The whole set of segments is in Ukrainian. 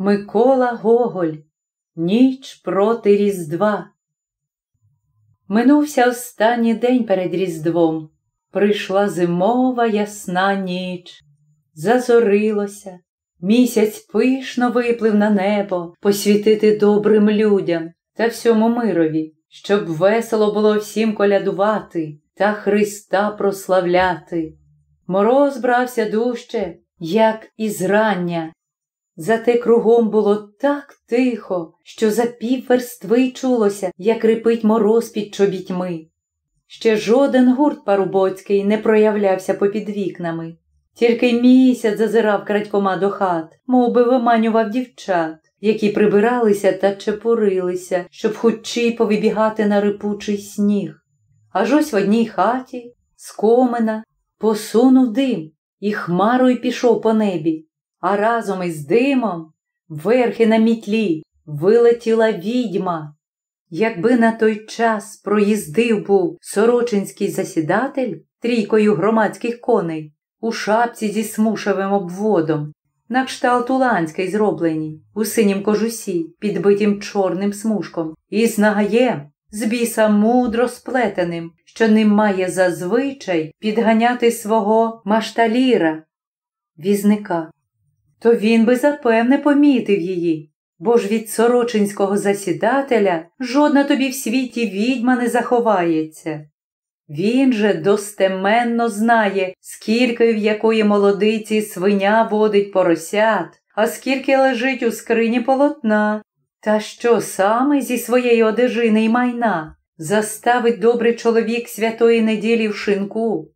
Микола Гоголь, ніч проти Різдва. Минувся останній день перед Різдвом. Прийшла зимова ясна ніч. Зазорилося, місяць пишно виплив на небо посвітити добрим людям та всьому мирові, щоб весело було всім колядувати та Христа прославляти. Мороз брався дужче, як і зрання. Зате кругом було так тихо, що за пів верстви чулося, як рипить мороз під чобітьми. Ще жоден гурт парубоцький не проявлявся попід вікнами. Тільки місяць зазирав крадькома до хат, мов би виманював дівчат, які прибиралися та чепурилися, щоб хучі повибігати на рипучий сніг. Аж ось в одній хаті, з комина, посунув дим і хмарою пішов по небі, а разом із димом, верхи на мітлі, вилетіла відьма. Якби на той час проїздив був сорочинський засідатель трійкою громадських коней у шапці зі смушевим обводом, на кшталт уланський зроблені, у синім кожусі, підбитім чорним смужком, і з з біса мудро сплетеним, що ним має зазвичай підганяти свого машталіра, візника, то він би запевне помітив її, бо ж від сорочинського засідателя жодна тобі в світі відьма не заховається. Він же достеменно знає, скільки в якої молодиці свиня водить поросят, а скільки лежить у скрині полотна, та що саме зі своєї одежини й майна заставить добрий чоловік святої неділі в шинку.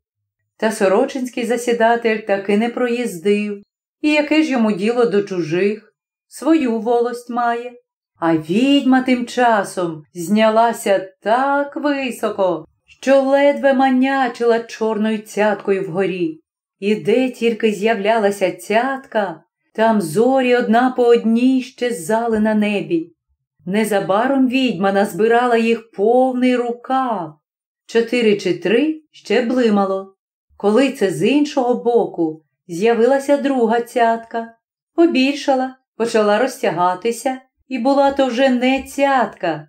Та сорочинський засідатель таки не проїздив, і яке ж йому діло до чужих, свою волость має. А відьма тим часом знялася так високо, що ледве манячила чорною цяткою вгорі. І де тільки з'являлася цятка, там зорі одна по одній щезали на небі. Незабаром відьма назбирала їх повний рукав. Чотири чи три ще блимало. Коли це з іншого боку з'явилася друга цятка, побільшала, почала розтягатися, і була то вже не цятка.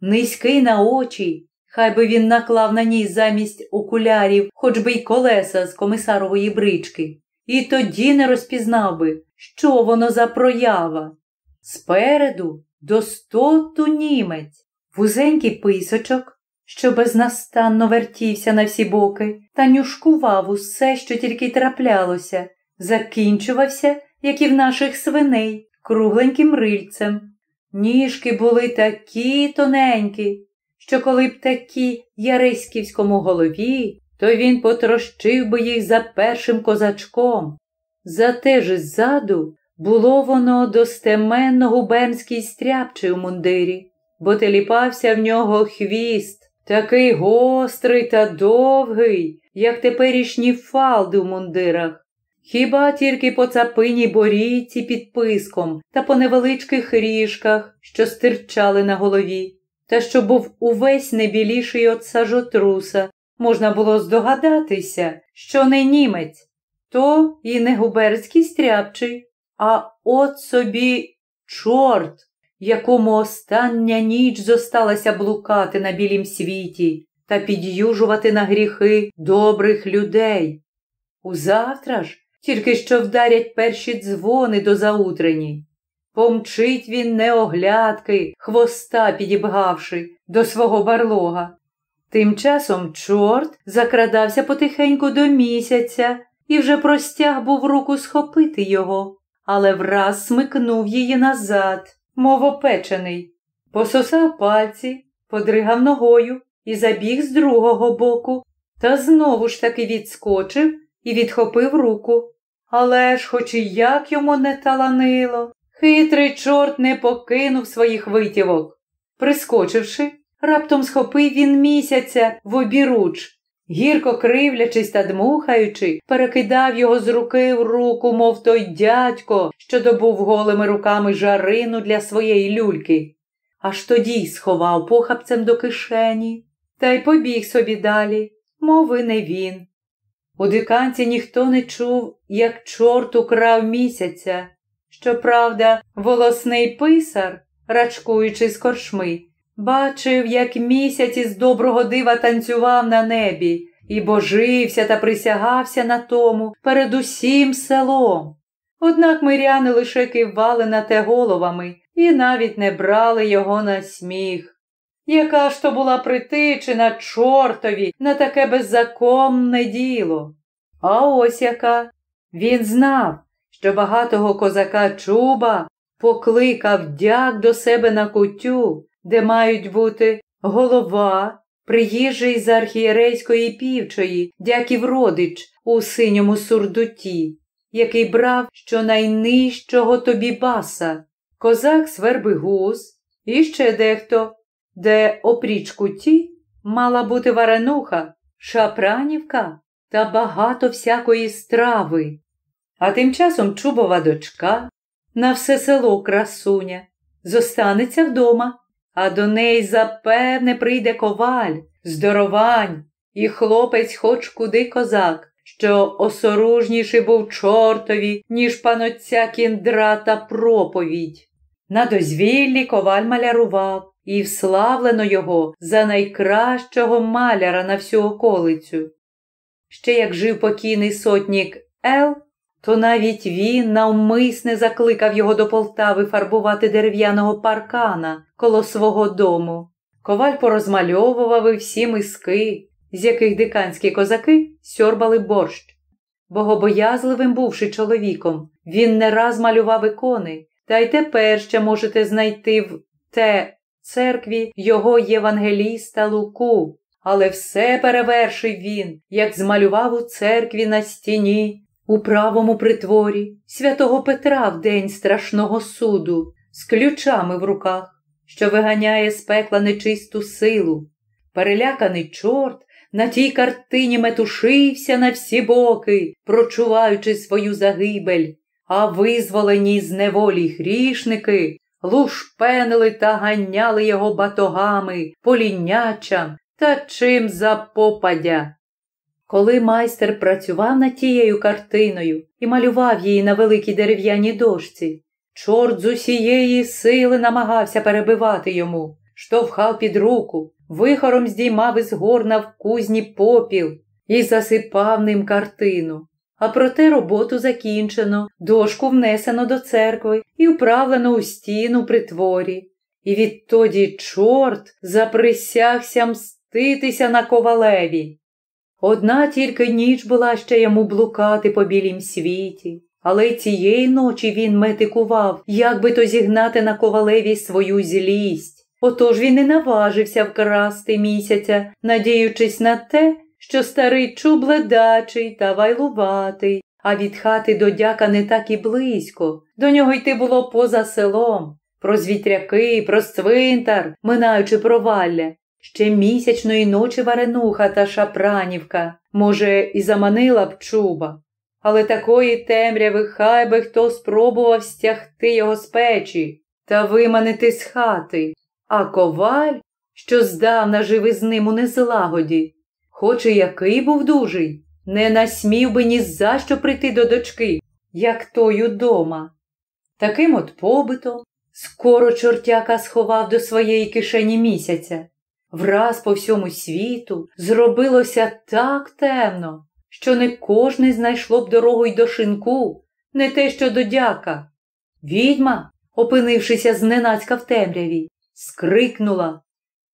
Низький на очі, хай би він наклав на ній замість окулярів, хоч би й колеса з комисарової брички, і тоді не розпізнав би, що воно за проява. Спереду достоту німець, вузенький писочок, що безнастанно вертівся на всі боки, та нюшкував усе, що тільки траплялося, закінчувався, як і в наших свиней, кругленьким рильцем. Ніжки були такі тоненькі, що коли б такі Яреськівському голові, то він потрощив би їх за першим козачком. Зате ж ззаду було воно достеменно губернський стряпчий у мундирі, бо теліпався в нього хвіст, такий гострий та довгий, як теперішні фалди в мундирах. Хіба тільки по цапиній борійці під писком та по невеличких ріжках, що стирчали на голові, та що був увесь не біліший от сажотруса, можна було здогадатися, що не німець, то і не губерський стряпчий, а от собі чорт, якому остання ніч зосталася блукати на білім світі та підюжувати на гріхи добрих людей. Узавтра ж тільки що вдарять перші дзвони до заутрені. Помчить він неоглядки, хвоста підібгавши до свого барлога. Тим часом чорт закрадався потихеньку до місяця і вже простяг був руку схопити його але враз смикнув її назад, мов опечений, пососав пальці, подригав ногою і забіг з другого боку, та знову ж таки відскочив і відхопив руку. Але ж, хоч і як йому не таланило, хитрий чорт не покинув своїх витівок. Прискочивши, раптом схопив він місяця в обіруч Гірко кривлячись та дмухаючи, перекидав його з руки в руку, мов той дядько, що добув голими руками жарину для своєї люльки. Аж тоді сховав похапцем до кишені та й побіг собі далі, мови не він. У диканці ніхто не чув, як чорт украв місяця, Щоправда, волосний писар, рачкуючи з коршми, бачив, як місяць із доброго дива танцював на небі і божився та присягався на тому перед усім селом. Однак миряни лише кивали на те головами і навіть не брали його на сміх. Яка ж то була притичина чортові на таке беззаконне діло? А ось яка. Він знав, що багатого козака чуба покликав дяк до себе на кутю, де мають бути голова, приїжджий з архієрейської півчої, дяків родич у синьому сурдуті, який брав щонайнижчого тобі баса, козак свербигус і ще дехто, де опріч куті мала бути варенуха, шапранівка та багато всякої страви. А тим часом чубова дочка на все село красуня зостанеться вдома, а до неї запевне прийде коваль, здоровань і хлопець хоч куди козак, що осоружніший був чортові, ніж панотця кіндра та проповідь. На дозвіллі коваль малярував і вславлено його за найкращого маляра на всю околицю. Ще як жив покійний сотнік Ел, то навіть він навмисне закликав його до Полтави фарбувати дерев'яного паркана коло свого дому. Коваль порозмальовував і всі миски, з яких диканські козаки сьорбали борщ. Богобоязливим бувши чоловіком, він не раз малював ікони, та й тепер ще можете знайти в те церкві його євангеліста Луку. Але все перевершив він, як змалював у церкві на стіні, у правому притворі, святого Петра в день страшного суду, з ключами в руках, що виганяє з пекла нечисту силу. Переляканий чорт на тій картині метушився на всі боки, прочуваючи свою загибель, а визволені з неволі грішники лушпенили та ганяли його батогами, полінячам та чим за попадя. Коли майстер працював над тією картиною і малював її на великій дерев'яній дошці, чорт з усієї сили намагався перебивати йому, штовхав під руку, вихором здіймав із горна в кузні попіл і засипав ним картину. А проте роботу закінчено, дошку внесено до церкви і вправлено у стіну при творі. І відтоді чорт заприсягся мститися на ковалеві. Одна тільки ніч була ще йому блукати по білім світі, але цієї ночі він метикував, як би то зігнати на ковалеві свою злість. Отож він і наважився вкрасти місяця, надіючись на те, що старий чуб ледачий та вайлуватий, а від хати до дяка не так і близько. До нього йти було поза селом, про звітряки, про цвинтар, минаючи провалля. Ще місячної ночі варенуха та шапранівка, може, і заманила б чуба. Але такої темряви хай би хто спробував стягти його з печі та виманити з хати, а коваль, що здавна жив із ним у незлагоді, хоч і який був дужий, не насмів би ні за що прийти до дочки, як тою дома. Таким от побитом скоро чортяка сховав до своєї кишені місяця. Враз по всьому світу зробилося так темно, що не кожне знайшло б дорогу й до шинку, не те що до дяка. Відьма, опинившися зненацька в темряві, скрикнула.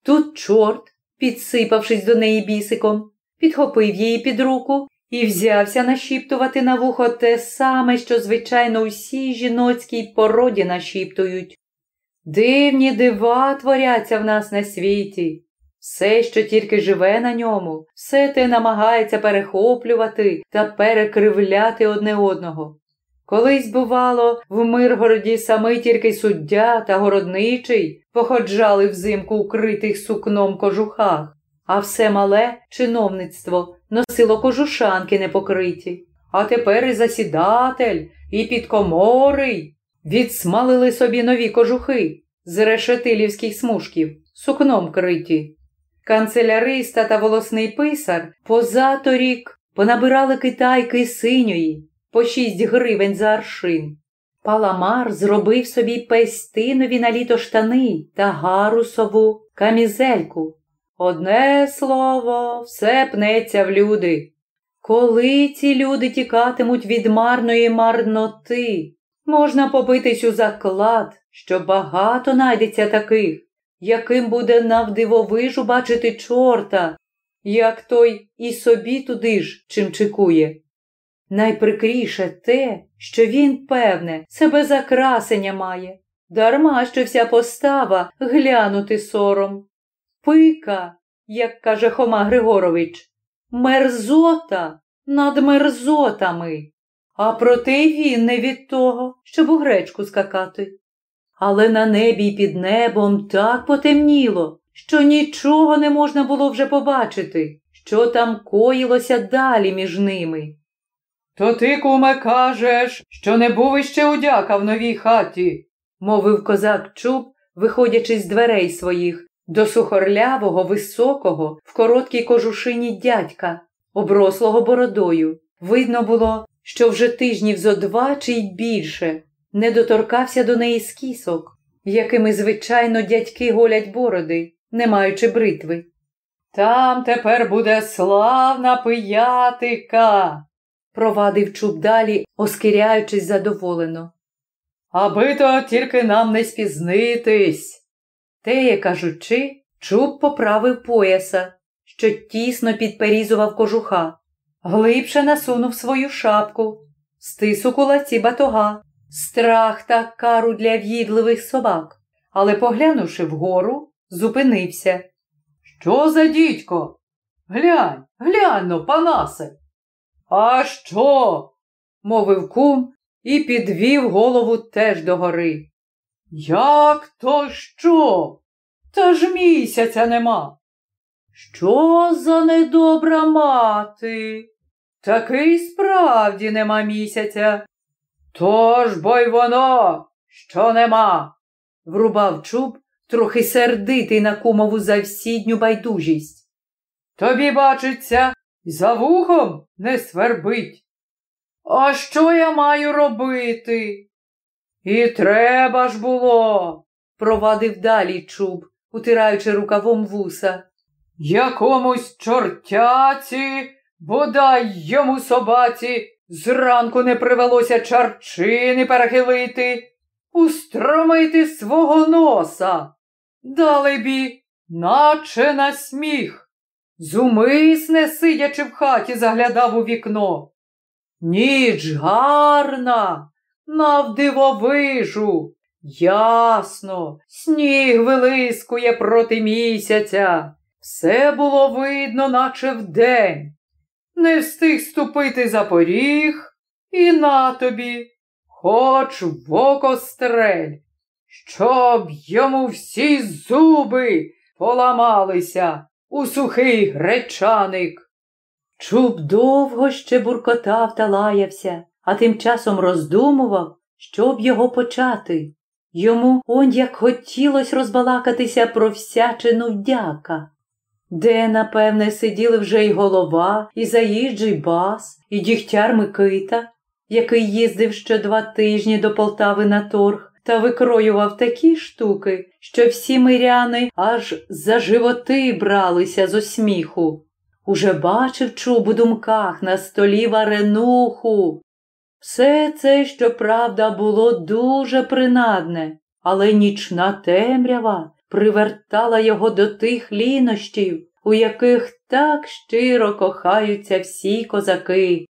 Тут чорт, підсипавшись до неї бісиком, підхопив її під руку і взявся нашіптувати на вухо те саме, що, звичайно, усій жіноцькій породі нашіптують. Дивні дива творяться в нас на світі. Все, що тільки живе на ньому, все те намагається перехоплювати та перекривляти одне одного. Колись, бувало, в Миргороді саме тільки суддя та городничий походжали взимку укритих сукном кожухах, а все мале чиновництво носило кожушанки непокриті. А тепер і засідатель, і підкоморий відсмалили собі нові кожухи з решетилівських смужків, сукном криті. Канцеляриста та волосний писар позаторік понабирали китайки синьої по шість гривень за аршин. Паламар зробив собі пестинові на літо штани та гарусову камізельку. Одне слово, все пнеться в люди. Коли ці люди тікатимуть від марної марноти, можна побитись у заклад, що багато найдеться таких, яким буде навдивовижу бачити чорта, як той і собі туди ж чим чекує. Найприкріше те, що він, певне, себе за красення має, дарма що вся постава глянути сором. Пика, як каже Хома Григорович, мерзота над мерзотами. А проте він не від того, щоб у гречку скакати. Але на небі й під небом так потемніло, що нічого не можна було вже побачити, що там коїлося далі між ними. То ти, куме, кажеш, що не був іще удяка в новій хаті, мовив козак Чуб, виходячи з дверей своїх, до сухорлявого, високого, в короткій кожушині дядька, оброслого бородою. Видно було, що вже тижнів зо два чи й більше не доторкався до неї скісок, якими, звичайно, дядьки голять бороди, не маючи бритви. Там тепер буде славна пиятика, провадив чуб далі, оскиряючись задоволено. Аби то тільки нам не спізнитись. Теє, кажучи, чуб поправив пояса, що тісно підперізував кожуха, глибше насунув свою шапку, стис у кулаці батога, страх та кару для в'їдливих собак, але, поглянувши вгору, зупинився. Що за дідько? Глянь, глянь но, панасе. А що? мовив кум і підвів голову теж догори. Як то що? Та ж місяця нема. Що за недобра мати? Такий справді нема місяця. Тож бо й воно, що нема, врубав чуб, трохи сердитий на кумову завсідню байдужість. Тобі, бачиться, за вухом не свербить. А що я маю робити? І треба ж було, провадив далі чуб, утираючи рукавом вуса. Якомусь чортяці, бодай йому собаці, зранку не привелося чарчини перехилити, устромити свого носа. Далебі, наче на сміх. Зумисне, сидячи в хаті, заглядав у вікно. Ніч гарна, навдивовижу, ясно, сніг вилискує проти місяця. Все було видно, наче вдень. Не встиг ступити за поріг, і на тобі, хоч в око стрель, щоб йому всі зуби поламалися у сухий гречаник. Чуб довго ще буркотав та лаявся, а тим часом роздумував, щоб його почати. Йому он як хотілось розбалакатися про всячину вдяка, де, напевне, сиділи вже й голова, і заїжджий бас, і дігтяр Микита, який їздив ще два тижні до Полтави на торг, та викроював такі штуки, що всі миряни аж за животи бралися з осміху. Уже бачив чуб у думках на столі варенуху. Все це, щоправда, було дуже принадне, але нічна темрява привертала його до тих лінощів, у яких так щиро кохаються всі козаки.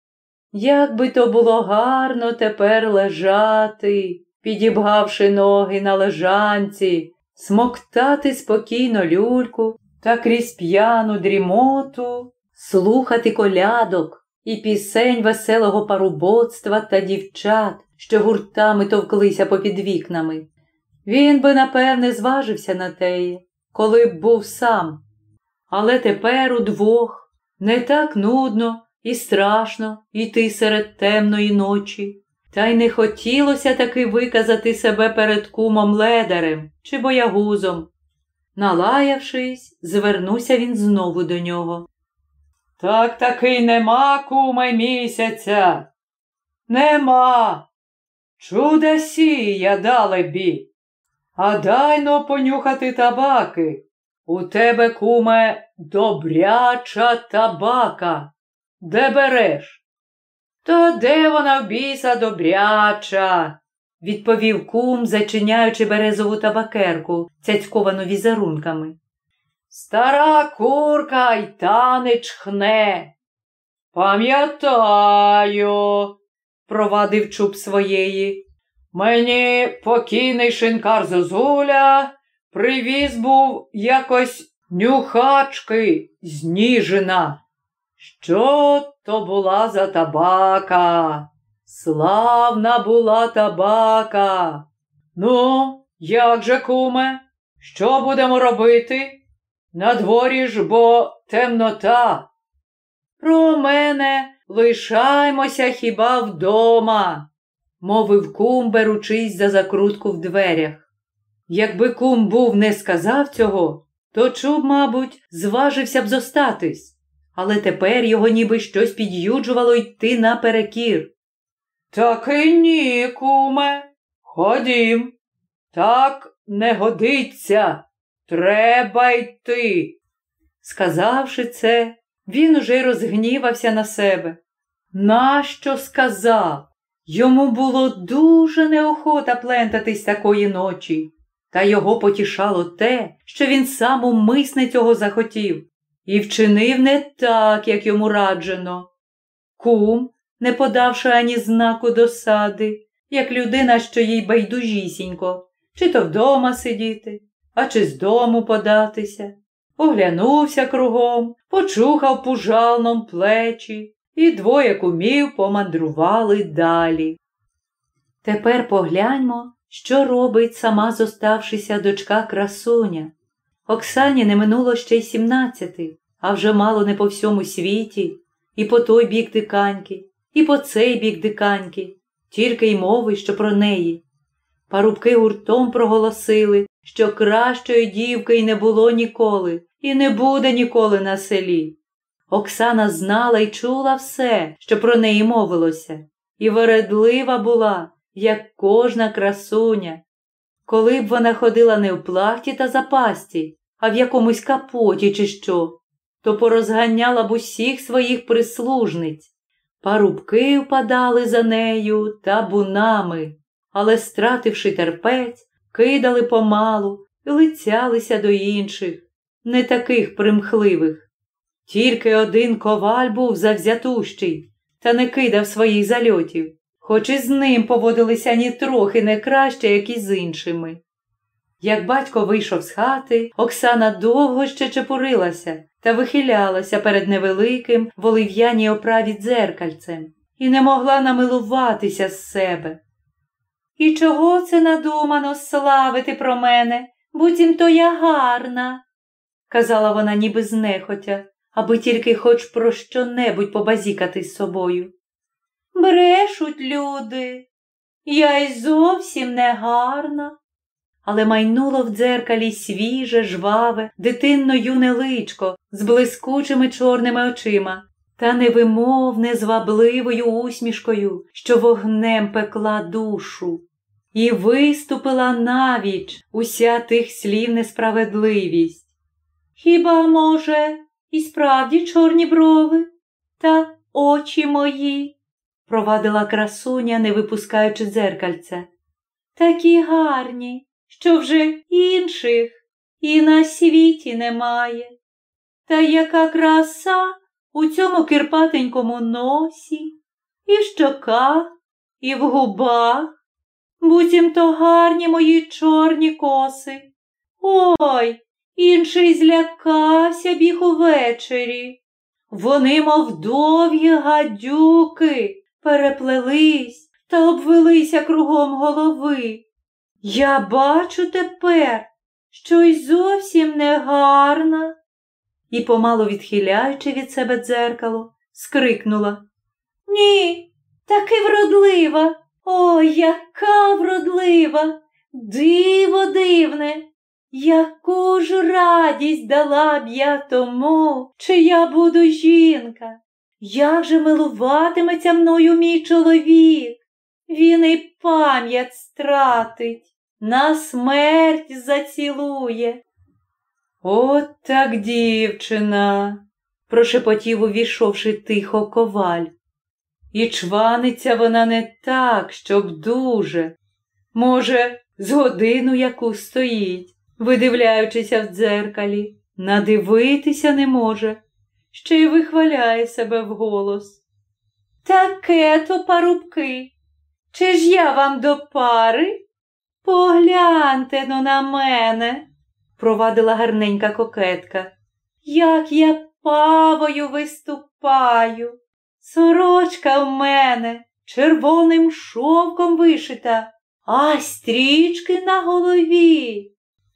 Як би то було гарно тепер лежати, підібгавши ноги на лежанці, смоктати спокійно люльку та крізь п'яну дрімоту, слухати колядок і пісень веселого парубоцтва та дівчат, що гуртами товклися попід вікнами. Він би, напевне, зважився на теє, коли б був сам. Але тепер удвох не так нудно і страшно йти серед темної ночі. Та й не хотілося таки виказати себе перед кумом ледарем чи боягузом. Налаявшись, звернувся він знову до нього. Так таки нема, куме, місяця. Нема. Чудосія, далебі. А дай но понюхати табаки. У тебе, куме, добряча табака. Де береш? То де вона в біса добряча? відповів кум, зачиняючи березову табакерку, цяцьковану візерунками. Стара курка й танеч хне. Пам'ятаю, провадив чуб своєї. Мені покійний шинкар Зозуля привіз був якось нюхачки з. Що то була за табака? Славна була табака. Ну, як же, куме, що будемо робити? На дворі ж бо темнота. Про мене лишаймося хіба вдома, мовив кум, беручись за закрутку в дверях. Якби кум був не сказав цього, то чуб, мабуть, зважився б зостатись, але тепер його ніби щось під'юджувало йти наперекір. Так і ні, куме, ходім. Так не годиться. Треба йти. Сказавши це, він уже розгнівався на себе. Нащо сказав? Йому було дуже неохота плентатись такої ночі, та його потішало те, що він сам умисне цього захотів, і вчинив не так, як йому раджено. Кум, не подавши ані знаку досади, як людина, що їй байдужісінько, чи то вдома сидіти, а чи з дому податися, оглянувся кругом, почухав пужалном плечі, і двоє кумів помандрували далі. Тепер погляньмо, що робить сама зоставшися дочка красуня. Оксані не минуло ще й сімнадцяти, а вже мало не по всьому світі, і по той бік диканьки, і по цей бік диканьки, тільки й мови, що про неї. Парубки гуртом проголосили, що кращої дівки й не було ніколи, і не буде ніколи на селі. Оксана знала й чула все, що про неї мовилося, і вередлива була, як кожна красуня. Коли б вона ходила не в плахті та запасті, а в якомусь капоті, чи що, то порозганяла б усіх своїх прислужниць. Парубки впадали за нею табунами, але, стративши терпець, кидали помалу і лицялися до інших, не таких примхливих. Тільки один коваль був завзятущий та не кидав своїх зальотів, хоч і з ним поводилися ні трохи не краще, як і з іншими. Як батько вийшов з хати, Оксана довго ще чепурилася та вихилялася перед невеликим в олив'яній оправі дзеркальцем і не могла намилуватися з себе. І чого це надумано славити про мене, буцімто я гарна, казала вона ніби знехотя, аби тільки хоч про що небудь побазікати з собою. Брешуть люди, я й зовсім не гарна. Але майнуло в дзеркалі свіже, жваве, дитинно юне личко з блискучими чорними очима та невимовне звабливою усмішкою, що вогнем пекла душу. І виступила навіч уся тих слів несправедливість. Хіба, може, і справді чорні брови та очі мої, провадила красуня, не випускаючи дзеркальця. Такі гарні, що вже інших і на світі немає. Та яка краса у цьому кирпатенькому носі, і в щоках, і в губах, буцімто гарні мої чорні коси. Ой, інший злякався біг увечері. Вони, мов довгі гадюки, переплелись та обвелися кругом голови. Я бачу тепер, що й зовсім не гарна. І, помало відхиляючи від себе дзеркало, скрикнула Ні, таки вродлива. Ой, яка вродлива, диво дивне. Яку ж радість дала б я тому, чи я буду жінка? Як же милуватиметься мною мій чоловік? він і пам'ять стратить, на смерть зацілує. От так дівчина, прошепотів, увійшовши тихо коваль. І чваниться вона не так, щоб дуже. Може, з годину яку стоїть, видивляючися в дзеркалі, надивитися не може, ще й вихваляє себе вголос. Таке то парубки. Чи ж я вам до пари? Погляньте но на мене, провадила гарненька кокетка. Як я павою виступаю. Сорочка в мене червоним шовком вишита, а стрічки на голові.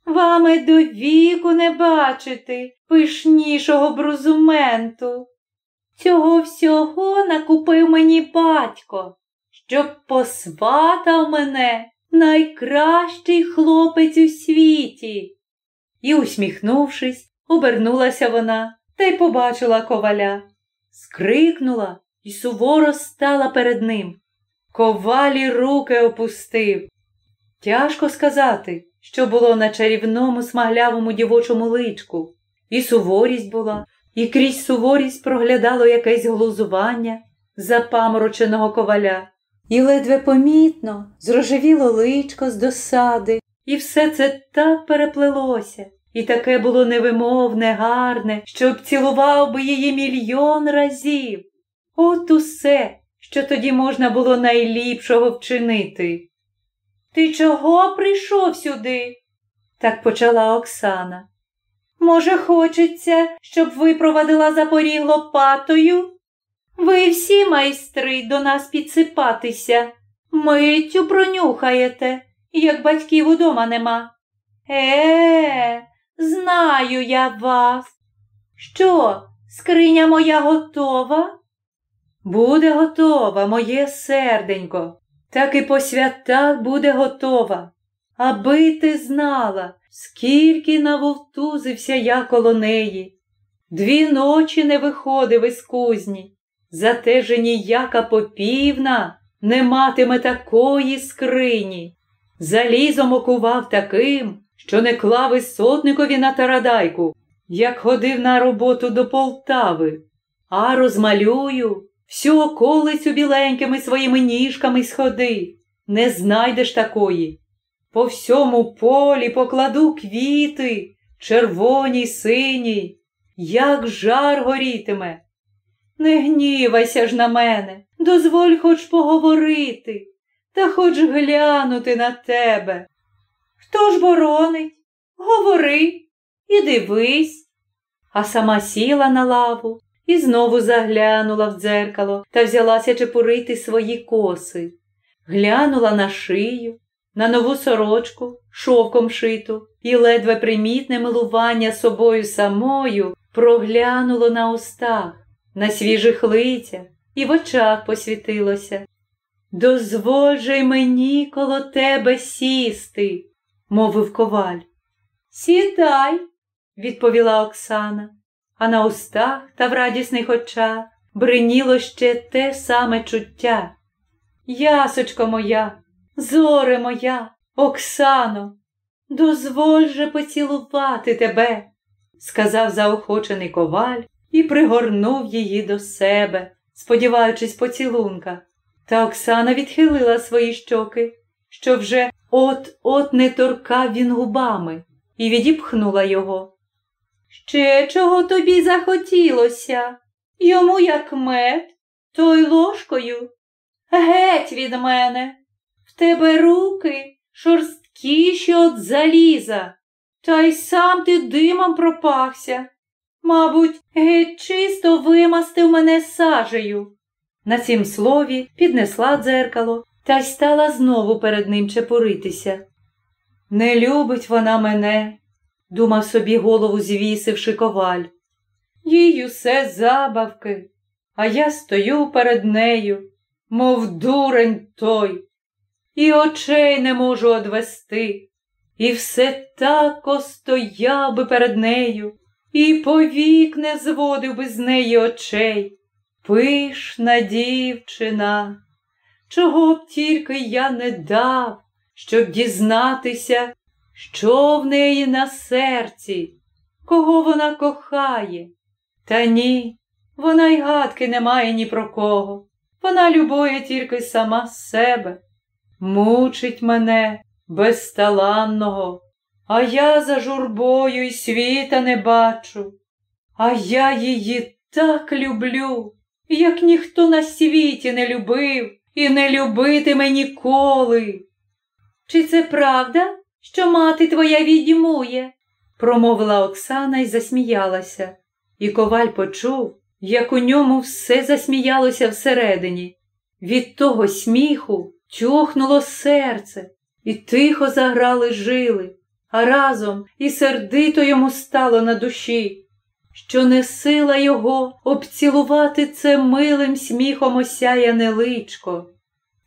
Вами до віку не бачити пишнішого брузументу. Цього всього накупив мені батько, щоб посватав мене найкращий хлопець у світі. І, усміхнувшись, обернулася вона та й побачила коваля скрикнула і суворо стала перед ним. Ковалі руки опустив. Тяжко сказати, що було на чарівному смаглявому дівочому личку. І суворість була, і крізь суворість проглядало якесь глузування запамороченого коваля. І ледве помітно зрожевіло личко з досади, і все це так переплелося, і таке було невимовне, гарне, щоб цілував би її мільйон разів. От усе, що тоді можна було найліпшого вчинити. Ти чого прийшов сюди? так почала Оксана. Може, хочеться, щоб ви провадила запоріг лопатою? Ви всі майстри до нас підсипатися, миттю пронюхаєте, як батьків удома нема. Е, Знаю я вас. Що, скриня моя готова? Буде готова, моє серденько, так і по святах буде готова, аби ти знала, скільки навовтузився я коло неї. Дві ночі не виходив із кузні, зате же ніяка попівна не матиме такої скрині. Залізом окував таким, що не клав із сотникові на тарадайку, як ходив на роботу до Полтави, а розмалюю всю околицю біленькими своїми ніжками сходи. Не знайдеш такої. По всьому полі покладу квіти, червоні, сині, як жар горітиме. Не гнівайся ж на мене, дозволь хоч поговорити, та хоч глянути на тебе. Хто ж боронить? Говори і дивись. А сама сіла на лаву і знову заглянула в дзеркало та взялася чепурити свої коси. Глянула на шию, на нову сорочку, шовком шиту, і ледве примітне милування собою самою проглянуло на устах, на свіжих лицях і в очах посвітилося. Дозволь же мені коло тебе сісти мовив коваль. Сідай, відповіла Оксана, а на устах та в радісних очах бриніло ще те саме чуття. Ясочко моя, зоре моя, Оксано, дозволь же поцілувати тебе, сказав заохочений коваль і пригорнув її до себе, сподіваючись поцілунка. Та Оксана відхилила свої щоки, що вже От-от не торкав він губами і відіпхнула його. Ще чого тобі захотілося? Йому як мед, то й ложкою. Геть від мене. В тебе руки шорсткіші от заліза, та й сам ти димом пропахся. Мабуть, геть чисто вимастив мене сажею. На цім слові піднесла дзеркало та й стала знову перед ним чепуритися. Не любить вона мене, думав собі голову звісивши коваль. Їй усе забавки, а я стою перед нею, мов дурень той, і очей не можу одвести, і все так остояв би перед нею, і повік не зводив би з неї очей. Пишна дівчина чого б тільки я не дав, щоб дізнатися, що в неї на серці, кого вона кохає. Та ні, вона й гадки не має ні про кого. Вона любує тільки сама себе, мучить мене безталанного, а я за журбою й світа не бачу. А я її так люблю, як ніхто на світі не любив і не любитиме ніколи. Чи це правда, що мати твоя відьмує? промовила Оксана і засміялася, і коваль почув, як у ньому все засміялося всередині. Від того сміху тьохнуло серце, і тихо заграли жили, а разом і сердито йому стало на душі, що не сила його обцілувати це милим сміхом осяяне личко.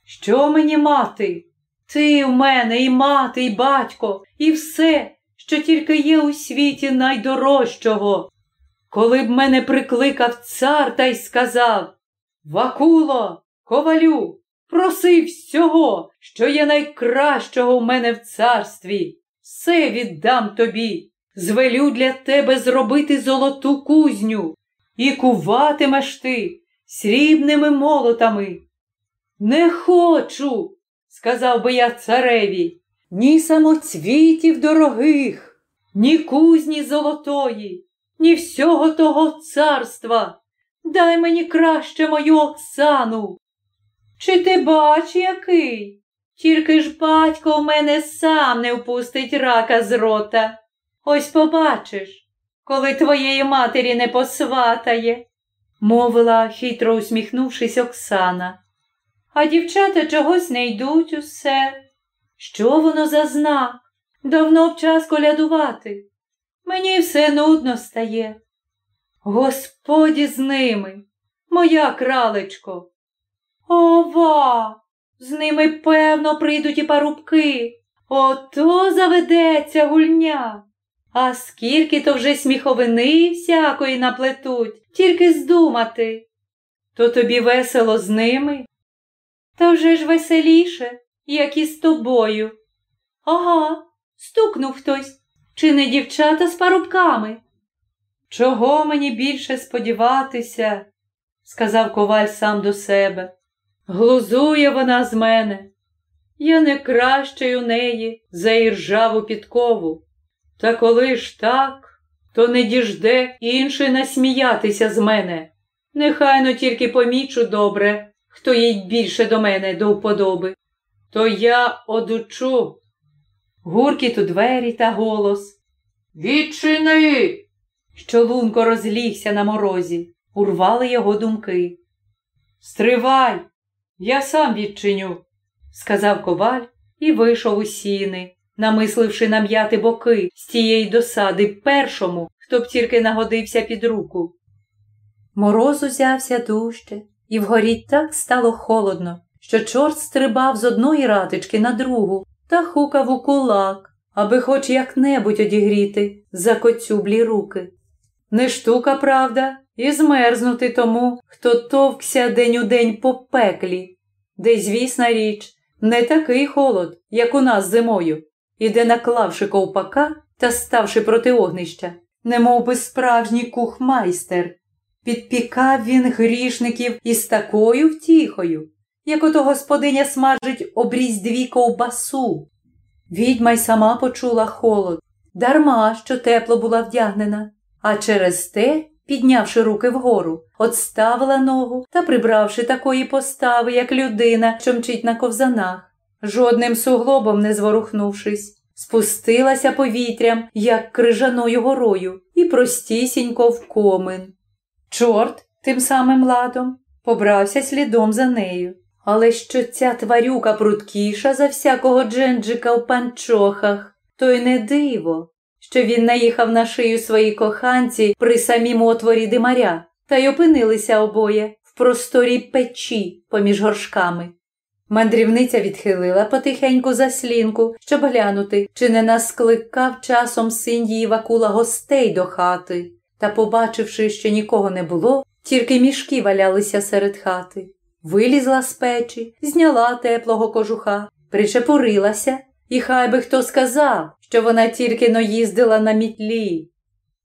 Що мені мати? Ти в мене і мати, і батько, і все, що тільки є у світі найдорожчого. Коли б мене прикликав цар та й сказав Вакуло, ковалю, проси всього, що є найкращого в мене в царстві, все віддам тобі, звелю для тебе зробити золоту кузню, і куватимеш ти срібними молотами. Не хочу, сказав би я цареві, ні самоцвітів дорогих, ні кузні золотої, ні всього того царства. Дай мені краще мою Оксану. Чи ти бач, який? Тільки ж батько у мене сам не впустить рака з рота. Ось побачиш, коли твоєї матері не посватає, мовила, хитро усміхнувшись, Оксана. А дівчата чогось не йдуть усе. Що воно за знак? Давно б час колядувати. Мені все нудно стає. Господі з ними, моя кралечко. Ова, з ними, певно, прийдуть і парубки. Ото заведеться гульня. А скільки то вже сміховини всякої наплетуть, тільки здумати. То тобі весело з ними? Та вже ж веселіше, як і з тобою. Ага, стукнув хтось. Чи не дівчата з парубками? Чого мені більше сподіватися, сказав коваль сам до себе. Глузує вона з мене. Я не кращий у неї за іржаву підкову. Та коли ж так, то не діжде інший насміятися з мене. Нехайно тільки помічу добре, хто їй більше до мене до вподоби. То я одучу. Гуркіт у двері та голос. Відчини! Що лунко розлігся на морозі, урвали його думки. Стривай, я сам відчиню, сказав коваль і вийшов у сіни, намисливши нам'яти боки з тієї досади першому, хто б тільки нагодився під руку. Мороз узявся дужче, і вгорі так стало холодно, що чорт стрибав з одної ратички на другу та хукав у кулак, аби хоч як-небудь одігріти закоцюблі руки. Не штука, правда, і змерзнути тому, хто товкся день у день по пеклі, де, звісна річ, не такий холод, як у нас зимою, і де, наклавши ковпака та ставши проти огнища, немов би справжній кухмайстер, підпікав він грішників із такою втіхою, як ото господиня смажить обріздві ковбасу. Відьма й сама почула холод, дарма, що тепло була вдягнена, а через те, піднявши руки вгору, отставила ногу та прибравши такої постави, як людина, що мчить на ковзанах, жодним суглобом не зворухнувшись, спустилася повітрям, як крижаною горою, і простісінько в комин. Чорт тим самим ладом побрався слідом за нею. Але що ця тварюка пруткіша за всякого дженджика в панчохах, то й не диво, що він наїхав на шию своїй коханці при самім отворі димаря, та й опинилися обоє в просторій печі поміж горшками. Мандрівниця відхилила потихеньку заслінку, щоб глянути, чи не наскликав часом син її Вакула гостей до хати, та, побачивши, що нікого не було, тільки мішки валялися серед хати. вилізла з печі, зняла теплого кожуха, причепурилася, і хай би хто сказав, що вона тільки но їздила на мітлі.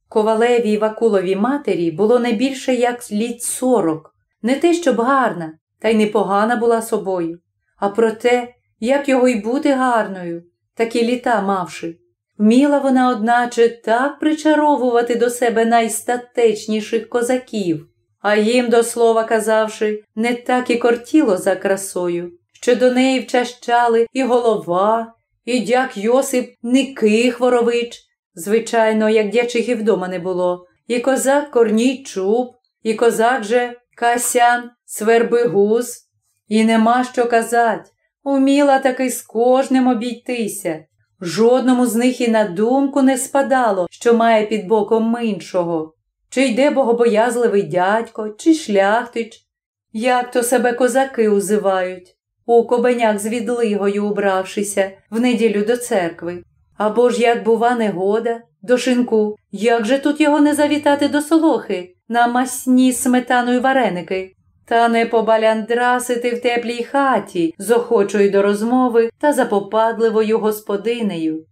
Ковалеві й Вакуловій матері було не більше як літ сорок, не те, щоб гарна, та й непогана була собою, а про те, як його й бути гарною, такі літа мавши. Вміла вона, одначе, так причаровувати до себе найстатечніших козаків, а їм, до слова казавши, не так і кортіло за красою, що до неї вчащали і голова, і дяк Йосип Ники Хворович, звичайно, як дячих і вдома не було, і козак Корній Чуб, і козак же Касян Свербигуз. І нема що казать, уміла таки з кожним обійтися. Жодному з них і на думку не спадало, що має під боком іншого. Чи йде богобоязливий дядько, чи шляхтич, як то себе козаки узивають, у кобенях з відлигою убравшися в неділю до церкви. Або ж, як, бува, негода, до шинку, як же тут його не завітати до солохи на масні сметаною вареники, та не побаляндрасити в теплій хаті з до розмови та запопадливою господинею.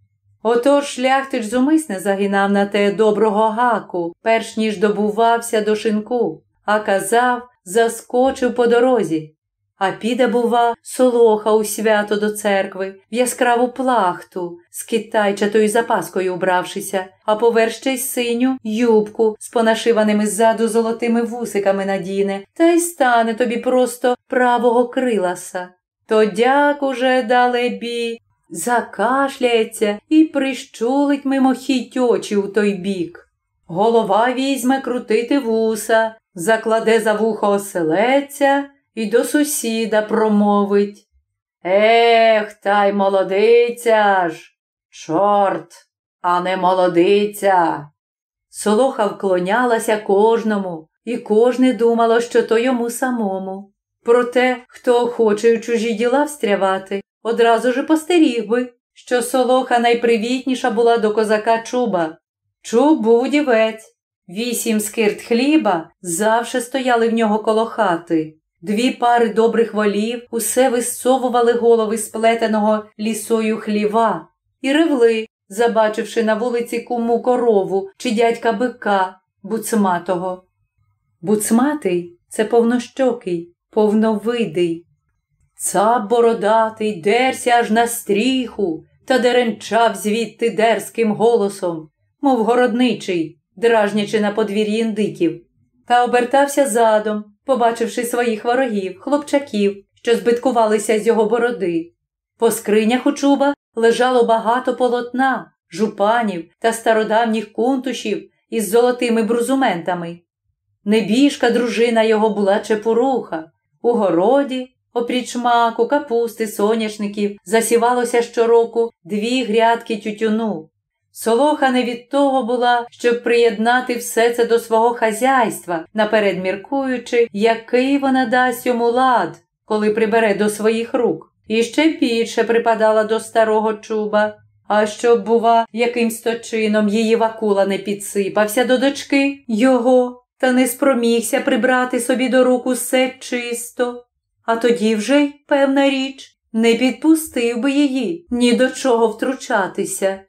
Отож шляхтич зумисне загинав на те доброго гаку, перш ніж добувався до шинку, а казав, заскочив по дорозі. А піде, бува, солоха у свято до церкви, в яскраву плахту, з китайчатою запаскою убравшися, а поверх ще й синю юбку з понашиваними ззаду золотими вусиками надіне, та й стане тобі просто правого криласа. То дяк уже далебі, закашляється і прищулить мимохідь очі у той бік. Голова візьме крутити вуса, закладе за вухо оселеця і до сусіда промовить. Ех, та й молодиця ж, чорт, а не молодиця. Солоха вклонялася кожному, і кожне думало, що то йому самому. Проте, хто хоче у чужі діла встрявати, одразу ж постеріг би, що солоха найпривітніша була до козака чуба. Чуб був удівець. Вісім скирт хліба завше стояли в нього коло хати. Дві пари добрих волів усе висовували голови сплетеного лісою хліва і ревли, забачивши на вулиці куму корову чи дядька бика буцматого. Буцматий це повнощокий, повновидий. Цап бородатий дерся аж на стріху та деренчав звідти дерзким голосом, мов городничий, дражнячи на подвір'ї індиків, та обертався задом побачивши своїх ворогів, хлопчаків, що збиткувалися з його бороди. По скринях у чуба лежало багато полотна, жупанів та стародавніх кунтушів із золотими брузументами. Небіжка дружина його була чепуруха. У городі, опріч маку, капусти, соняшників, засівалося щороку дві грядки тютюну. Солоха не від того була, щоб приєднати все це до свого хазяйства, наперед міркуючи, який вона дасть йому лад, коли прибере до своїх рук, і ще більше припадала до старого чуба. А щоб, бува, якимсь то чином її вакула не підсипався до дочки його, та не спромігся прибрати собі до рук усе чисто. А тоді вже певна річ, не підпустив би її ні до чого втручатися.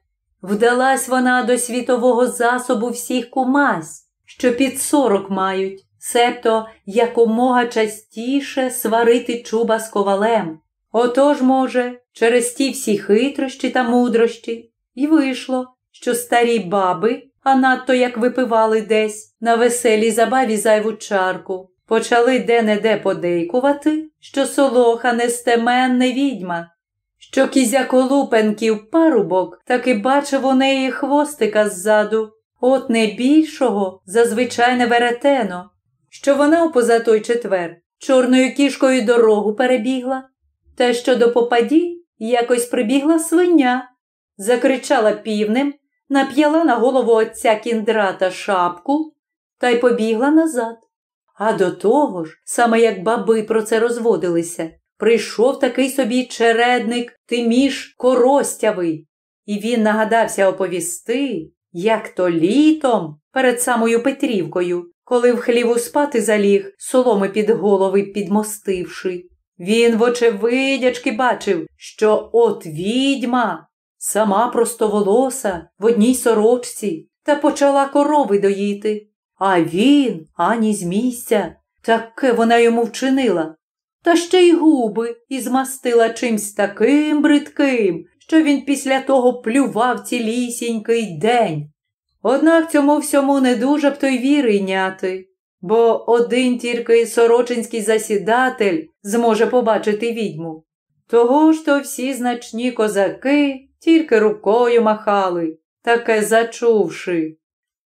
Вдалась вона до світового засобу всіх кумась, що під сорок мають, себто якомога частіше сварити чуба з ковалем. Отож, може, через ті всі хитрощі та мудрощі, і вийшло, що старі баби, а надто як випивали десь на веселій забаві зайву чарку, почали де-не-де подейкувати, що солоха нестеменне відьма що кізяколупенків парубок таки бачив у неї хвостика ззаду, от не більшого зазвичайне веретено, що вона у позатой четвер чорною кішкою дорогу перебігла, та що до попаді якось прибігла свиня, закричала півнем, нап'яла на голову отця кіндрата шапку та й побігла назад. А до того ж, саме як баби про це розводилися, прийшов такий собі чередник Тиміш Коростявий, і він нагадався оповісти, як то літом перед самою Петрівкою коли в хліву спати заліг, соломи під голови підмостивши. Він, вочевидячки, бачив, що от відьма, сама простоволоса в одній сорочці, та почала корови доїти. А він ані з місця, таке вона йому вчинила. Та ще й губи і змастила чимсь таким бридким, що він після того плював цілісінький день. Однак цьому всьому не дуже б той віри йняти, бо один тільки сорочинський засідатель зможе побачити відьму. Того ж то всі значні козаки тільки рукою махали, таке зачувши.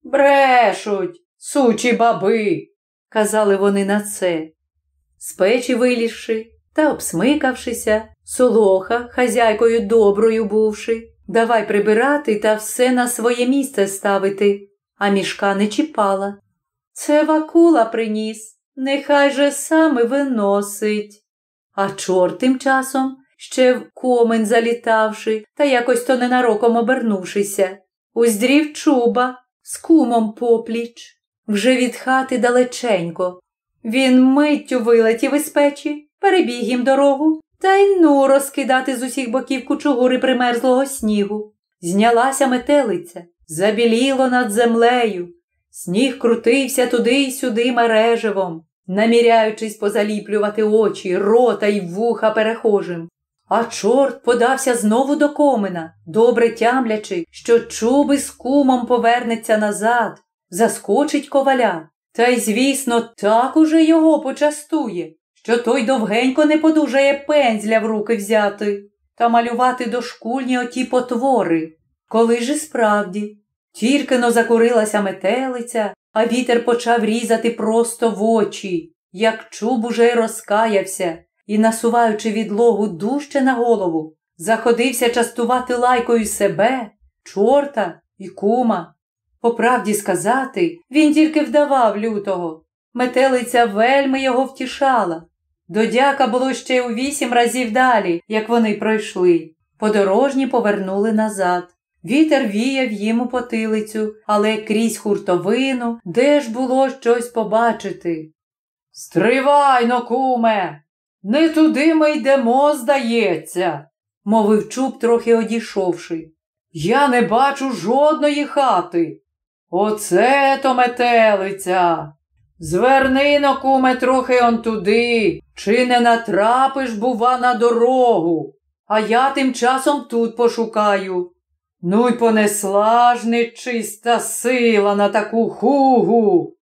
Брешуть, сучі баби, казали вони на це. З печі вилізши та обсмикавшися, солоха, хазяйкою доброю бувши, давай прибирати та все на своє місце ставити, а мішка не чіпала. Це вакула приніс, нехай же саме виносить. А чорт тим часом, ще в комен залітавши та якось то ненароком обернувшися, уздрів чуба з кумом попліч, вже від хати далеченько. Він миттю вилетів із печі, перебіг їм дорогу та й ну розкидати з усіх боків кучугури примерзлого снігу. Знялася метелиця, забіліло над землею. Сніг крутився туди й сюди мережевом, наміряючись позаліплювати очі, рота й вуха перехожим. А чорт подався знову до комина, добре тямлячи, що чуби з кумом повернеться назад, заскочить коваля. Та й, звісно, так уже його почастує, що той довгенько не подужає пензля в руки взяти та малювати дошкульні оті потвори. Коли ж справді, тільки но закурилася метелиця, а вітер почав різати просто в очі, як чуб уже й розкаявся і, насуваючи відлогу дужче на голову, заходився частувати лайкою себе, чорта і кума. По правді сказати, він тільки вдавав лютого. Метелиця вельми його втішала. Додяка було ще у вісім разів далі, як вони пройшли. Подорожні повернули назад. Вітер віяв їм у потилицю, але крізь хуртовину, де ж було щось побачити. Стривай но, куме, не туди ми йдемо, здається, мовив чуб, трохи одійшовши. Я не бачу жодної хати. Оце то метелиця. Зверни но, куме, трохи он туди, чи не натрапиш, бува, на дорогу, а я тим часом тут пошукаю. Ну й понесла ж нечиста сила на таку хугу.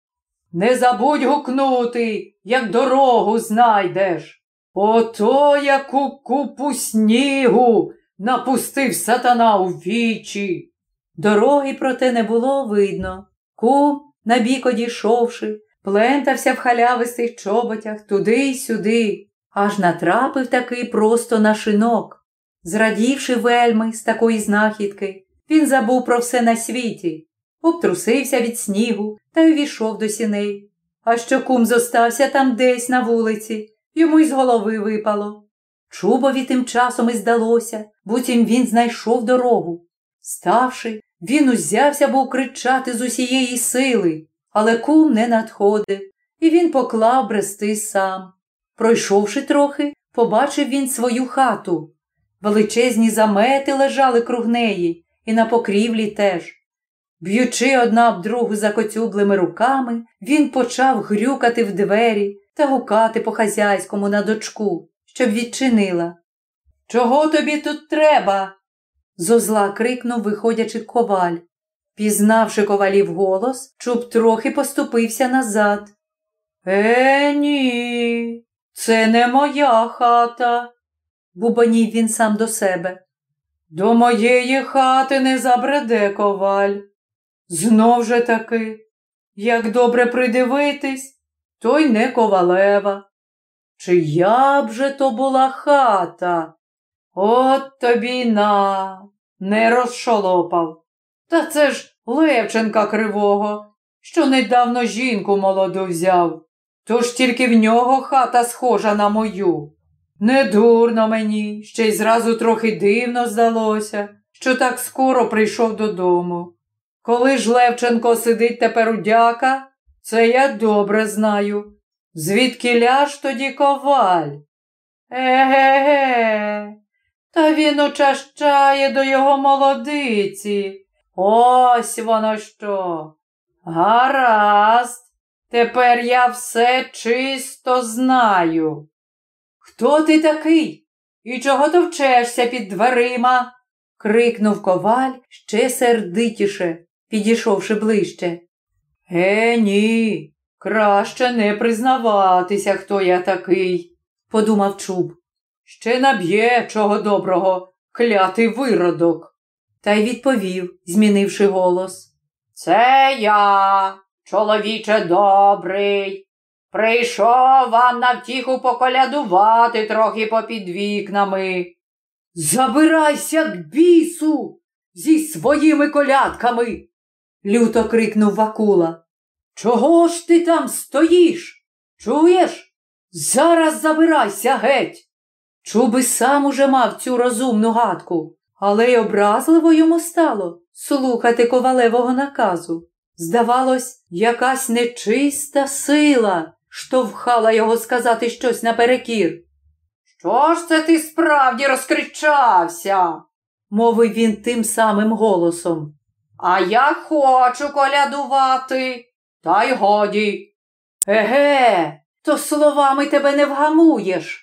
Не забудь гукнути, як дорогу знайдеш. Ото яку купу снігу напустив сатана у вічі. Дороги, проте, не було видно. Кум, набік одійшовши, плентався в халявистих чоботях туди й сюди, аж натрапив таки просто на шинок. Зрадівши вельми з такої знахідки, він забув про все на світі, обтрусився від снігу та й увійшов до сіней. А що кум зостався там десь на вулиці, йому й з голови випало. Чубові тим часом і здалося, буцім він знайшов дорогу. Ставши, він узявся був кричати з усієї сили, але кум не надходив, і він поклав брести сам. Пройшовши трохи, побачив він свою хату. Величезні замети лежали круг неї, і на покрівлі теж. Б'ючи одна об другу закоцюблими руками, він почав грюкати в двері та гукати по хазяйському на дочку, щоб відчинила. Чого тобі тут треба? Зозла крикнув, виходячи коваль. Пізнавши ковалів голос, чуб трохи поступився назад. Е, ні, це не моя хата, бубонів він сам до себе. До моєї хати не забреде коваль. Знов же таки, як добре придивитись, то й не ковалева. Чия б же то була хата? От тобі на, не розшолопав. Та це ж Левченка кривого, що недавно жінку молоду взяв. Тож тільки в нього хата схожа на мою. Не дурно мені, ще й зразу трохи дивно здалося, що так скоро прийшов додому. Коли ж Левченко сидить тепер у дяка, Це я добре знаю. Звідки ляж тоді коваль? Еге, та він учащає до його молодиці. Ось воно що. Гаразд, тепер я все чисто знаю. Хто ти такий? І чого товчешся під дверима? крикнув коваль ще сердитіше, підійшовши ближче. Е, ні, краще не признаватися, хто я такий, подумав чуб. Ще наб'є чого доброго, клятий виродок. Та й відповів, змінивши голос. Це я, чоловіче добрий. Прийшов вам на втіху поколядувати трохи попід вікнами. Забирайся к бісу зі своїми колядками. люто крикнув Вакула. Чого ж ти там стоїш? Чуєш? Зараз забирайся геть. Чуби сам уже мав цю розумну гадку, але й образливо йому стало слухати ковалевого наказу. Здавалось, якась нечиста сила штовхала його сказати щось наперекір. Що ж це ти справді розкричався? мовив він тим самим голосом. А я хочу колядувати, та й годі. Еге, то словами тебе не вгамуєш.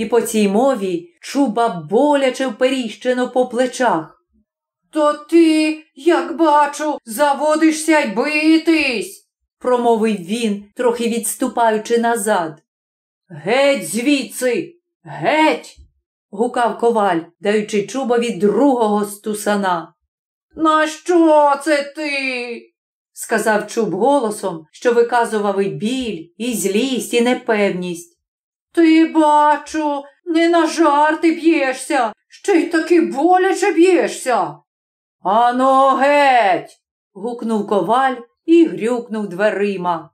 І по цій мові чуба боляче вперіщено по плечах. То ти, як бачу, заводишся й битись, промовив він, трохи відступаючи назад. Геть звідси, геть. гукав коваль, даючи чубові другого стусана. На що це ти? сказав чуб голосом, що виказував і біль, і злість, і непевність. Ти, бачу, не на жарти б'єшся, ще й таки боляче б'єшся. Ано геть. гукнув коваль і грюкнув дверима.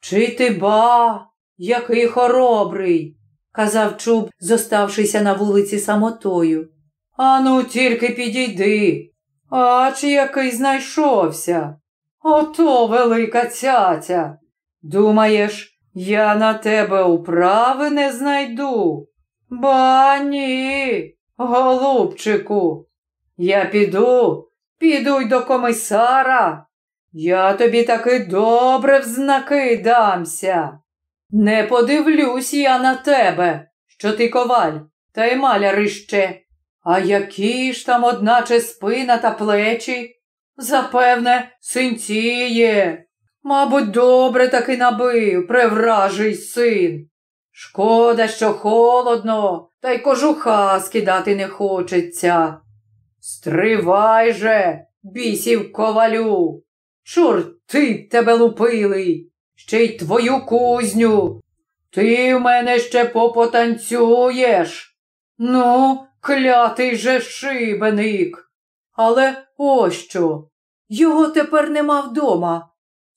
Чи ти ба, який хоробрий, казав чуб, зоставшися на вулиці самотою. Ану, тільки підійди. Ач який знайшовся. Ото велика цяця. Думаєш, я на тебе управи не знайду? Ба ні, голубчику. Я піду, піду й до комісара. Я тобі таки добре в знаки дамся. Не подивлюсь я на тебе, що ти коваль, та й маляр іще. А які ж там, одначе, спина та плечі? Запевне, синціє. Мабуть, добре таки набив, превражий син. Шкода, що холодно, та й кожуха скидати не хочеться. Стривай же, бісів ковалю. Чорти б тебе лупили, ще й твою кузню. Ти в мене ще попотанцюєш. Ну, клятий же шибеник. Але ось що. Його тепер нема вдома.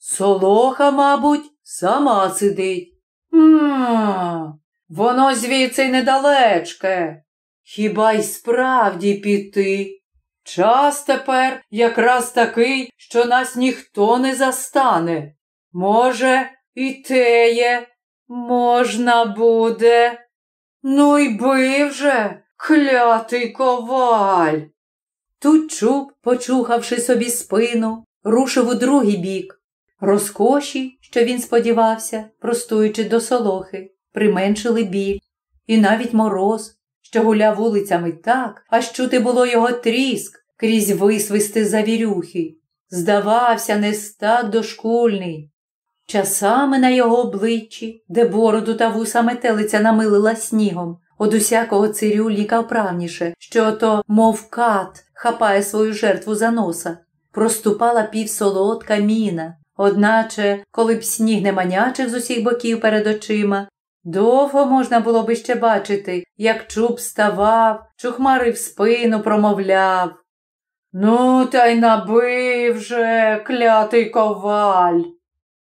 Солоха, мабуть, сама сидить. Мм, воно звідси недалечке. Хіба й справді піти? Час тепер якраз такий, що нас ніхто не застане. Може, і теє можна буде. Ну й бив же, клятий коваль. Тут чуб, почухавши собі спину, рушив у другий бік. Розкоші, що він сподівався, простуючи до солохи, применшили біль, і навіть мороз, що гуляв вулицями так, аж чути було його тріск крізь висвисти завірюхи. Здавався, не стак дошкульний. Часами на його обличчі, де бороду та вуса метелиця намилила снігом, од усякого цирюльника вправніше, що ото, мов кат, хапає свою жертву за носа, проступала півсолодка міна, одначе, коли б сніг не манячив з усіх боків перед очима, довго можна було би ще бачити, як чуб ставав, чухмарив спину, промовляв. Ну, та й набив же, клятий коваль.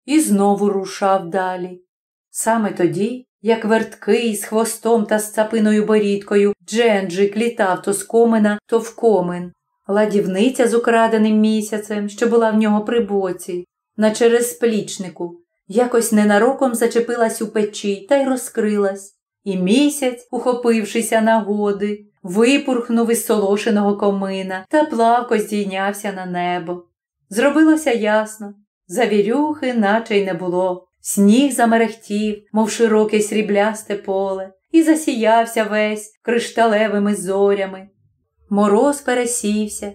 І знову рушав далі. Саме тоді, як верткий з хвостом та з цапиною борідкою, Дженджик літав то з комина, то в комин. Ладівниця з украденим місяцем, що була в нього при боці, на через сплічнику, якось ненароком зачепилась у печі та й розкрилась. І місяць, ухопившися нагоди, випурхнув із солошеного комина та плавко здійнявся на небо. Зробилося ясно, завірюхи, наче й не було. Сніг замерехтів, мов широке сріблясте поле, і засіявся весь кришталевими зорями. Мороз пересівся,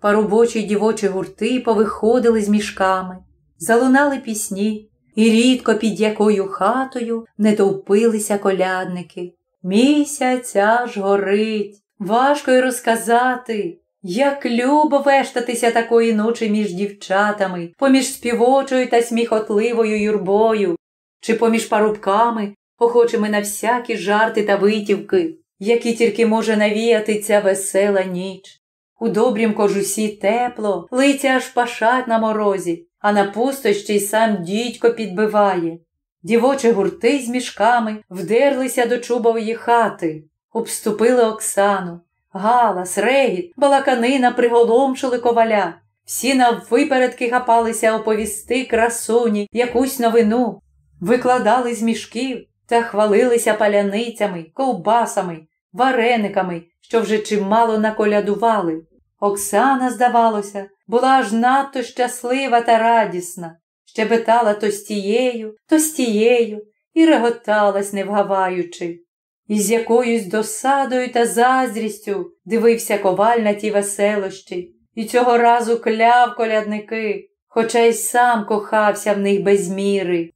парубочі дівочі гурти повиходили з мішками, залунали пісні, і рідко під якою хатою не товпилися колядники. Місяця ж горить, важко й розказати, як любо вештатися такої ночі між дівчатами, поміж співочою та сміхотливою юрбою, чи поміж парубками, охочими на всякі жарти та витівки, які тільки може навіяти ця весела ніч. У добрім кожусі тепло, лиця аж пашать на морозі, а на пустощі й сам дідько підбиває. Дівочі гурти з мішками вдерлися до чубової хати, обступили Оксану. Галас, регіт, балаканина приголомшили коваля. Всі наввипередки хапалися оповісти красуні якусь новину, викладали з мішків та хвалилися паляницями, ковбасами, варениками, що вже чимало наколядували. Оксана, здавалося, була аж надто щаслива та радісна, щебетала то з тією, то з тією і реготалась, не вгаваючи. І з якоюсь досадою та заздрістю дивився коваль на ті веселощі, і цього разу кляв колядники, хоча й сам кохався в них без міри.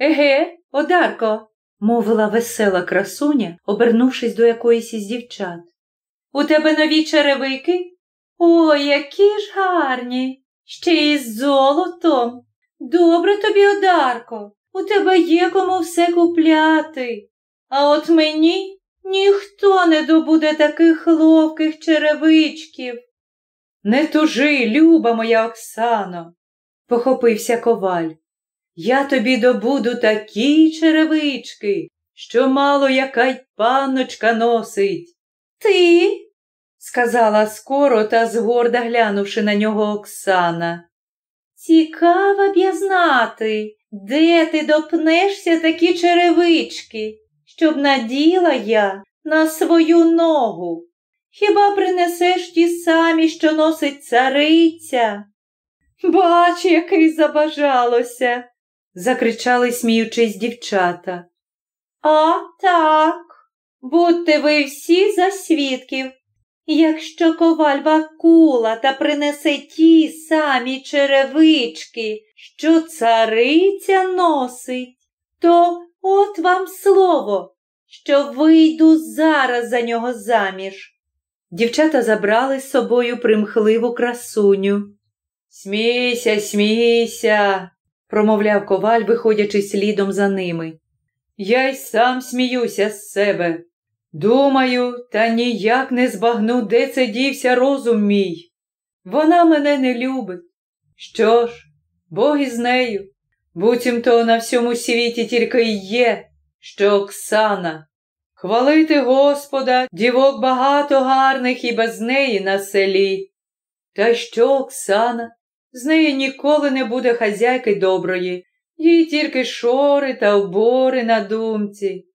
Еге, Одарко, мовила весела красуня, обернувшись до якоїсь із дівчат. У тебе нові черевики? Ой, які ж гарні, ще й з золотом. Добре тобі, Одарко, у тебе є кому все купляти. А от мені ніхто не добуде таких ловких черевичків. Не тужи, люба моя Оксано, похопився коваль. Я тобі добуду такі черевички, що мало яка й панночка носить. Ти? Сказала скоро та згорда глянувши на нього Оксана. Цікаво б я знати, де ти допнешся такі черевички, щоб наділа я на свою ногу. Хіба принесеш ті самі, що носить цариця? Бач, який забажалося, закричали, сміючись, дівчата. А так, будьте ви всі за свідків. Якщо коваль Вакула та принесе ті самі черевички, що цариця носить, то от вам слово, що вийду зараз за нього заміж. Дівчата забрали з собою примхливу красуню. Смійся, смійся, промовляв коваль, виходячи слідом за ними. Я й сам сміюся з себе. Думаю, та ніяк не збагну, де це дівся розум мій. Вона мене не любить. Що ж, Бог із нею. Буцімто на всьому світі тільки й є, що Оксана. Хвалити Господа, дівок багато гарних і без неї на селі. Та що Оксана? З неї ніколи не буде хазяйки доброї, їй тільки шори та обори на думці.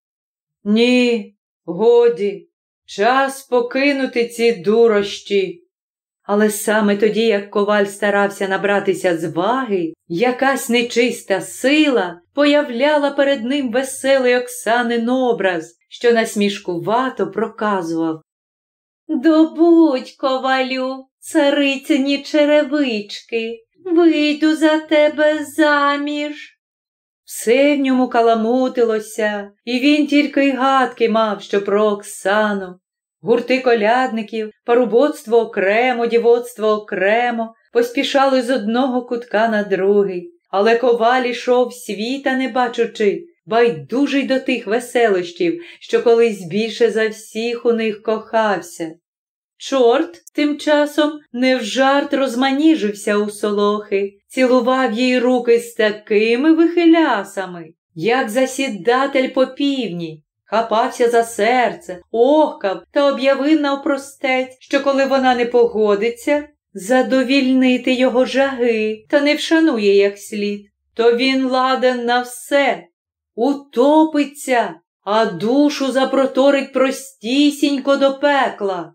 Ні, годі, час покинути ці дурощі. Але саме тоді, як коваль старався набратися зваги, якась нечиста сила появляла перед ним веселий Оксанин образ, що насмішкувато проказував. Добудь, ковалю, царицині черевички, вийду за тебе заміж. Все в ньому каламутилося, і він тільки й гадки мав, що про Оксану. Гурти колядників, парубоцтво окремо, дівоцтво окремо, поспішали з одного кутка на другий, але коваль ішов світа не бачучи, байдужий до тих веселощів, що колись більше за всіх у них кохався. Чорт тим часом не в жарт розманіжився у солохи, цілував їй руки з такими вихилясами, як засідатель по півні, хапався за серце, охкав та об'явив навпростець, що коли вона не погодиться, задовільнити його жаги та не вшанує як слід, то він ладен на все, утопиться, а душу запроторить простісінько до пекла.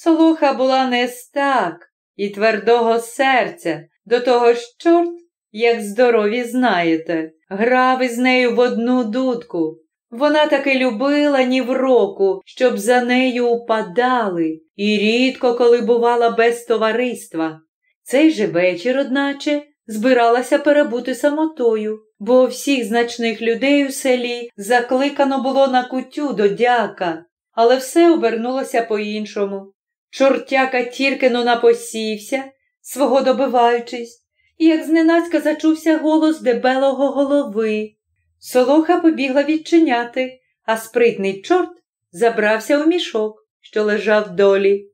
Солоха була не стак і твердого серця, до того ж чорт, як здорові знаєте, грав із нею в одну дудку. Вона таки любила ні в року, щоб за нею упадали, і рідко коли бувала без товариства. Цей же вечір, одначе, збиралася перебути самотою, бо всіх значних людей у селі закликано було на кутю до дяка, але все обернулося по-іншому. Чортяка тільки но напосівся, свого добиваючись, і як зненацька зачувся голос дебелого голови. Солоха побігла відчиняти, а спритний чорт забрався у мішок, що лежав долі.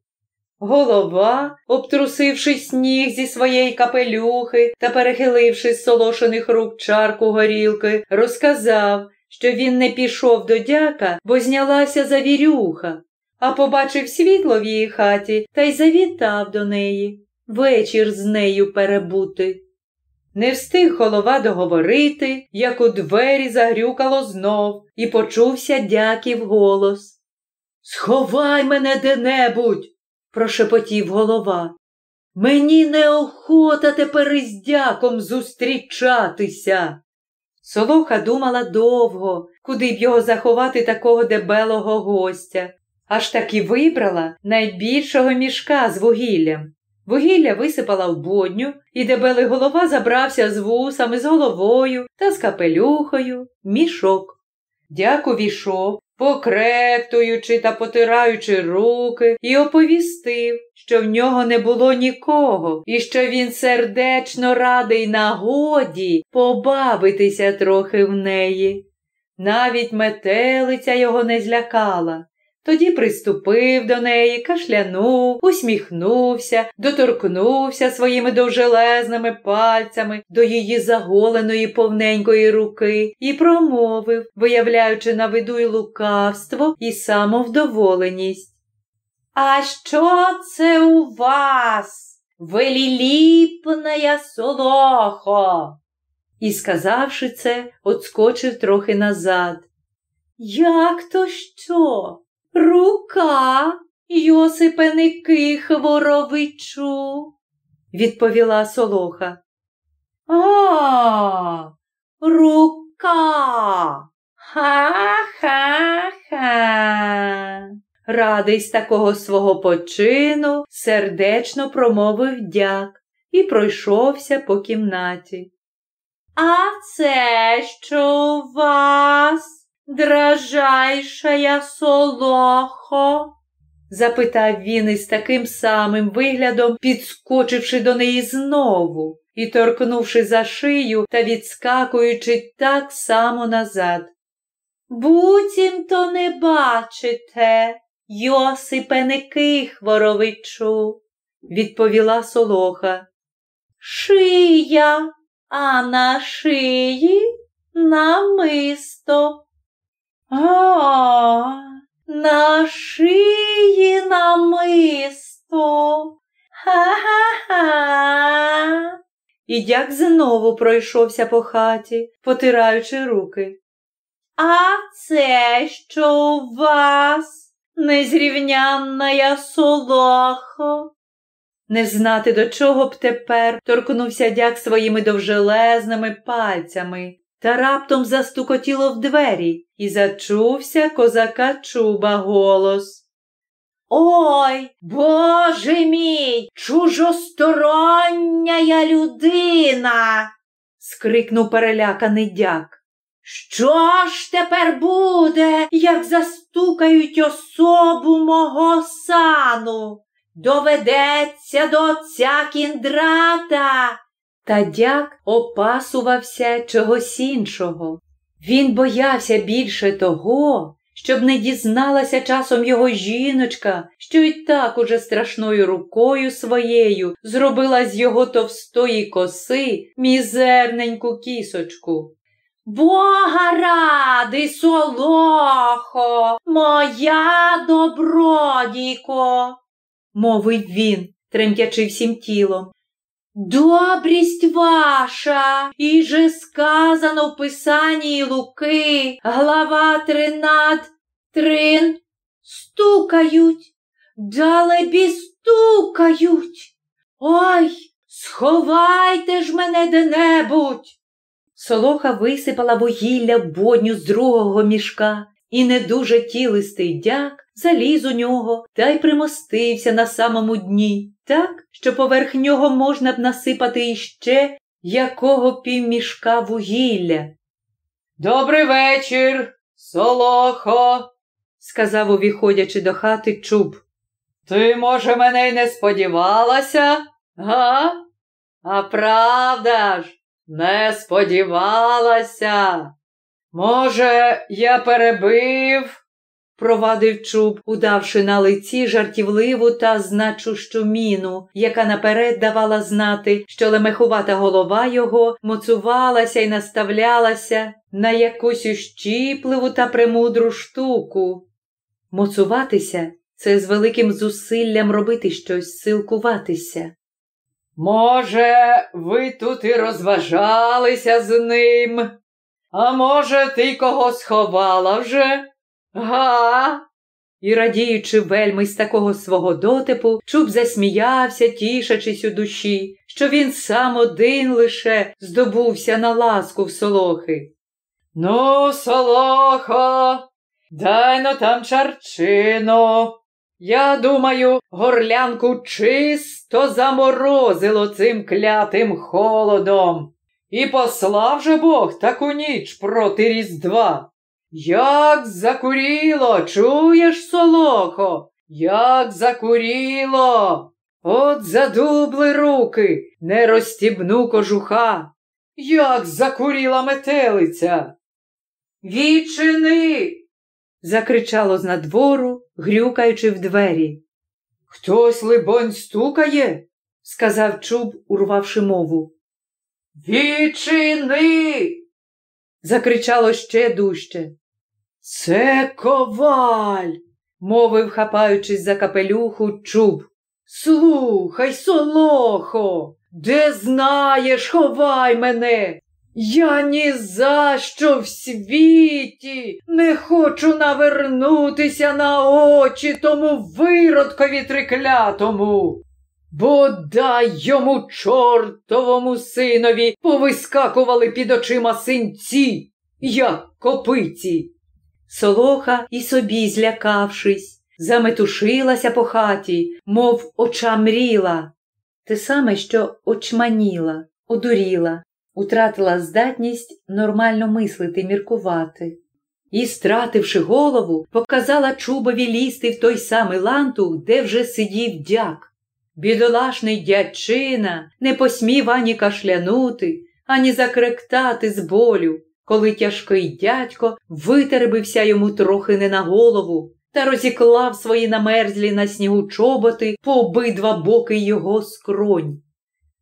Голова, обтрусивши сніг зі своєї капелюхи та перехиливши з солошених рук чарку горілки, розказав, що він не пішов до дяка, бо знялася завірюха, а побачив світло в її хаті та й завітав до неї вечір з нею перебути. Не встиг голова договорити, як у двері загрюкало знов, і почувся дяків голос. Сховай мене де-небудь, прошепотів голова. Мені неохота тепер із дяком зустрічатися. Солоха думала довго, куди б його заховати такого дебелого гостя, аж таки вибрала найбільшого мішка з вугіллям. Вугілля висипала в бодню, і дебелий голова забрався з вусами, з головою та з капелюхою мішок. Дяку війшов, покректуючи та потираючи руки, і оповістив, що в нього не було нікого, і що він сердечно радий нагоді побавитися трохи в неї. Навіть метелиця його не злякала. Тоді приступив до неї, кашлянув, усміхнувся, доторкнувся своїми довжелезними пальцями до її заголеної повненької руки і промовив, виявляючи на виду й лукавство і самовдоволеність. А що це у вас, веліліпная солохо? І, сказавши це, отскочив трохи назад. Як то що? Рука, Йосипеники Хворовичу, відповіла Солоха. А, рука. Ха-ха-ха. Радий з такого свого почину сердечно промовив дяк і пройшовся по кімнаті. А це що у вас? Дражайшая солохо? запитав він із таким самим виглядом, підскочивши до неї знову і торкнувши за шию та відскакуючи так само назад. Буцім то не бачите, Йосипе Никихворовичу, відповіла солоха. Шия, а на шиї намисто. А, на шиї намисто. Ха-ха-ха. І дяк знову пройшовся по хаті, потираючи руки. А це що у вас, незрівнянна солохо? Не знати, до чого б тепер торкнувся дяк своїми довжелезними пальцями та раптом застукотіло в двері і зачувся козака чуба голос. Ой, Боже мій, чужостороння людина. скрикнув переляканий дяк. Що ж тепер буде, як застукають особу мого сану? Доведеться до отця кіндрата та дяк опасувався чогось іншого. Він боявся більше того, щоб не дізналася часом його жіночка, що й так уже страшною рукою своєю зробила з його товстої коси мізерненьку кісочку. Бога ради, солохо, моя добродійко, мовив він, тремтячи всім тілом. Добрість ваша, і же сказано в Писанні Луки, глава тринад трин, стукають, далебі стукають. Ой, сховайте ж мене де-небудь. Солоха висипала вугілля в бодню з другого мішка, і не дуже тілистий дяк заліз у нього та й примостився на самому дні, так, що поверх нього можна б насипати іще якого півмішка вугілля. Добрий вечір, Солохо, сказав, увіходячи до хати чуб. Ти, може, мене й не сподівалася, га? А правда ж, не сподівалася. Може, я перебив? провадив чуб, удавши на лиці жартівливу та значущу міну, яка наперед давала знати, що лемехувата голова його моцувалася і наставлялася на якусь ущіпливу та премудру штуку. Моцуватися це з великим зусиллям робити щось, силкуватися. Може, ви тут і розважалися з ним? А може, ти кого сховала вже? Га? І, радіючи вельми з такого свого дотипу, чуб засміявся, тішачись у душі, що він сам один лише здобувся на ласку в солохи. Ну, солохо, дай но там чарчину. Я думаю, горлянку чисто заморозило цим клятим холодом. І послав же Бог таку ніч проти Різдва. Як закуріло, чуєш, солохо? Як закуріло? От задубли руки, не розстібну кожуха. Як закуріла метелиця. Відчини. закричало з надвору, грюкаючи в двері. Хтось, либонь, стукає? сказав чуб, урвавши мову. Відчини. закричало ще дужче. Це коваль, мовив, хапаючись за капелюху, чуб. Слухай, солохо, де знаєш, ховай мене. Я ні за що в світі не хочу навернутися на очі тому виродкові триклятому. Бодай йому чортовому синові повискакували під очима синці, як копиці. Солоха і собі злякавшись, заметушилася по хаті, мов очамріла. Те саме, що очманіла, одуріла, утратила здатність нормально мислити, міркувати. І, стративши голову, показала чубові лізти в той самий лантух, де вже сидів дяк. Бідолашний дядчина не посмів ані кашлянути, ані закректати з болю, коли тяжкий дядько витербився йому трохи не на голову та розіклав свої намерзлі на снігу чоботи по обидва боки його скронь.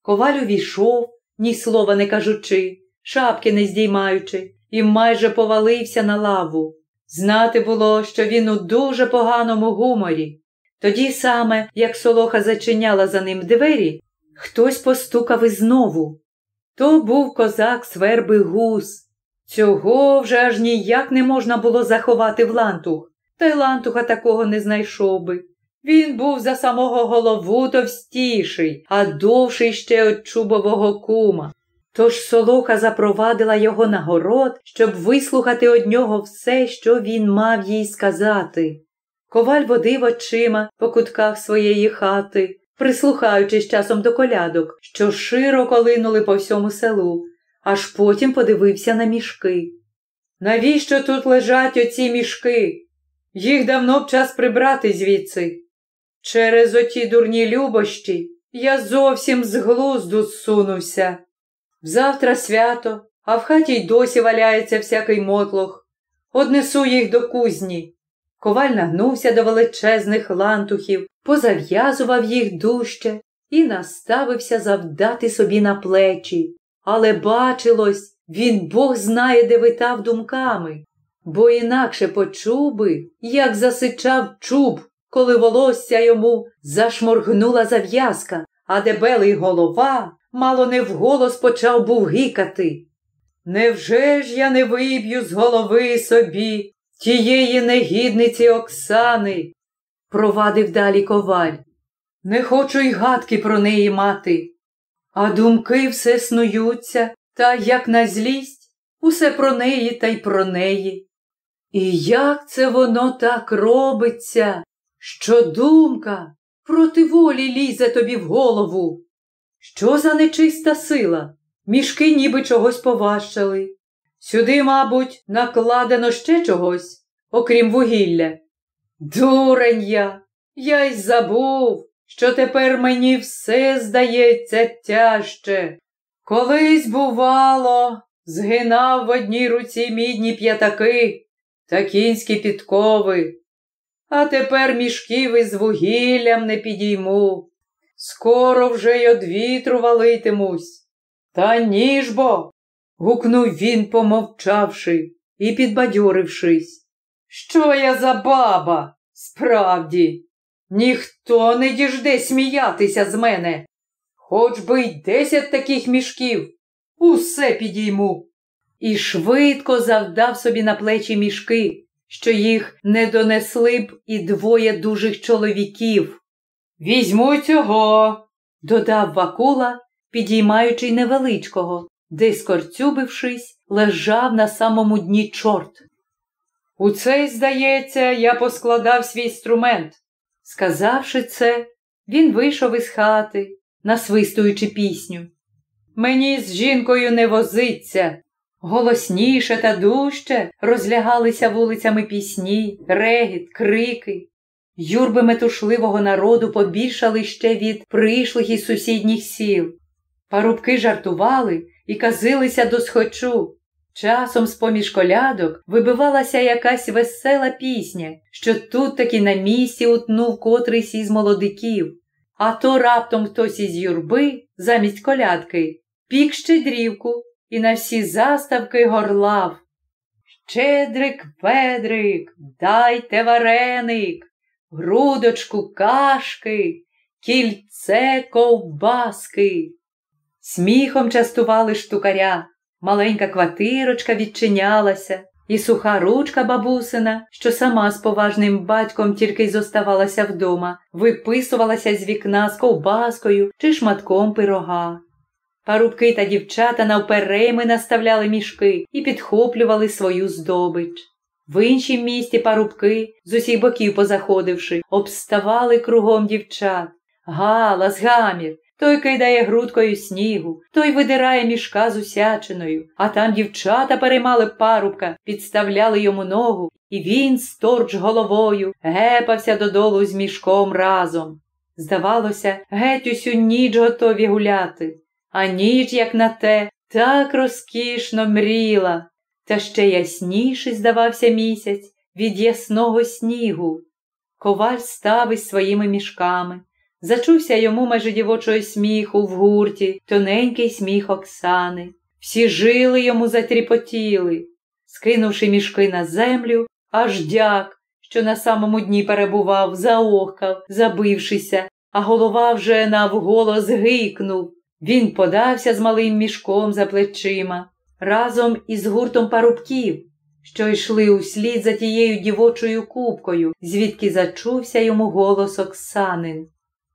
Коваль увійшов, ні слова не кажучи, шапки не здіймаючи, і майже повалився на лаву. Знати було, що він у дуже поганому гуморі. Тоді саме, як солоха зачиняла за ним двері, хтось постукав і знову. То був козак сверби гус. Цього вже аж ніяк не можна було заховати в лантух, та й лантуха такого не знайшов би. Він був за самого голову товстіший, а довший ще від чубового кума. Тож солоха запровадила його на город, щоб вислухати од нього все, що він мав їй сказати. Коваль водив очима по кутках своєї хати, прислухаючись часом до колядок, що широко линули по всьому селу, аж потім подивився на мішки. Навіщо тут лежать оці мішки? Їх давно б час прибрати звідси. Через оті дурні любощі я зовсім з глузду зсунувся. Завтра свято, а в хаті й досі валяється всякий мотлох. Однесу їх до кузні. Коваль нагнувся до величезних лантухів, позав'язував їх дужче і наставився завдати собі на плечі. Але бачилось, він бог знає, де витав думками, бо інакше почув би, як засичав чуб, коли волосся йому зашморгнула зав'язка, а дебелий голова мало не вголос почав був гикати. Невже ж я не виб'ю з голови собі тієї негідниці Оксани? провадив далі коваль. Не хочу й гадки про неї мати. А думки все снуються, та як на злість, усе про неї та й про неї. І як це воно так робиться, що думка проти волі лізе тобі в голову? Що за нечиста сила? Мішки ніби чогось поважчали. Сюди, мабуть, накладено ще чогось, окрім вугілля. Дурень я, я й забув, що тепер мені все здається тяжче. Колись, бувало, згинав в одній руці мідні п'ятаки та кінські підкови, а тепер мішків із вугіллям не підійму. Скоро вже й од вітру валитимусь. Та ніж бо. Гукнув він, помовчавши і підбадьорившись. Що я за баба? Справді, ніхто не діжде сміятися з мене. Хоч би й десять таких мішків, усе підійму. І швидко завдав собі на плечі мішки, що їх не донесли б і двоє дужих чоловіків. Візьму цього, додав Вакула, підіймаючи невеличкого, де, скорцюбившись, лежав на самому дні чорт. У цей, здається, я поскладав свій інструмент. Сказавши це, він вийшов із хати, насвистуючи пісню. Мені з жінкою не возиться. Голосніше та дужче розлягалися вулицями пісні, регіт, крики. Юрби метушливого народу побільшали ще від прийшлих із сусідніх сіл. Парубки жартували і казилися до схочу. Часом з поміж колядок вибивалася якась весела пісня, що тут таки на місці утнув котрийсь із молодиків, а то раптом хтось із юрби, замість колядки, пік щедрівку і на всі заставки горлав. Щедрик, Педрик, дайте вареник, грудочку кашки, кільце ковбаски. Сміхом частували штукаря, маленька квартирочка відчинялася, і суха ручка бабусина, що сама з поважним батьком тільки й зоставалася вдома, виписувалася з вікна з ковбаскою чи шматком пирога. Парубки та дівчата навперейми наставляли мішки і підхоплювали свою здобич. В іншім місті парубки, з усіх боків позаходивши, обставали кругом дівчат. Галас, гамір, той кидає грудкою снігу, той видирає мішка з усячиною, а там дівчата переймали парубка, підставляли йому ногу, і він, сторч головою, гепався додолу з мішком разом. Здавалося, геть усю ніч готові гуляти, а ніч, як на те, так розкішно мріла, та ще ясніший здавався місяць від ясного снігу. Коваль став із своїми мішками. Зачувся йому майже дівочого сміху в гурті, тоненький сміх Оксани. Всі жили йому затріпотіли. Скинувши мішки на землю, аж дяк, що на самому дні перебував, заохкав, забившися, а голова вже навголос гикнув. Він подався з малим мішком за плечима, разом із гуртом парубків, що йшли услід за тією дівочою кубкою, звідки зачувся йому голос Оксанин.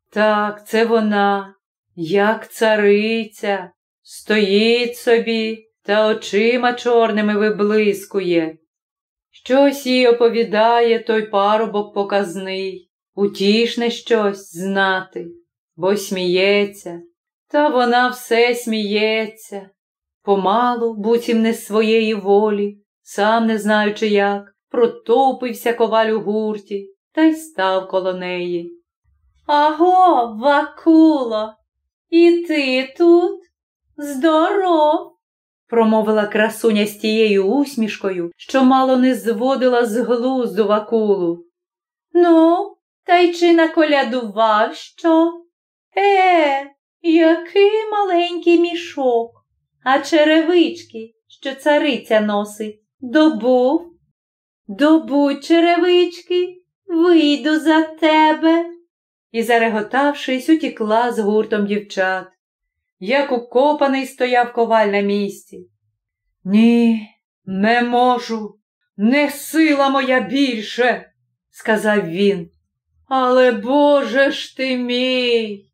Так, це вона, як цариця, стоїть собі та очима чорними виблискує. Щось їй оповідає той парубок показний, утішне щось знати, бо сміється, та вона все сміється. Помалу, буцім не своєї волі, сам не знаючи як, протопився коваль у гурті та й став коло неї. Аго, Вакуло, і ти тут? Здоров, промовила красуня з тією усмішкою, що мало не зводила з глузду Вакулу. Ну, та й чи наколядував що? Е, який маленький мішок, а черевички, що цариця носить, добув? Добудь черевички вийду за тебе. І, зареготавшись, утікла з гуртом дівчат. Як укопаний стояв коваль на місці. Ні, не можу, не сила моя більше, сказав він. Але Боже ж ти мій,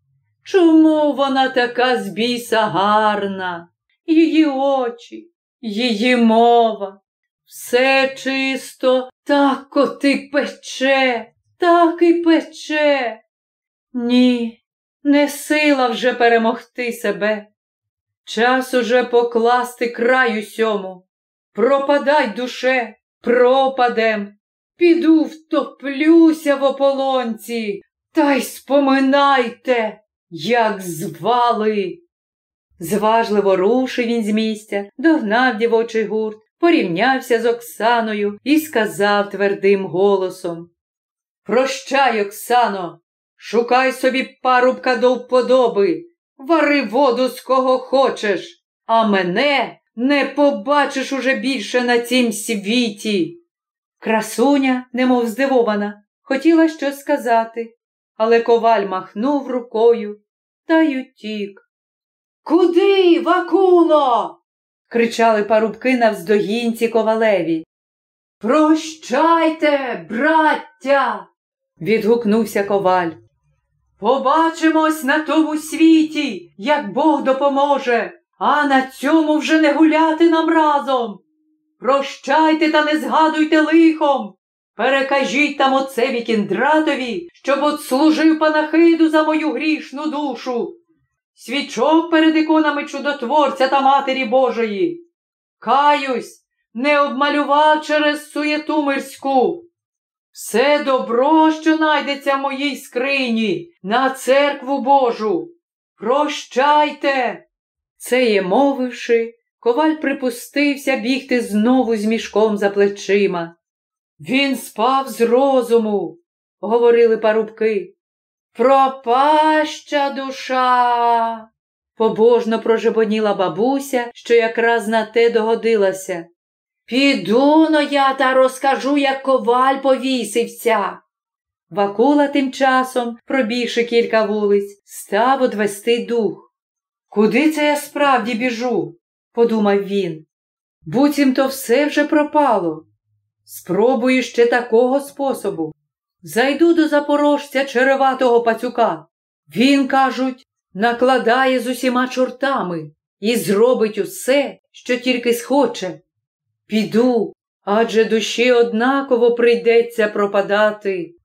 чому вона така з біса гарна? Її очі, її мова, все чисто, так коти пече, так і пече. Ні, не сила вже перемогти себе. Час уже покласти край усьому. Пропадай, душе, пропадем. Піду втоплюся в ополонці, та й споминайте, як звали. Зважливо рушив він з місця, догнав дівочий гурт, порівнявся з Оксаною і сказав твердим голосом Прощай, Оксано, шукай собі парубка до вподоби, вари воду з кого хочеш, а мене не побачиш уже більше на цім світі. Красуня, немов здивована, хотіла щось сказати, але коваль махнув рукою та й утік. Куди, Вакуло? кричали парубки навздогінці ковалеві. Прощайте, браття. відгукнувся коваль. Побачимось на тому світі, як Бог допоможе, а на цьому вже не гуляти нам разом. Прощайте та не згадуйте лихом. Перекажіть там отцеві кіндратові, щоб отслужив панахиду за мою грішну душу. Свічок перед іконами чудотворця та Матері Божої. Каюсь, не обмалював через суєту мирську. Все добро, що найдеться в моїй скрині, на церкву Божу. Прощайте. Це є мовивши, коваль припустився бігти знову з мішком за плечима. Він спав з розуму, говорили парубки. Пропаща душа. Побожно прожебоніла бабуся, що якраз на те догодилася. Піду но я та розкажу, як коваль повісився. Вакула тим часом, пробігши кілька вулиць, став одвести дух. Куди це я справді біжу? подумав він. Буцімто все вже пропало. Спробую ще такого способу. Зайду до запорожця череватого пацюка. Він, кажуть, накладає з усіма чортами і зробить усе, що тільки схоче. Піду, адже душі однаково прийдеться пропадати.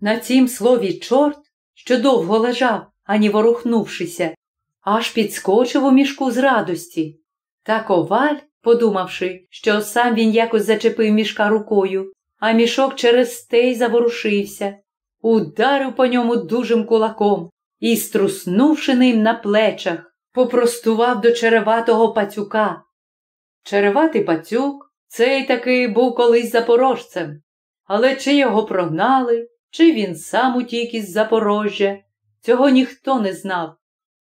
На цім слові чорт, що довго лежав, ані ворухнувшися, аж підскочив у мішку з радості. Та коваль, подумавши, що сам він якось зачепив мішка рукою, а мішок через те й заворушився, ударив по ньому дужим кулаком і, струснувши ним на плечах, попростував до череватого пацюка. Череватий пацюк цей таки був колись запорожцем, але чи його прогнали, чи він сам утік із Запорожжя, цього ніхто не знав.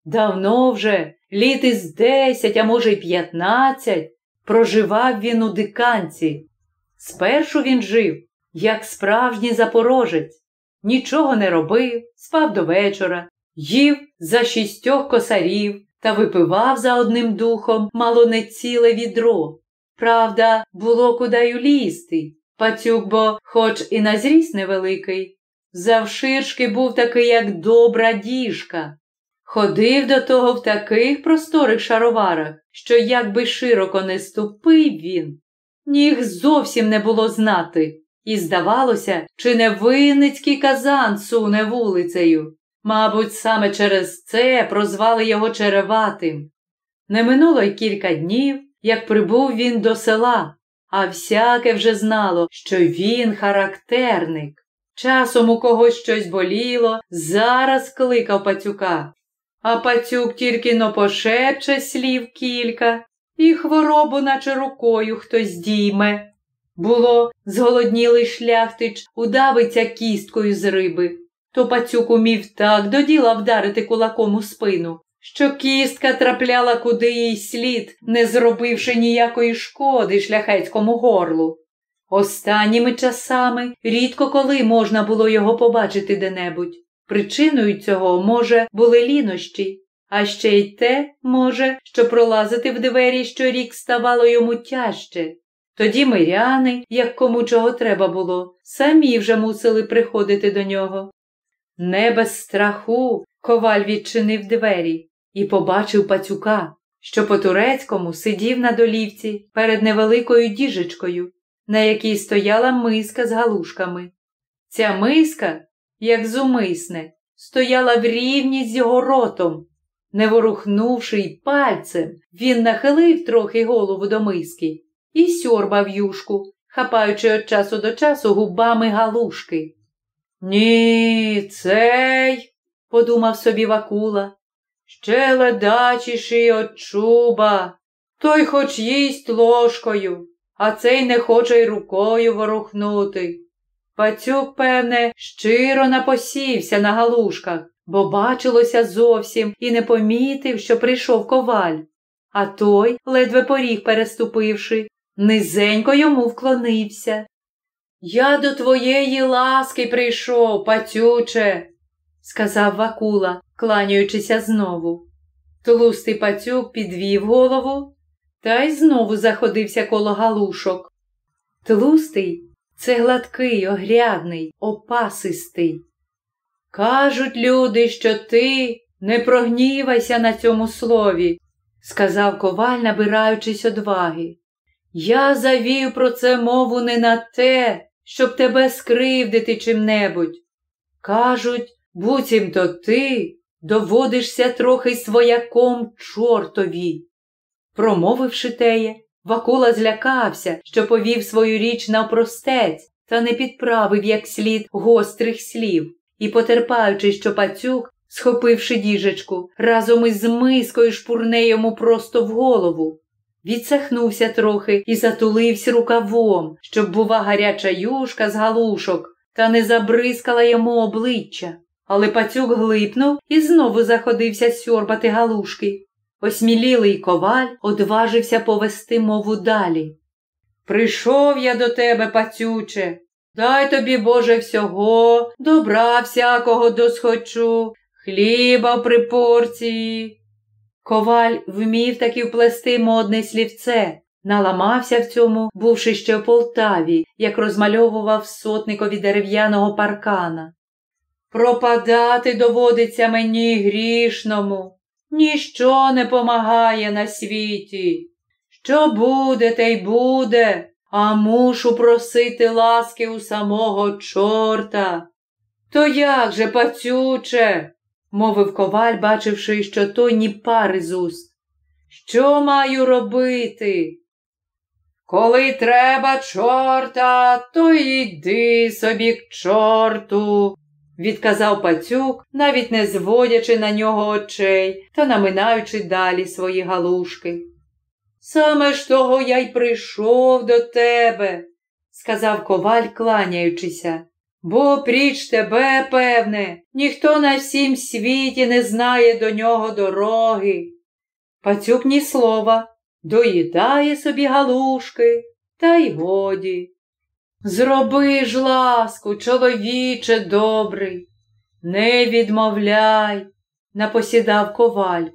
Давно вже, літ із десять, а може й п'ятнадцять, проживав він у диканці. Спершу він жив, як справжній запорожець, нічого не робив, спав до вечора, їв за шістьох косарів та випивав за одним духом мало не ціле відро. Правда, було куди й улізти. Пацюк, бо, хоч і на зріст невеликий, завширшки був такий, як добра діжка. Ходив до того в таких просторих шароварах, що якби широко не ступив він, ніг зовсім не було знати, і, здавалося, чи не винницький казан суне вулицею. Мабуть, саме через це прозвали його Череватим. Не минуло й кілька днів, як прибув він до села, а всяке вже знало, що він характерник. Часом у когось щось боліло, зараз кликав пацюка. А пацюк тільки но пошепче слів кілька, і хворобу, наче рукою хтось дійме. Було, зголоднілий шляхтич удавиться кісткою з риби, то пацюк умів так до діла вдарити кулаком у спину, що кістка трапляла куди їй слід, не зробивши ніякої шкоди шляхетському горлу. Останніми часами рідко коли можна було його побачити де-небудь. Причиною цього, може, були лінощі, а ще й те, може, що пролазити в двері щорік ставало йому тяжче. Тоді миряни, як кому чого треба було, самі вже мусили приходити до нього. Не без страху коваль відчинив двері і побачив пацюка, що по турецькому сидів на долівці перед невеликою діжечкою, на якій стояла миска з галушками. Ця миска, як зумисне, стояла в рівні з його ротом. Не ворухнувши й пальцем, він нахилив трохи голову до миски і сьорбав юшку, хапаючи від часу до часу губами галушки. Ні, цей, подумав собі Вакула, ще ледачіший от чуба. Той хоч їсть ложкою, а цей не хоче й рукою ворухнути. Пацюк, певне, щиро напосівся на галушках, бо бачилося зовсім і не помітив, що прийшов коваль. А той, ледве поріг переступивши, низенько йому вклонився. Я до твоєї ласки прийшов, пацюче, сказав Вакула, кланяючися знову. Тлустий пацюк підвів голову та й знову заходився коло галушок. Тлустий це гладкий, огрядний, опасистий. Кажуть люди, що ти не прогнівайся на цьому слові, сказав коваль, набираючись одваги. Я завів про це мову не на те, щоб тебе скривдити чим-небудь. Кажуть, буцімто ти доводишся трохи свояком чортові. Промовивши теє, Вакула злякався, що повів свою річ навпростець та не підправив як слід гострих слів, і, потерпаючи, що пацюк, схопивши діжечку, разом із мискою шпурне йому просто в голову. Відсахнувся трохи і затулився рукавом, щоб, бува, гаряча юшка з галушок, та не забризкала йому обличчя. Але пацюк глипнув і знову заходився сьорбати галушки. Осмілілий коваль одважився повести мову далі. Прийшов я до тебе, пацюче, дай тобі, Боже, всього, добра всякого досхочу, хліба в припорції. Коваль вмів таки вплести модне слівце, наламався в цьому, бувши ще в Полтаві, як розмальовував сотникові дерев'яного паркана. Пропадати доводиться мені грішному, ніщо не помагає на світі. Що буде, те й буде, а мушу просити ласки у самого чорта. То як же, пацюче? Мовив коваль, бачивши, що той ні пари з уст. Що маю робити? Коли треба чорта, то йди собі к чорту, відказав пацюк, навіть не зводячи на нього очей та наминаючи далі свої галушки. Саме ж того я й прийшов до тебе, сказав коваль, кланяючися. Бо пріч тебе, певне, ніхто на всім світі не знає до нього дороги. Пацюк ні слова, доїдає собі галушки, та й годі. Зроби ж ласку, чоловіче добрий, не відмовляй, напосідав коваль.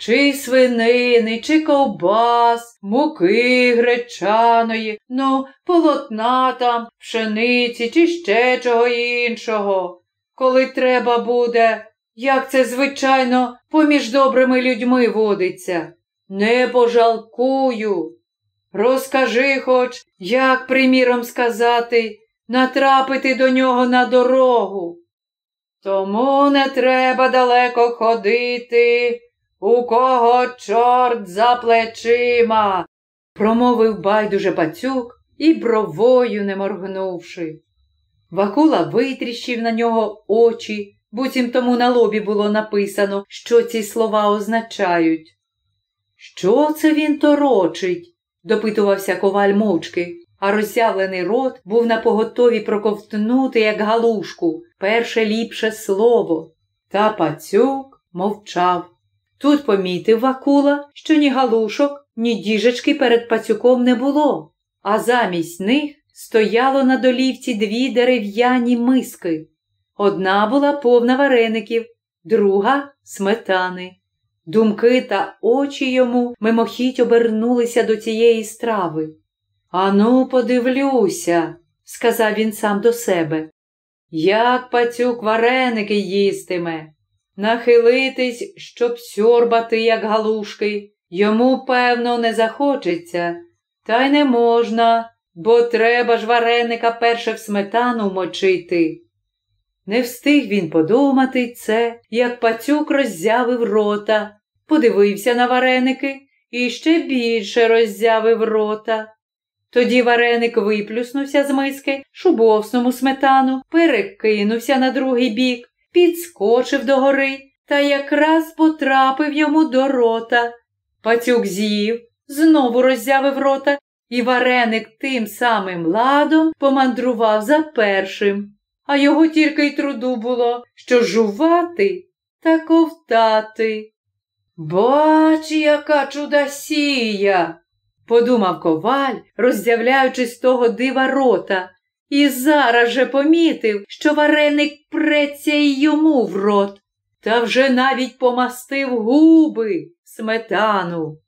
Чи свинини, чи ковбас, муки гречаної, ну, полотна там, пшениці, чи ще чого іншого. Коли треба буде, як це, звичайно, поміж добрими людьми водиться. Не пожалкую. Розкажи хоч, як, приміром сказати, натрапити до нього на дорогу. Тому не треба далеко ходити. У кого чорт за плечима? промовив байдуже пацюк і бровою не моргнувши. Вакула витріщив на нього очі, буцім тому на лобі було написано, що ці слова означають. Що це він торочить? допитувався коваль мовчки, а роззявлений рот був напоготові проковтнути, як галушку, перше ліпше слово. Та пацюк мовчав. Тут помітив Вакула, що ні галушок, ні діжечки перед пацюком не було, а замість них стояло на долівці дві дерев'яні миски. Одна була повна вареників, друга сметани. Думки та очі йому мимохідь обернулися до цієї страви. Ану, подивлюся, сказав він сам до себе. Як пацюк вареники їстиме, нахилитись, щоб сьорбати, як галушки, йому, певно, не захочеться, та й не можна, бо треба ж вареника перше в сметану мочити. Не встиг він подумати це, як пацюк роззявив рота, подивився на вареники і ще більше роззявив рота. Тоді вареник виплюснувся з миски, шубовсному сметану, перекинувся на другий бік, підскочив догори та якраз потрапив йому до рота. Пацюк з'їв, знову роззявив рота, і вареник тим самим ладом помандрував за першим, а його тільки й труду було, що жувати та ковтати. Бач, яка чудосія! подумав коваль, роздявляючи з того дива рота, і зараз же помітив, що вареник преться й йому в рот, та вже навіть помастив губи сметану.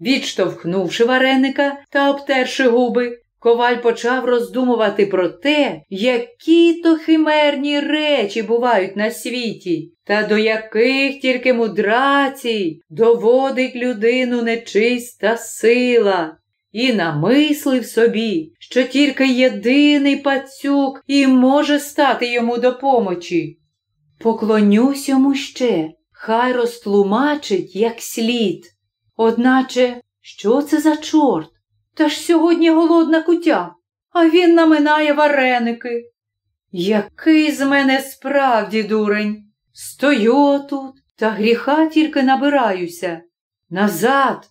Відштовхнувши вареника та обтерши губи, коваль почав роздумувати про те, які то химерні речі бувають на світі, та до яких тільки мудрацій доводить людину нечиста сила, і намислив собі, що тільки єдиний пацюк і може стати йому до помочі. Поклонюсь йому ще, хай розтлумачить, як слід. Одначе, що це за чорт? Та ж сьогодні голодна кутя, а він наминає вареники. Який з мене справді дурень? Стою тут та гріха тільки набираюся. Назад.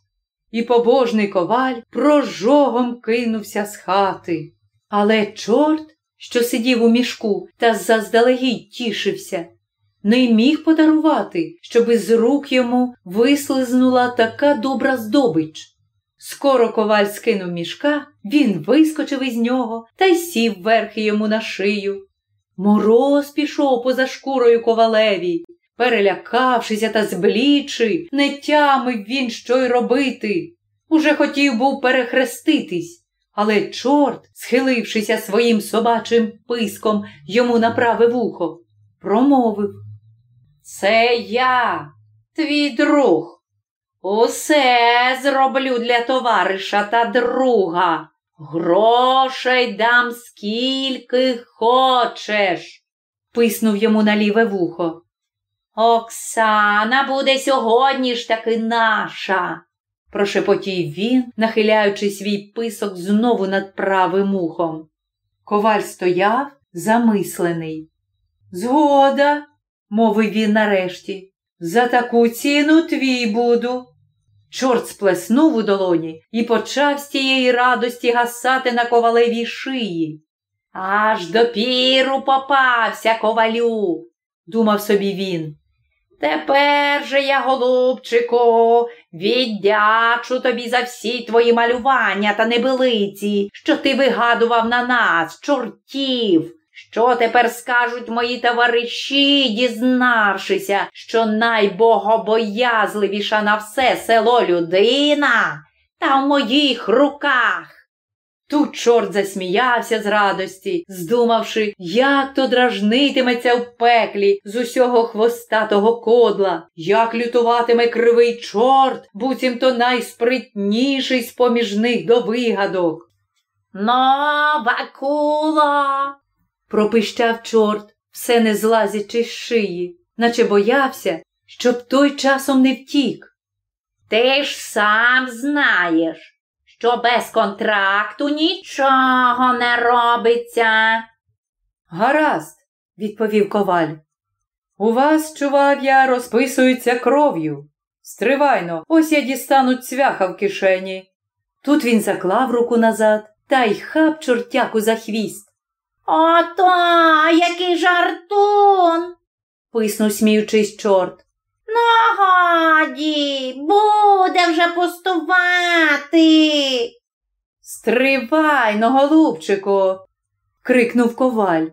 І побожний коваль прожогом кинувся з хати. Але чорт, що сидів у мішку та заздалегідь тішився, не міг подарувати, щоб із рук йому вислизнула така добра здобич. Скоро коваль скинув мішка, він вискочив із нього та й сів верхи йому на шию. Мороз пішов поза шкурою ковалеві. Перелякавшися та зблічи, не тямив він, що й робити. Уже хотів був перехреститись, але чорт, схилившися своїм собачим писком йому на праве вухо, промовив Це я, твій друг. Усе зроблю для товариша та друга. Грошей дам скільки хочеш, писнув йому на ліве вухо. Оксана буде сьогодні ж таки наша, прошепотів він, нахиляючи свій писок знову над правим ухом. Коваль стояв замислений. Згода, мовив він нарешті, за таку ціну твій буду. Чорт сплеснув у долоні і почав з тієї радості гасати на ковалевій шиї. Аж допіру попався ковалю, думав собі він. Тепер же я, голубчику, віддячу тобі за всі твої малювання та небилиці, що ти вигадував на нас, чортів. Що тепер скажуть мої товариші, дізнавшися, що найбогобоязливіша на все село людина та в моїх руках? Тут чорт засміявся з радості, здумавши, як то дражнитиметься в пеклі з усього хвостатого кодла, як лютуватиме кривий чорт, буцімто найспритніший з поміж них до вигадок. Нова кула пропищав чорт, все не злазячи з шиї, наче боявся, щоб той часом не втік. Ти ж сам знаєш, що без контракту нічого не робиться. Гаразд, відповів коваль. У вас, чував я, розписуються кров'ю. Стривайно, ось я дістану цвяха в кишені. Тут він заклав руку назад та й хап чортяку за хвіст. Ото, який жартун, писнув сміючись чорт. Ну, годі, буде вже пустувати. Стривайно, голубчику, крикнув коваль.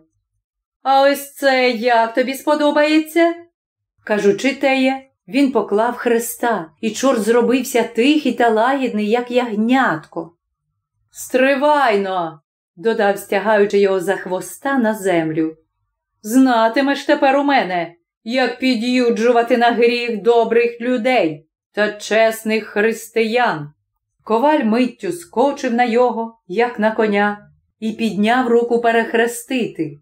А ось це як тобі сподобається? Кажучи теє, він поклав хреста, і чорт зробився тихий та лагідний, як ягнятко. Стривайно, додав, стягаючи його за хвоста на землю. Знатимеш тепер у мене, як під'юджувати на гріх добрих людей та чесних християн. Коваль миттю скочив на його, як на коня, і підняв руку перехрестити.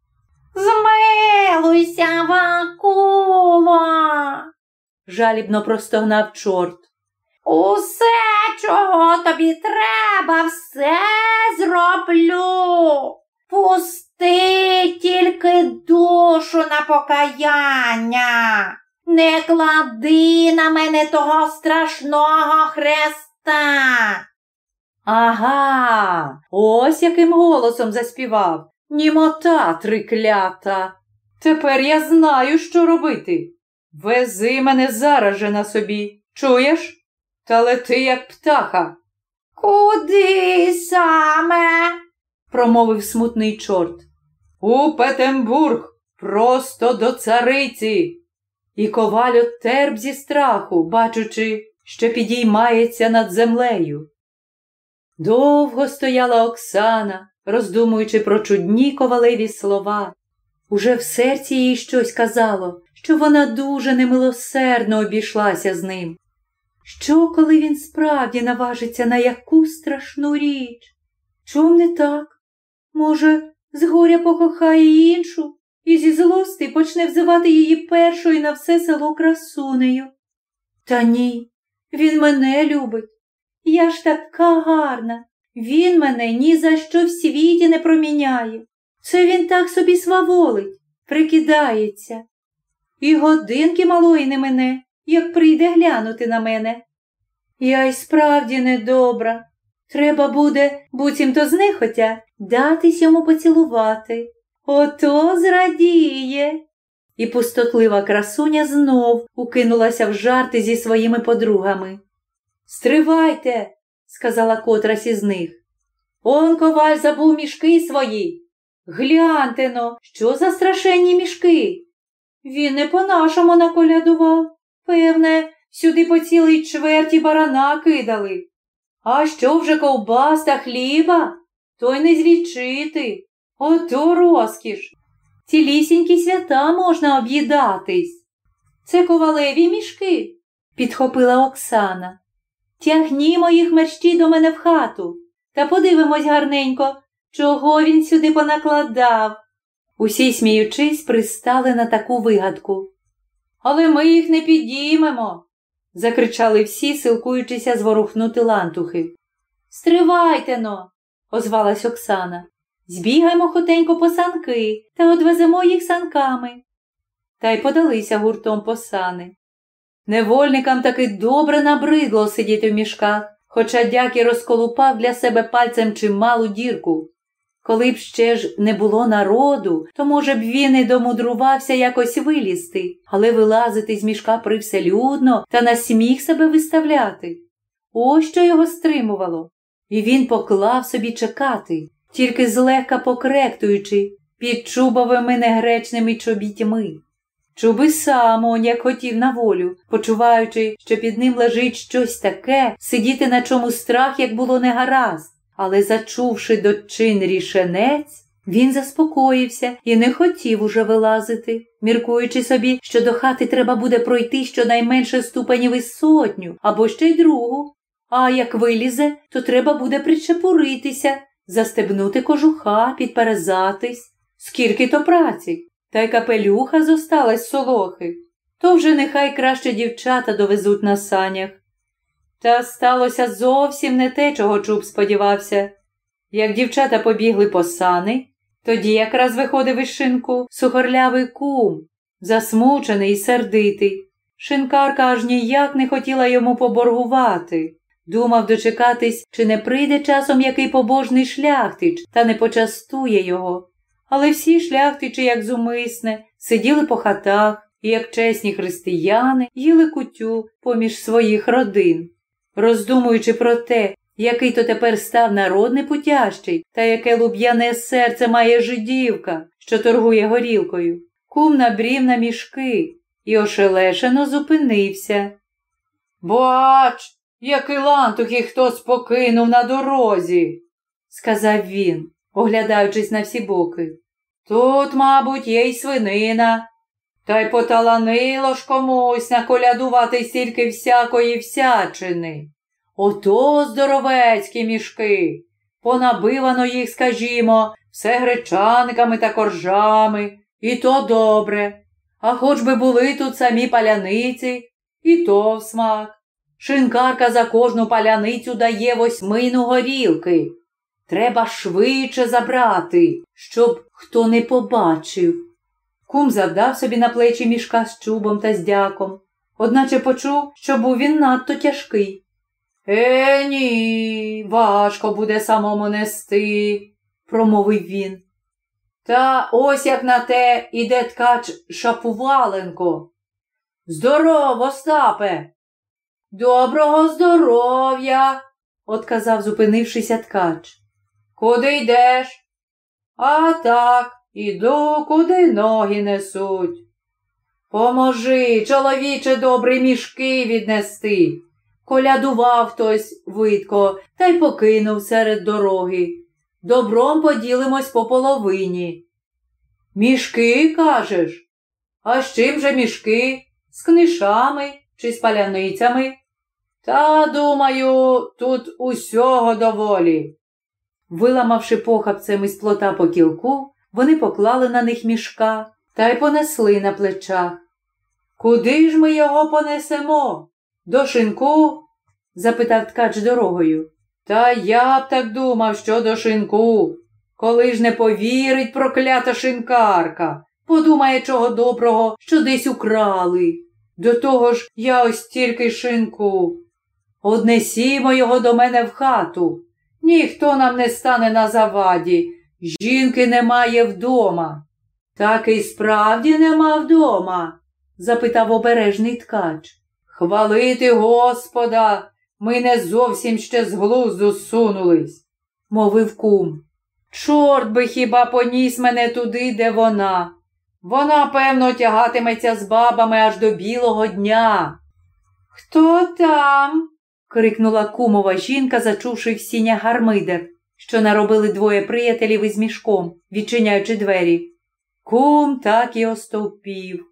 Змилуйся, Вакула, жалібно простогнав чорт. Усе, чого тобі треба, все зроблю. Пусти тільки душу на покаяння. Не клади на мене того страшного хреста. Ага, ось яким голосом заспівав. Німота триклята. Тепер я знаю, що робити. Вези мене зараз же на собі, чуєш? Та лети, як птаха. Куди саме? Промовив смутний чорт. У Петембург, просто до цариці. І коваль отерп зі страху, бачучи, що підіймається над землею. Довго стояла Оксана, роздумуючи про чудні ковалеві слова. Уже в серці їй щось казало, що вона дуже немилосердно обійшлася з ним. Що, коли він справді наважиться на яку страшну річ? Чом не так? Може, з горя покохає іншу і зі злости почне взивати її першою на все село красунею? Та ні, він мене любить. Я ж така гарна. Він мене ні за що в світі не проміняє. Це він так собі сваволить, прикидається. І годинки малої не мене, як прийде глянути на мене. Я й справді недобра. Треба буде, буцімто знехотя, датись йому поцілувати. Ото зрадіє. І пустотлива красуня знов укинулася в жарти зі своїми подругами. Стривайте, сказала котрась із них. Он коваль забув мішки свої. Гляньте но, що за страшенні мішки. Він не по-нашому наколядував. Певне, сюди по цілій чверті барана кидали. А що вже ковбас та хліба? То й не злічити. Ото розкіш. Цілісінькі свята можна об'їдатись. Це ковалеві мішки, підхопила Оксана. Тягнімо їх мерщі до мене в хату та подивимось гарненько, чого він сюди понакладав. Усі, сміючись, пристали на таку вигадку. Але ми їх не підіймемо, закричали всі, силкуючися зворухнути лантухи. Стривайте но, озвалась Оксана. Збігаймо хотенько по санки та одвеземо їх санками. Та й подалися гуртом по сани. Невольникам таки добре набридло сидіти в мішках, хоча дяки розколупав для себе пальцем чималу дірку. Коли б ще ж не було народу, то, може б, він і домудрувався якось вилізти, але вилазити з мішка привселюдно та на сміх себе виставляти. Ось що його стримувало. І він поклав собі чекати, тільки злегка покректуючи під чубовими негречними чобітьми. Чуби сам он, як хотів на волю, почуваючи, що під ним лежить щось таке, сидіти на чому страх, як було негаразд. Але, зачувши дочин рішенець, він заспокоївся і не хотів уже вилазити, міркуючи собі, що до хати треба буде пройти щонайменше ступенів із сотню або ще й другу. А як вилізе, то треба буде причепуритися, застебнути кожуха, підперезатись. Скільки то праці, та й капелюха зосталась солохи. То вже нехай краще дівчата довезуть на санях. Та сталося зовсім не те, чого чуб сподівався. Як дівчата побігли по сани, тоді якраз виходив із шинку сухорлявий кум, засмучений і сердитий. Шинкарка аж ніяк не хотіла йому поборгувати. Думав дочекатись, чи не прийде часом який побожний шляхтич та не почастує його. Але всі шляхтичі, як зумисне, сиділи по хатах і, як чесні християни, їли кутю поміж своїх родин. Роздумуючи про те, який то тепер став народний путящий, та яке луб'яне серце має жидівка, що торгує горілкою. Кум набрів на мішки і ошелешено зупинився. Бач, який лантух і хтось покинув на дорозі, сказав він, оглядаючись на всі боки. Тут, мабуть, є й свинина. Та й поталанило ж комусь наколядувати стільки всякої всячини. Ото здоровецькі мішки. Понабивано їх, скажімо, все гречаниками та коржами, і то добре. А хоч би були тут самі паляниці, і то в смак. Шинкарка за кожну паляницю дає восьмину горілки. Треба швидше забрати, щоб хто не побачив. Кум завдав собі на плечі мішка з чубом та з дяком, одначе почув, що був він надто тяжкий. Е, ні, важко буде самому нести, промовив він. Та ось як на те іде ткач Шапуваленко. Здорово, Остапе! Доброго здоров'я, отказав зупинившися ткач. Куди йдеш? А так, іду, куди ноги несуть. Поможи, чоловіче, добрі мішки віднести. Колядував хтось видко та й покинув серед дороги. Добром поділимось по половині. Мішки, кажеш? А з чим же мішки? З книшами чи з паляницями? Та, думаю, тут усього доволі. Виламавши похапцем із плота по кілку, вони поклали на них мішка та й понесли на плечах. Куди ж ми його понесемо? До шинку? запитав ткач дорогою. Та я б так думав, що до шинку. Коли ж не повірить проклята шинкарка, подумає, чого доброго, що десь украли. До того ж я ось тільки шинку. Однесімо його до мене в хату. Ніхто нам не стане на заваді. Жінки немає вдома. Так і справді нема вдома? запитав обережний ткач. Хвалити Господа, ми не зовсім ще з глузду сунулись, мовив кум. Чорт би хіба поніс мене туди, де вона. Вона, певно, тягатиметься з бабами аж до білого дня. Хто там? Крикнула кумова жінка, зачувши в сіня гармидер, що наробили двоє приятелів із мішком, відчиняючи двері. Кум так і остовпів.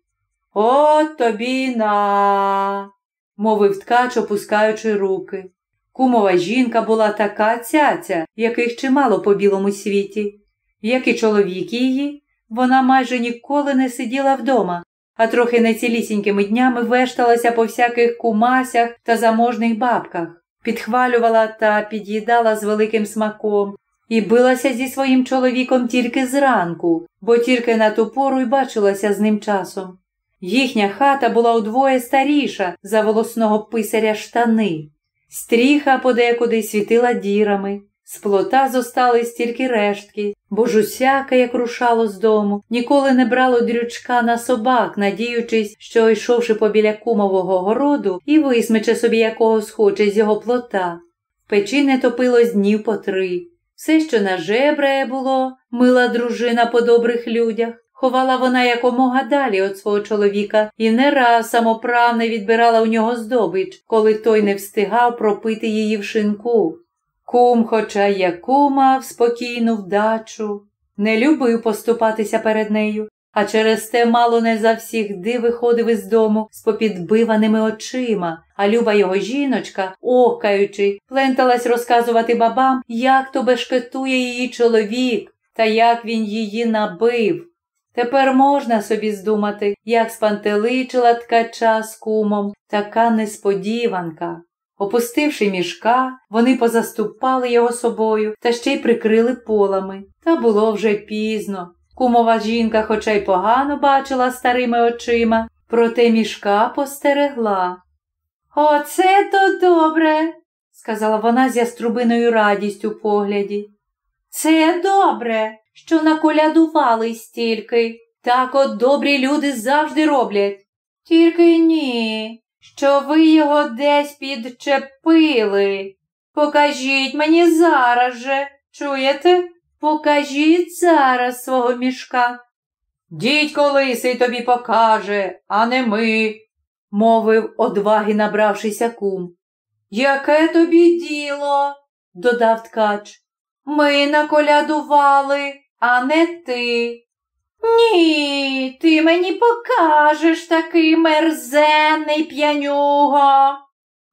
От тобі на, мовив ткач, опускаючи руки. Кумова жінка була така цяця, яких чимало по білому світі. Як і чоловік її, вона майже ніколи не сиділа вдома, а трохи нецілісінькими днями вешталася по всяких кумасях та заможних бабках, підхвалювала та під'їдала з великим смаком і билася зі своїм чоловіком тільки зранку, бо тільки на ту пору й бачилася з ним часом. Їхня хата була удвоє старіша за волосного писаря штани. Стріха подекуди світила дірами, з плота зостались тільки рештки, бо ж усяке, як рушало з дому, ніколи не брало дрючка на собак, надіючись, що, йшовши побіля кумового городу, і висмече собі якого схоче з його плота. В печі не топилось днів по три. Все, що на жебрає було, мила дружина по добрих людях. Ховала вона якомога далі від свого чоловіка і не раз самоправно відбирала у нього здобич, коли той не встигав пропити її в шинку. Кум, хоча як кумав спокійну вдачу, не любив поступатися перед нею, а через те мало не завсігди виходив із дому з попідбиваними очима, а люба його жіночка, охкаючи, пленталась розказувати бабам, як то бешкетує її чоловік та як він її набив. Тепер можна собі здумати, як спантеличила ткача з кумом така несподіванка. Опустивши мішка, вони позаступали його собою та ще й прикрили полами. Та було вже пізно. Кумова жінка, хоча й погано бачила старими очима, проте мішка постерегла. Оце то добре, сказала вона з яструбиною радістю в погляді. Це добре, що наколядували стільки. Так от добрі люди завжди роблять. Тільки ні, що ви його десь підчепили. Покажіть мені зараз же, чуєте? Покажіть зараз свого мішка. Дідько лисий тобі покаже, а не ми, мовив одваги набравшися кум. Яке тобі діло? додав ткач. Ми наколядували, а не ти. Ні, ти мені покажеш такий мерзенний п'янюго.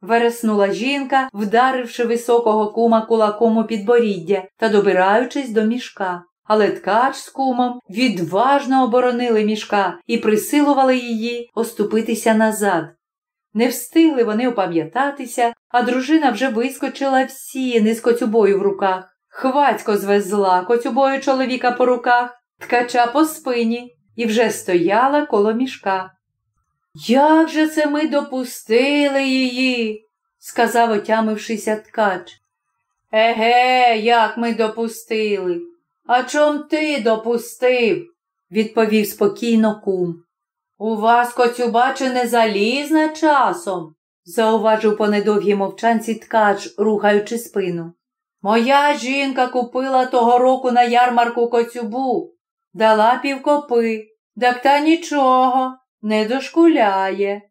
вереснула жінка, вдаривши високого кума кулаком у підборіддя та добираючись до мішка. Але ткач з кумом відважно оборонили мішка і присилували її оступитися назад. Не встигли вони опам'ятатися, а дружина вже вискочила в сіни з коцюбою в руках. Хвацько звезла коцюбою чоловіка по руках, ткача по спині і вже стояла коло мішка. Як же це ми допустили її? сказав, отямившися ткач. Еге, як ми допустили? А чом ти допустив? відповів спокійно кум. У вас коцюба чи не залізна часом? зауважив по недовгій мовчанці ткач, рухаючи спину. Моя жінка купила того року на ярмарку коцюбу, дала півкопи, так та нічого, не дошкуляє.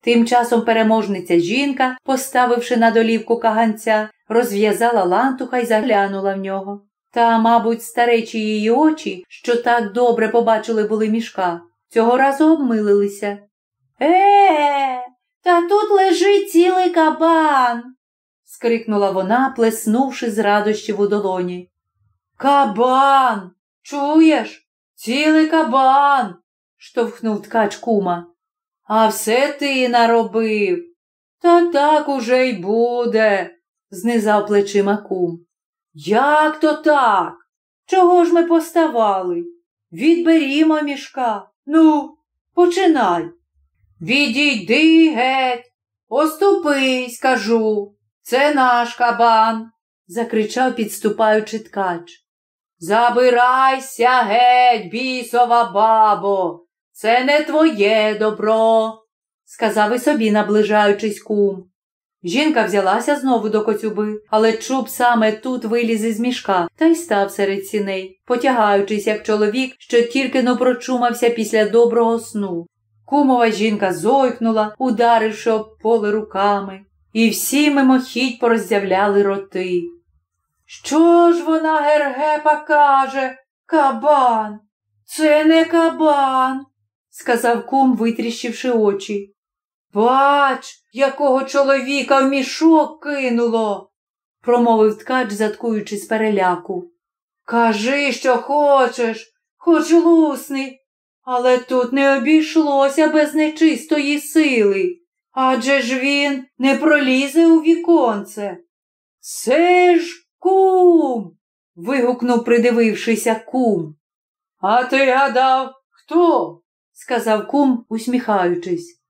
Тим часом переможниця жінка, поставивши на долівку каганця, розв'язала лантуха й заглянула в нього. Та, мабуть, старечі її очі, що так добре побачили були мішка, цього разу обмилилися. Е, та тут лежить цілий кабан. скрикнула вона, плеснувши з радощів у долоні. Кабан! Чуєш? Цілий кабан. штовхнув ткач кума. А все ти наробив. Та так уже й буде, знизав плечима кум. Як то так? Чого ж ми поставали? Відберімо мішка. Ну, починай. Відійди геть, оступись, кажу. Це наш кабан, закричав, підступаючи ткач. Забирайся геть, бісова бабо, це не твоє добро, сказав і собі, наближаючись кум. Жінка взялася знову до коцюби, але чуб саме тут виліз із мішка та й став серед сіней, потягаючись, як чоловік, що тільки но прочумався після доброго сну. Кумова жінка зойкнула, ударивши об поле руками, і всі мимохідь пороззявляли роти. Що ж вона гергепа каже? Кабан? Це не кабан, сказав кум, витріщивши очі. Бач, якого чоловіка в мішок кинуло, промовив ткач, заткуючи з переляку. Кажи, що хочеш, хоч лусний, але тут не обійшлося без нечистої сили. Адже ж він не пролізе у віконце. Це ж кум. вигукнув, придивившися кум. А ти гадав, хто? сказав кум, усміхаючись.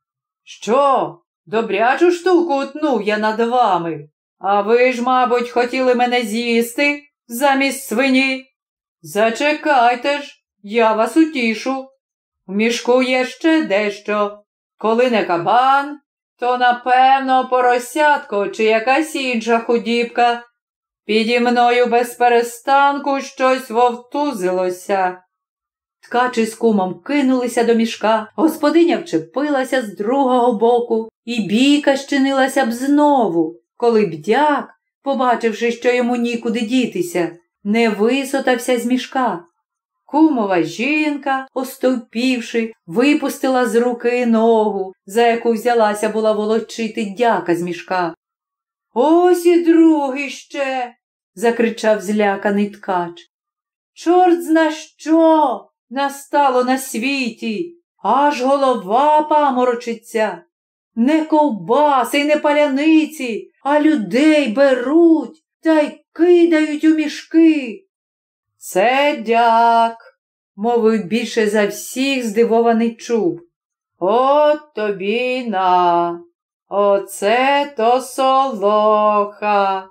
Що? Добрячу штуку утнув я над вами. А ви ж, мабуть, хотіли мене з'їсти замість свині? Зачекайте ж, я вас утішу. В мішку є ще дещо. Коли не кабан, то, напевно, поросятко чи якась інша худібка. Піді мною без перестанку щось вовтузилося. Ткачі з кумом кинулися до мішка, господиня вчепилася з другого боку, і бійка щинилася б знову, коли бдяк, побачивши, що йому нікуди дітися, не висотався з мішка. Кумова жінка, остовпівши, випустила з руки ногу, за яку взялася була волочити дяка з мішка. Ось і другий ще. Закричав зляканий ткач. Чорт зна що настало на світі, аж голова паморочиться. Не ковбаси й не паляниці, а людей беруть та й кидають у мішки. Це дяк, мовив більше за всіх здивований чуб. От тобі на. Оце то солоха,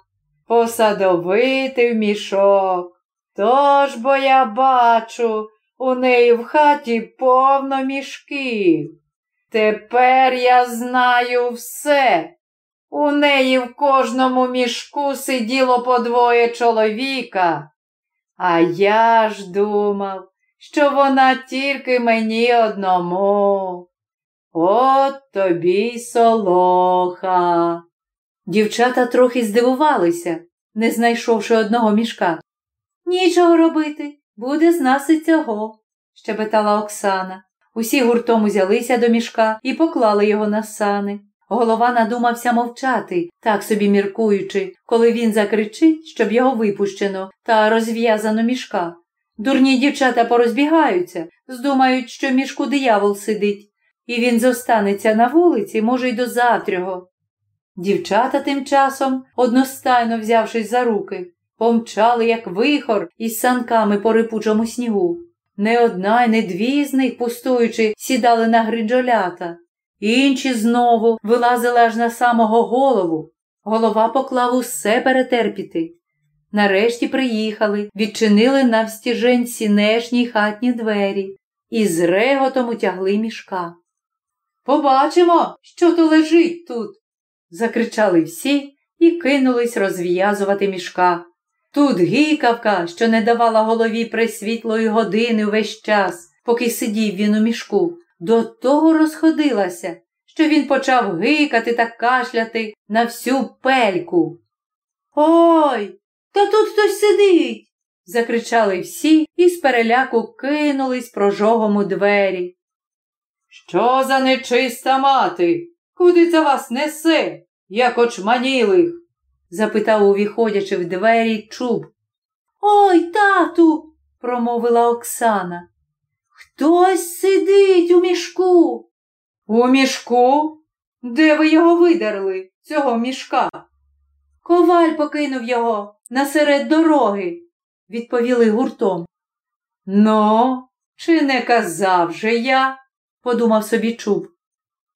посадовити в мішок. Тож бо я бачу, у неї в хаті повно мішків. Тепер я знаю все. У неї в кожному мішку сиділо по двоє чоловіка. А я ж думав, що вона тільки мені одному. От тобі й солоха. Дівчата трохи здивувалися, не знайшовши одного мішка. Нічого робити, буде з нас і цього, щебетала Оксана. Усі гуртом узялися до мішка і поклали його на сани. Голова надумався мовчати, так собі міркуючи, коли він закричить, щоб його випущено та розв'язано мішка. Дурні дівчата порозбігаються, здумають, що в мішку диявол сидить, і він зостанеться на вулиці, може, й до завтрього. Дівчата тим часом, одностайно взявшись за руки, помчали, як вихор, із санками по рипучому снігу. Не одна й не дві з них, пустуючи, сідали на гриджолята. Інші знову вилазили аж на самого голову. Голова поклав усе перетерпіти. Нарешті приїхали, відчинили навстіжень сінешні хатні двері і з реготом утягли мішка. Побачимо, що то лежить тут. Закричали всі і кинулись розв'язувати мішка. Тут гікавка, що не давала голові присвітлої години увесь час, поки сидів він у мішку, до того розходилася, що він почав гикати та кашляти на всю пельку. Ой, та тут хтось сидить. закричали всі і з переляку кинулись прожогом у двері. Що за нечиста мати? Куди це вас несе, як очманілих? запитав, увіходячи в двері, чуб. Ой, тату, промовила Оксана. Хтось сидить у мішку. У мішку? Де ви його видерли, цього мішка? Коваль покинув його насеред дороги, відповіли гуртом. Ну, чи не казав же я? подумав собі чуб.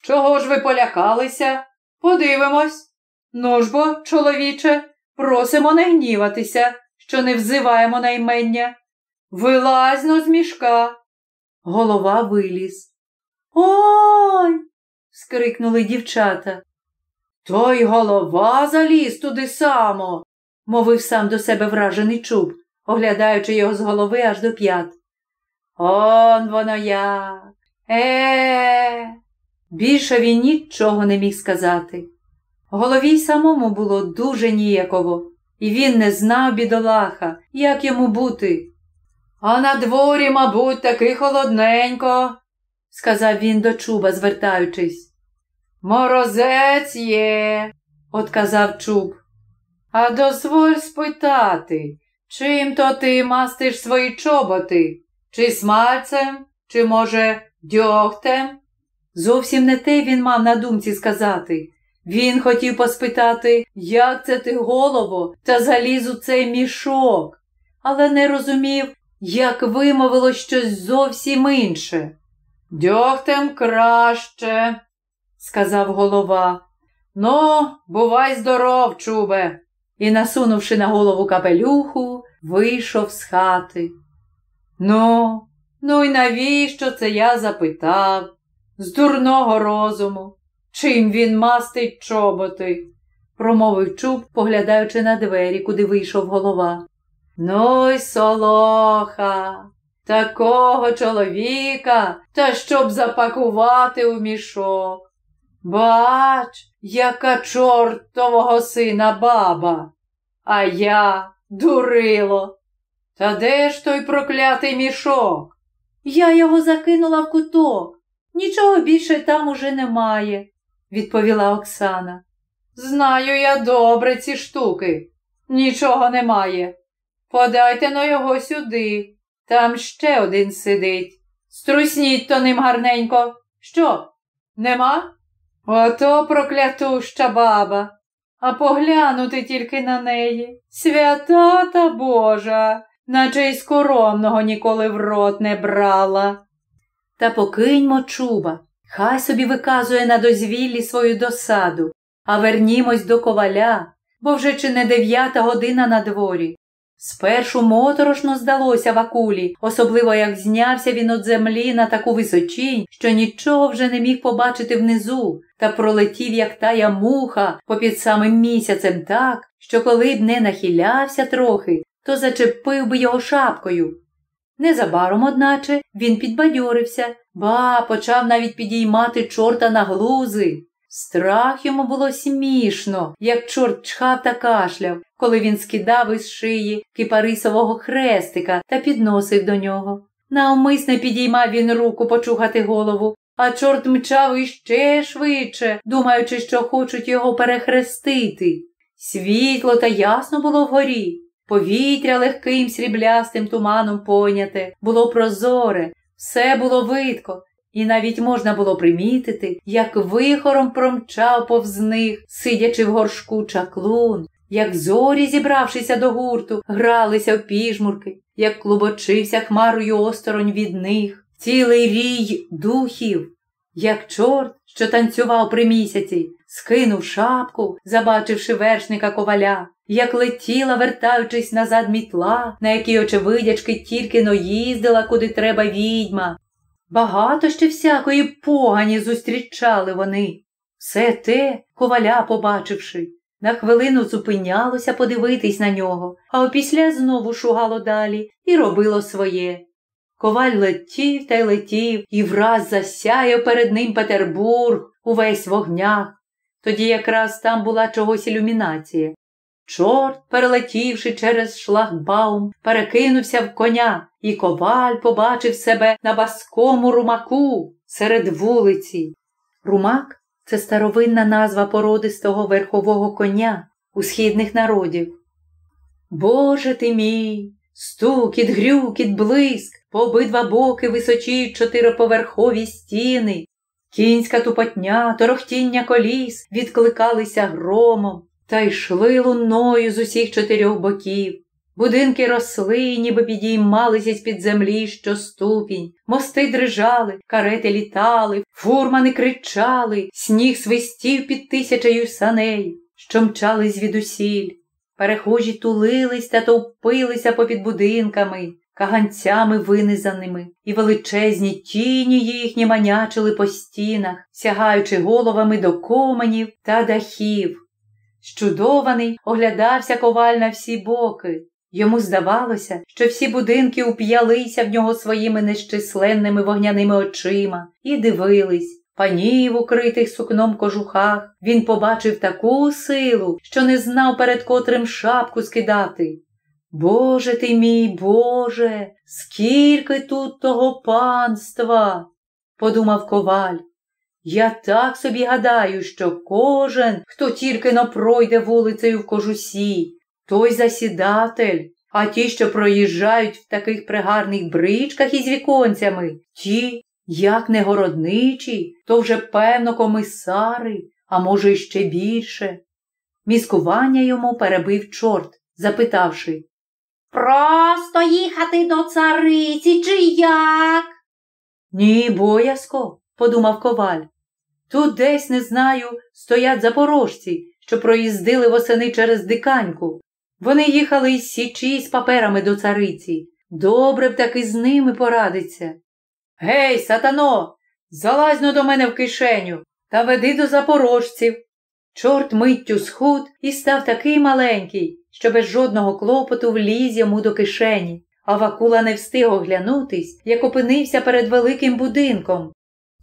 Чого ж ви полякалися? Подивимось. Ну ж бо, чоловіче, просимо не гніватися, що не взиваємо наймення. Вилазьно з мішка. Голова виліз. Ой. скрикнули дівчата. Той голова заліз туди само, мовив сам до себе вражений чуб, оглядаючи його з голови аж до п'ят. Он воно як. Е. Більше він нічого не міг сказати. Голові й самому було дуже ніяково, і він не знав, бідолаха, як йому бути. А на дворі, мабуть, таки холодненько, сказав він до чуба, звертаючись. Морозець є, отказав чуб. А дозволь спитати, чим то ти мастиш свої чоботи? Чи смальцем, чи, може, дьогтем? Зовсім не те він мав на думці сказати. Він хотів поспитати, як це ти голово, та заліз у цей мішок, але не розумів, як вимовило щось зовсім інше. Дьогтем краще, сказав голова. Ну, бувай здоров, чубе. І, насунувши на голову капелюху, вийшов з хати. Ну, ну й навіщо це я запитав? З дурного розуму. Чим він мастить чоботи? промовив чуб, поглядаючи на двері, куди вийшов голова. Ну й солоха, такого чоловіка, та щоб запакувати у мішок. Бач, яка чортового сина баба, а я дурило. Та де ж той проклятий мішок? Я його закинула в куток. Нічого більше там уже немає, відповіла Оксана. Знаю я добре ці штуки. Нічого немає. Подайте но його сюди. Там ще один сидить. Струсніть то ним гарненько. Що? Нема? Ото проклятуща баба. А поглянути тільки на неї. Свята та Божа, наче й скоромного ніколи в рот не брала. Та покиньмо чуба, хай собі виказує на дозвіллі свою досаду, а вернімось до коваля, бо вже чи не дев'ята година на дворі. Спершу моторошно здалося Вакулі, особливо як знявся він від землі на таку височінь, що нічого вже не міг побачити внизу, та пролетів, як тая муха, попід самим місяцем так, що коли б не нахилявся трохи, то зачепив би його шапкою. Незабаром, одначе, він підбадьорився, ба почав навіть підіймати чорта на глузи. Страх йому було смішно, як чорт чхав та кашляв, коли він скидав із шиї кипарисового хрестика та підносив до нього. Навмисне підіймав він руку почухати голову, а чорт мчав іще швидше, думаючи, що хочуть його перехрестити. Світло та ясно було вгорі. Повітря легким сріблястим туманом поняте, було прозоре, все було видко, і навіть можна було примітити, як вихором промчав повз них, сидячи в горшку чаклун, як зорі, зібравшися до гурту, гралися в піжмурки, як клубочився хмарою осторонь від них, цілий рій духів, як чорт, що танцював при місяці, скинув шапку, забачивши вершника коваля, як летіла, вертаючись назад мітла, на якій очевидячки тільки но їздила, куди треба відьма. Багато ще всякої погані зустрічали вони. Все те, коваля побачивши, на хвилину зупинялося подивитись на нього, а опісля знову шугало далі і робило своє. Коваль летів та й летів і враз засяяв перед ним Петербург увесь вогнях. Тоді якраз там була чогось ілюмінація. Чорт, перелетівши через шлагбаум, перекинувся в коня, і коваль побачив себе на баскому румаку серед вулиці. Румак це старовинна назва породистого верхового коня у східних народів. Боже ти мій, стукіт, грюкіт, блиск, по обидва боки височіють чотириповерхові стіни, кінська тупотня, торохтіння коліс відкликалися громом та йшли луною з усіх чотирьох боків. Будинки росли, ніби підіймалися з-під землі що ступінь, мости дрижали, карети літали, фурмани кричали, сніг свистів під тисячею саней, що мчали звідусіль. Перехожі тулились та товпилися попід будинками, каганцями винизаними, і величезні тіні їхні манячили по стінах, сягаючи головами до коменів та дахів. Щудований оглядався коваль на всі боки. Йому здавалося, що всі будинки уп'ялися в нього своїми нещисленними вогняними очима і дивились. Панів, укритих сукном кожухах, він побачив таку силу, що не знав, перед котрим шапку скидати. Боже ти мій, Боже, скільки тут того панства, подумав коваль. Я так собі гадаю, що кожен, хто тільки но пройде вулицею в кожусі, той засідатель, а ті, що проїжджають в таких пригарних бричках із віконцями, ті, як не городничі, то вже, певно, комисари, а може, ще більше. Міскування йому перебив чорт, запитавши Просто їхати до цариці, чи як? Ні, боязко, подумав коваль. Тут десь, не знаю, стоять запорожці, що проїздили восени через диканьку. Вони їхали із січі з паперами до цариці. Добре б таки з ними порадиться. Гей, сатано, залазь до мене в кишеню та веди до запорожців. Чорт миттю схуд і став такий маленький, що без жодного клопоту вліз йому до кишені, а Вакула не встиг оглянутись, як опинився перед великим будинком.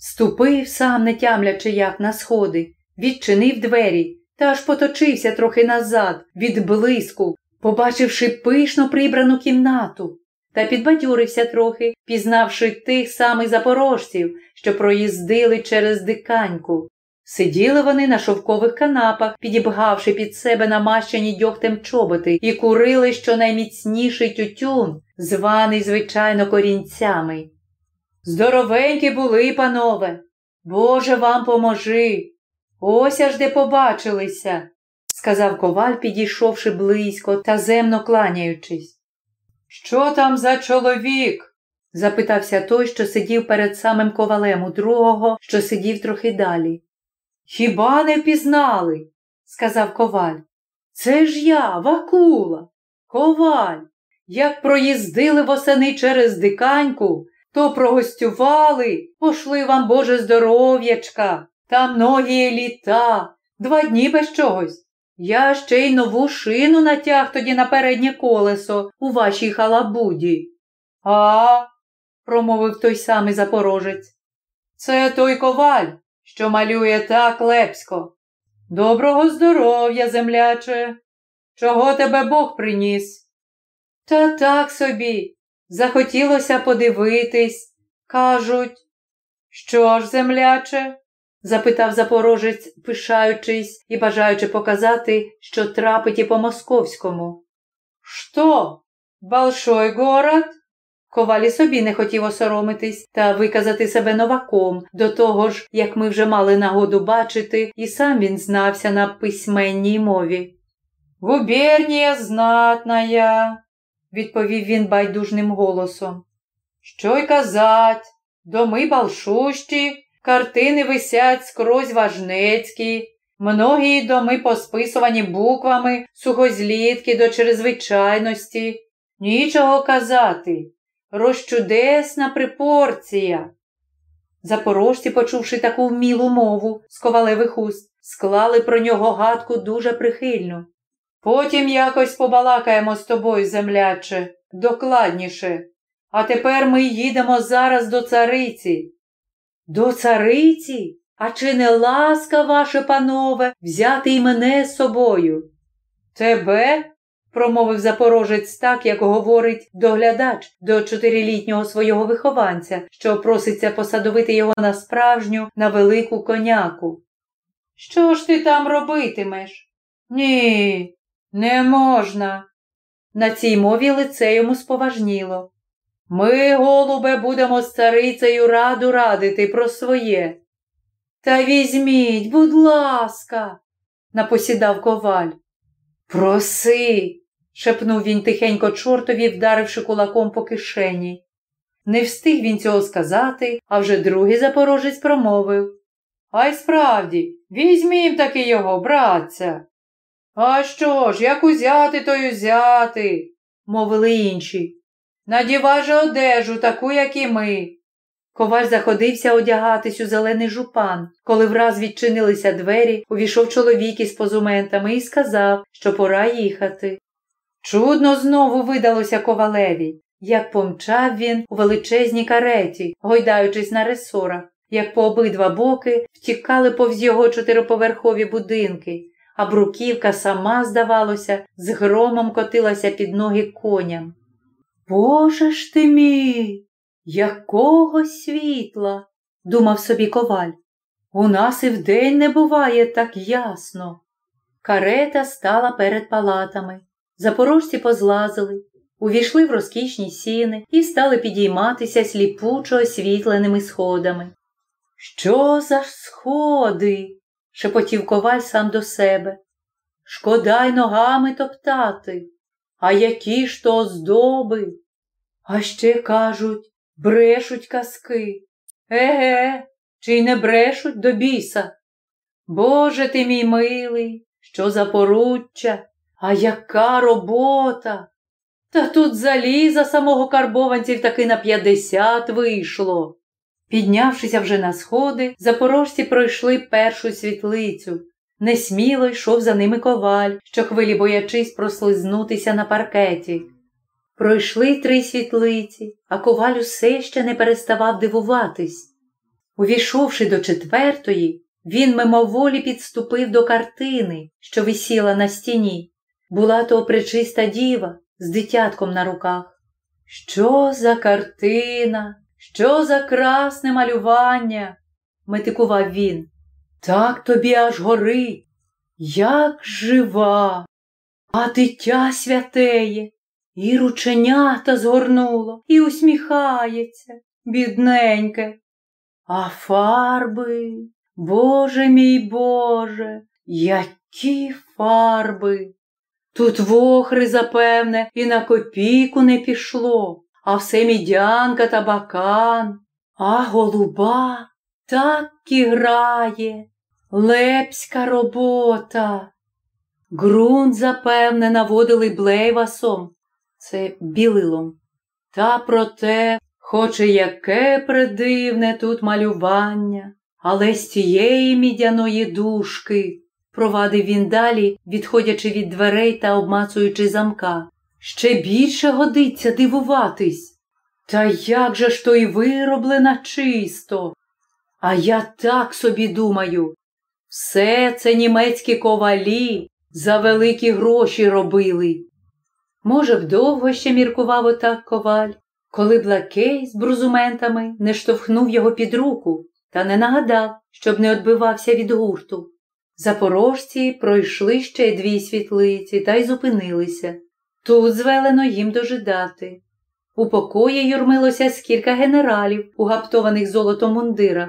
Ступив сам, не тямлячи як на сходи, відчинив двері та аж поточився трохи назад, від блиску, побачивши пишно прибрану кімнату, та підбадьорився трохи, пізнавши тих самих запорожців, що проїздили через диканьку. Сиділи вони на шовкових канапах, підібгавши під себе намащені дьогтем чоботи, і курили щонайміцніший тютюн, званий, звичайно, корінцями. Здоровенькі були, панове, Боже вам поможи. Ось аж де побачилися, сказав коваль, підійшовши близько та земно кланяючись. Що там за чоловік? запитався той, що сидів перед самим ковалем у другого, що сидів трохи далі. Хіба не впізнали? сказав коваль. Це ж я, Вакула. Коваль, як проїздили восени через диканьку, то прогостювали, пошли вам Боже здоров'ячка, та многі літа, два дні без чогось. Я ще й нову шину натяг тоді на переднє колесо у вашій халабуді. А, промовив той самий запорожець. Це той коваль, що малює так лепсько. Доброго здоров'я, земляче. Чого тебе Бог приніс? Та так собі. Захотілося подивитись, кажуть. Що ж, земляче? запитав запорожець, пишаючись і бажаючи показати, що трапить і по московському. Що? Большой город? Ковалі собі не хотів осоромитись та виказати себе новаком, до того ж, як ми вже мали нагоду бачити, і сам він знався на письменній мові. Губернія знатная, відповів він байдужним голосом. Що й казать, доми балшущі, картини висять скрозь важнецькі, многі доми посписувані буквами, сухозлітки до чрезвичайності. Нічого казати розчудесна припорція. Запорожці, почувши таку вмілу мову з ковалевих уст, склали про нього гадку дуже прихильну. Потім якось побалакаємо з тобою, земляче, докладніше. А тепер ми їдемо зараз до цариці. До цариці? А чи не ласка, ваше панове, взяти і мене з собою? Тебе? промовив запорожець так, як говорить доглядач до чотирилітнього свого вихованця, що проситься посадовити його на справжню, на велику коняку. Що ж ти там робитимеш? Ні, не можна. На цій мові лице йому споважніло. Ми, голубе, будемо з царицею раду радити про своє. Та візьміть, будь ласка, напосідав коваль. Проси, шепнув він тихенько чортові, вдаривши кулаком по кишені. Не встиг він цього сказати, а вже другий запорожець промовив. А й справді, візьмім таки його, братця. А що ж, як узяти, то й узяти, мовили інші. Надівай же одежу, таку, як і ми. Коваль заходився одягатись у зелений жупан. Коли враз відчинилися двері, увійшов чоловік із позументами і сказав, що пора їхати. Чудно знову видалося ковалеві, як помчав він у величезній кареті, гойдаючись на ресорах, як по обидва боки втікали повз його чотириповерхові будинки, а бруківка сама, здавалося, з громом котилася під ноги коням. Боже ж ти мій, якого світла, думав собі коваль. У нас і вдень не буває так ясно. Карета стала перед палатами. Запорожці позлазили, увійшли в розкішні сіни і стали підійматися сліпучо освітленими сходами. Що за сходи? Шепотів коваль сам до себе. Шкода й ногами топтати. А які ж то оздоби? А ще кажуть, брешуть казки. Еге, чи й не брешуть до біса? Боже ти мій милий, що за поруччя, а яка робота? Та тут заліза самого карбованців таки на п'ятдесят вийшло. Піднявшися вже на сходи, запорожці пройшли першу світлицю. Несміло йшов за ними коваль, що хвилі боячись прослизнутися на паркеті. Пройшли три світлиці, а коваль усе ще не переставав дивуватись. Увійшовши до четвертої, він мимоволі підступив до картини, що висіла на стіні. Була то пречиста діва з дитятком на руках. Що за картина, що за красне малювання, метикував він. Так тобі аж горить, як жива, а дитя святеє, і рученята згорнуло, і усміхається, бідненьке. А фарби, Боже мій Боже, які фарби. Тут вохри, запевне, і на копійку не пішло, а все мідянка та бакан, а голуба так і грає, лепська робота. Ґрунт, запевне, наводили блейвасом, це білилом. Та проте, хоч і яке придивне тут малювання, але з тієї мідяної дужки, провадив він далі, відходячи від дверей та обмацуючи замка. Ще більше годиться дивуватись. Та як же ж то й вироблена чисто? А я так собі думаю. Все це німецькі ковалі за великі гроші робили. Може б, довго ще міркував отак коваль, коли б лакей з брузументами не штовхнув його під руку та не нагадав, щоб не відбивався від гурту. Запорожці пройшли ще дві світлиці та й зупинилися. Тут звелено їм дожидати. У покої юрмилося скілька генералів у гаптованих золотом мундирах.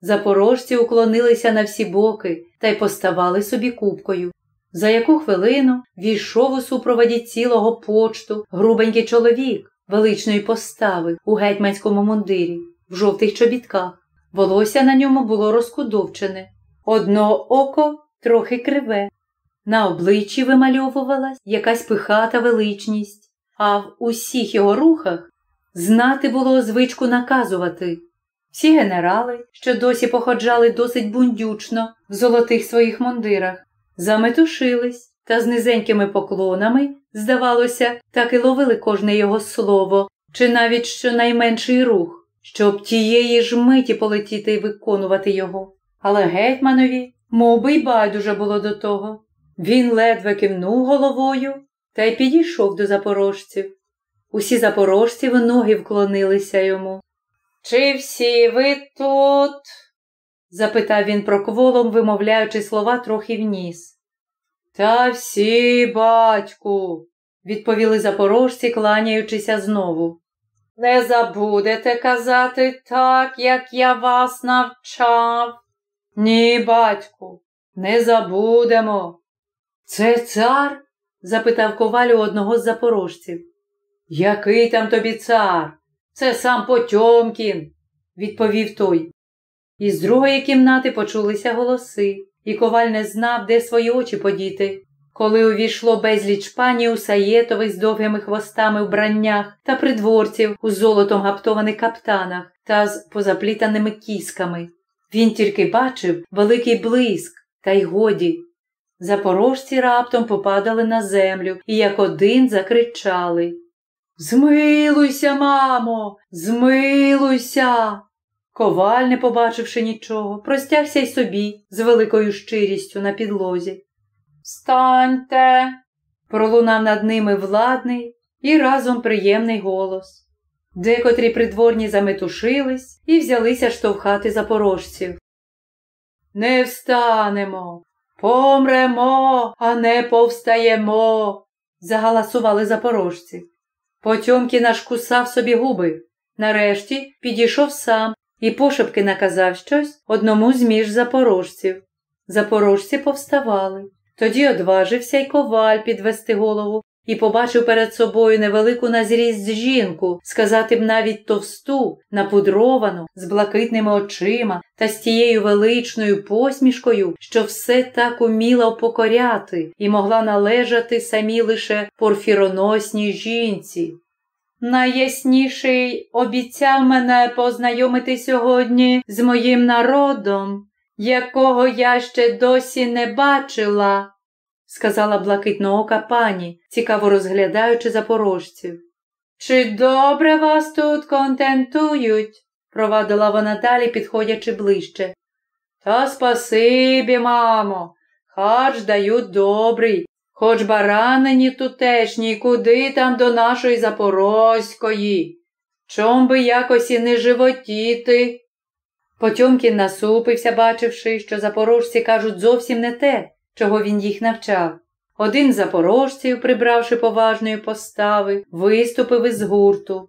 Запорожці уклонилися на всі боки та й поставали собі купкою. За яку хвилину війшов у супроводі цілого почту грубенький чоловік величної постави у гетьманському мундирі, в жовтих чобітках. Волосся на ньому було розкудовчене, одно око трохи криве. На обличчі вимальовувалась якась пихата величність, а в усіх його рухах знати було звичку наказувати. Всі генерали, що досі походжали досить бундючно в золотих своїх мундирах, заметушились та з низенькими поклонами, здавалося, так і ловили кожне його слово, чи навіть щонайменший рух, щоб тієї ж миті полетіти і виконувати його. Але гетьманові, мов би й байдуже було до того. Він ледве кивнув головою та й підійшов до запорожців. Усі запорожці в ноги вклонилися йому. Чи всі ви тут? запитав він прокволом, вимовляючи слова трохи вніс. Та всі, батьку, відповіли запорожці, кланяючися знову. Не забудете казати так, як я вас навчав. Ні, батьку, не забудемо. Це цар? запитав коваль у одного з запорожців. Який там тобі цар? Це сам Потьомкін, відповів той. Із другої кімнати почулися голоси, і коваль не знав, де свої очі подіти. Коли увійшло безліч пані у саєтових з довгими хвостами вбраннях та придворців у золотом гаптованих каптанах та з позаплітаними кісками. Він тільки бачив великий блиск, та й годі. Запорожці раптом попадали на землю і як один закричали Змилуйся, мамо, змилуйся. Коваль, не побачивши нічого, простягся й собі з великою щирістю на підлозі. Встаньте, пролунав над ними владний і разом приємний голос. Декотрі придворні заметушились і взялися штовхати запорожців. Не встанемо, помремо, а не повстаємо, загаласували запорожці. Потьомкін аж кусав собі губи. Нарешті підійшов сам і пошепки наказав щось одному з між запорожців. Запорожці повставали. Тоді одважився й коваль підвести голову і побачив перед собою невелику на зріст жінку, сказати б навіть товсту, напудровану, з блакитними очима та з тією величною посмішкою, що все так уміла впокоряти і могла належати самі лише порфіроносній жінці. Найясніший обіцяв мене познайомити сьогодні з моїм народом, якого я ще досі не бачила, сказала блакитноока пані, цікаво розглядаючи запорожців. Чи добре вас тут контентують? провадила вона далі, підходячи ближче. Та спасибі, мамо, хач дають добрий, хоч баранині тутешній, куди там до нашої Запорозької. Чом би якось і не животіти? Потьомкін насупився, бачивши, що запорожці кажуть зовсім не те, чого він їх навчав. Один запорожців, прибравши поважної постави, виступив із гурту.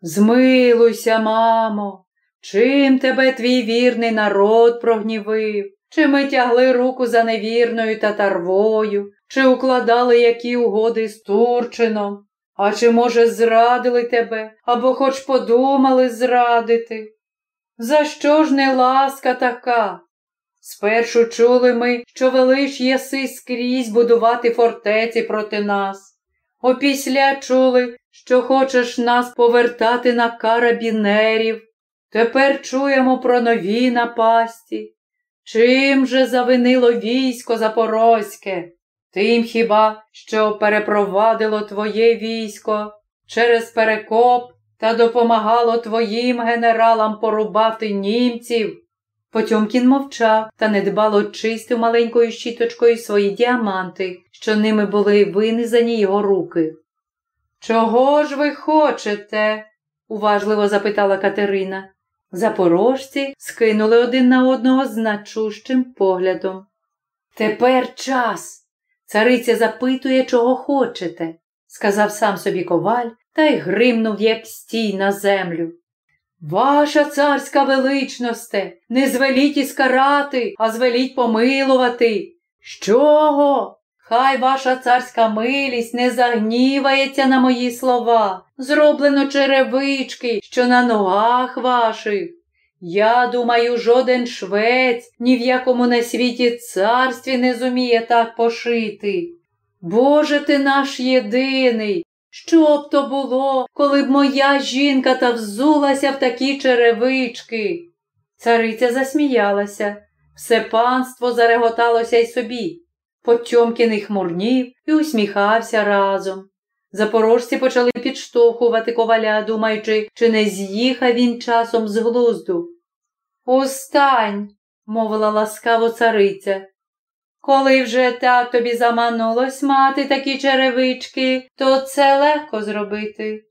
Змилуйся, мамо, чим тебе твій вірний народ прогнівив? Чи ми тягли руку за невірною татарвою, чи укладали які угоди з Турчином? А чи, може, зрадили тебе або хоч подумали зрадити? За що ж не ласка така? Спершу чули ми, що велиш єси скрізь будувати фортеці проти нас. Опісля чули, що хочеш нас повертати на карабінерів. Тепер чуємо про нові напасті. Чим же завинило військо Запорозьке? Тим хіба, що перепровадило твоє військо через перекоп та допомагало твоїм генералам порубати німців? Потьомкін мовчав та недбало чистив маленькою щіточкою свої діаманти, що ними були винизані його руки. Чого ж ви хочете? уважливо запитала Катерина. Запорожці скинули один на одного значущим поглядом. Тепер час. Цариця запитує, чого хочете, сказав сам собі коваль та й гримнув, як стій на землю. Ваша царська величносте, не звеліть іскарати, а звеліть помилувати. З чого? Хай ваша царська милість не загнівається на мої слова. Зроблено черевички, що на ногах ваших. Я думаю, жоден швець ні в якому на світі царстві не зуміє так пошити. Боже ти наш єдиний, що б то було, коли б моя жінка та взулася в такі черевички? Цариця засміялася, все панство зареготалося й собі. Потьомкіний хмурнів і усміхався разом. Запорожці почали підштовхувати коваля, думаючи, чи не з'їхав він часом з глузду. Устань, мовила ласкаво цариця. Коли вже так тобі заманулось мати такі черевички, то це легко зробити.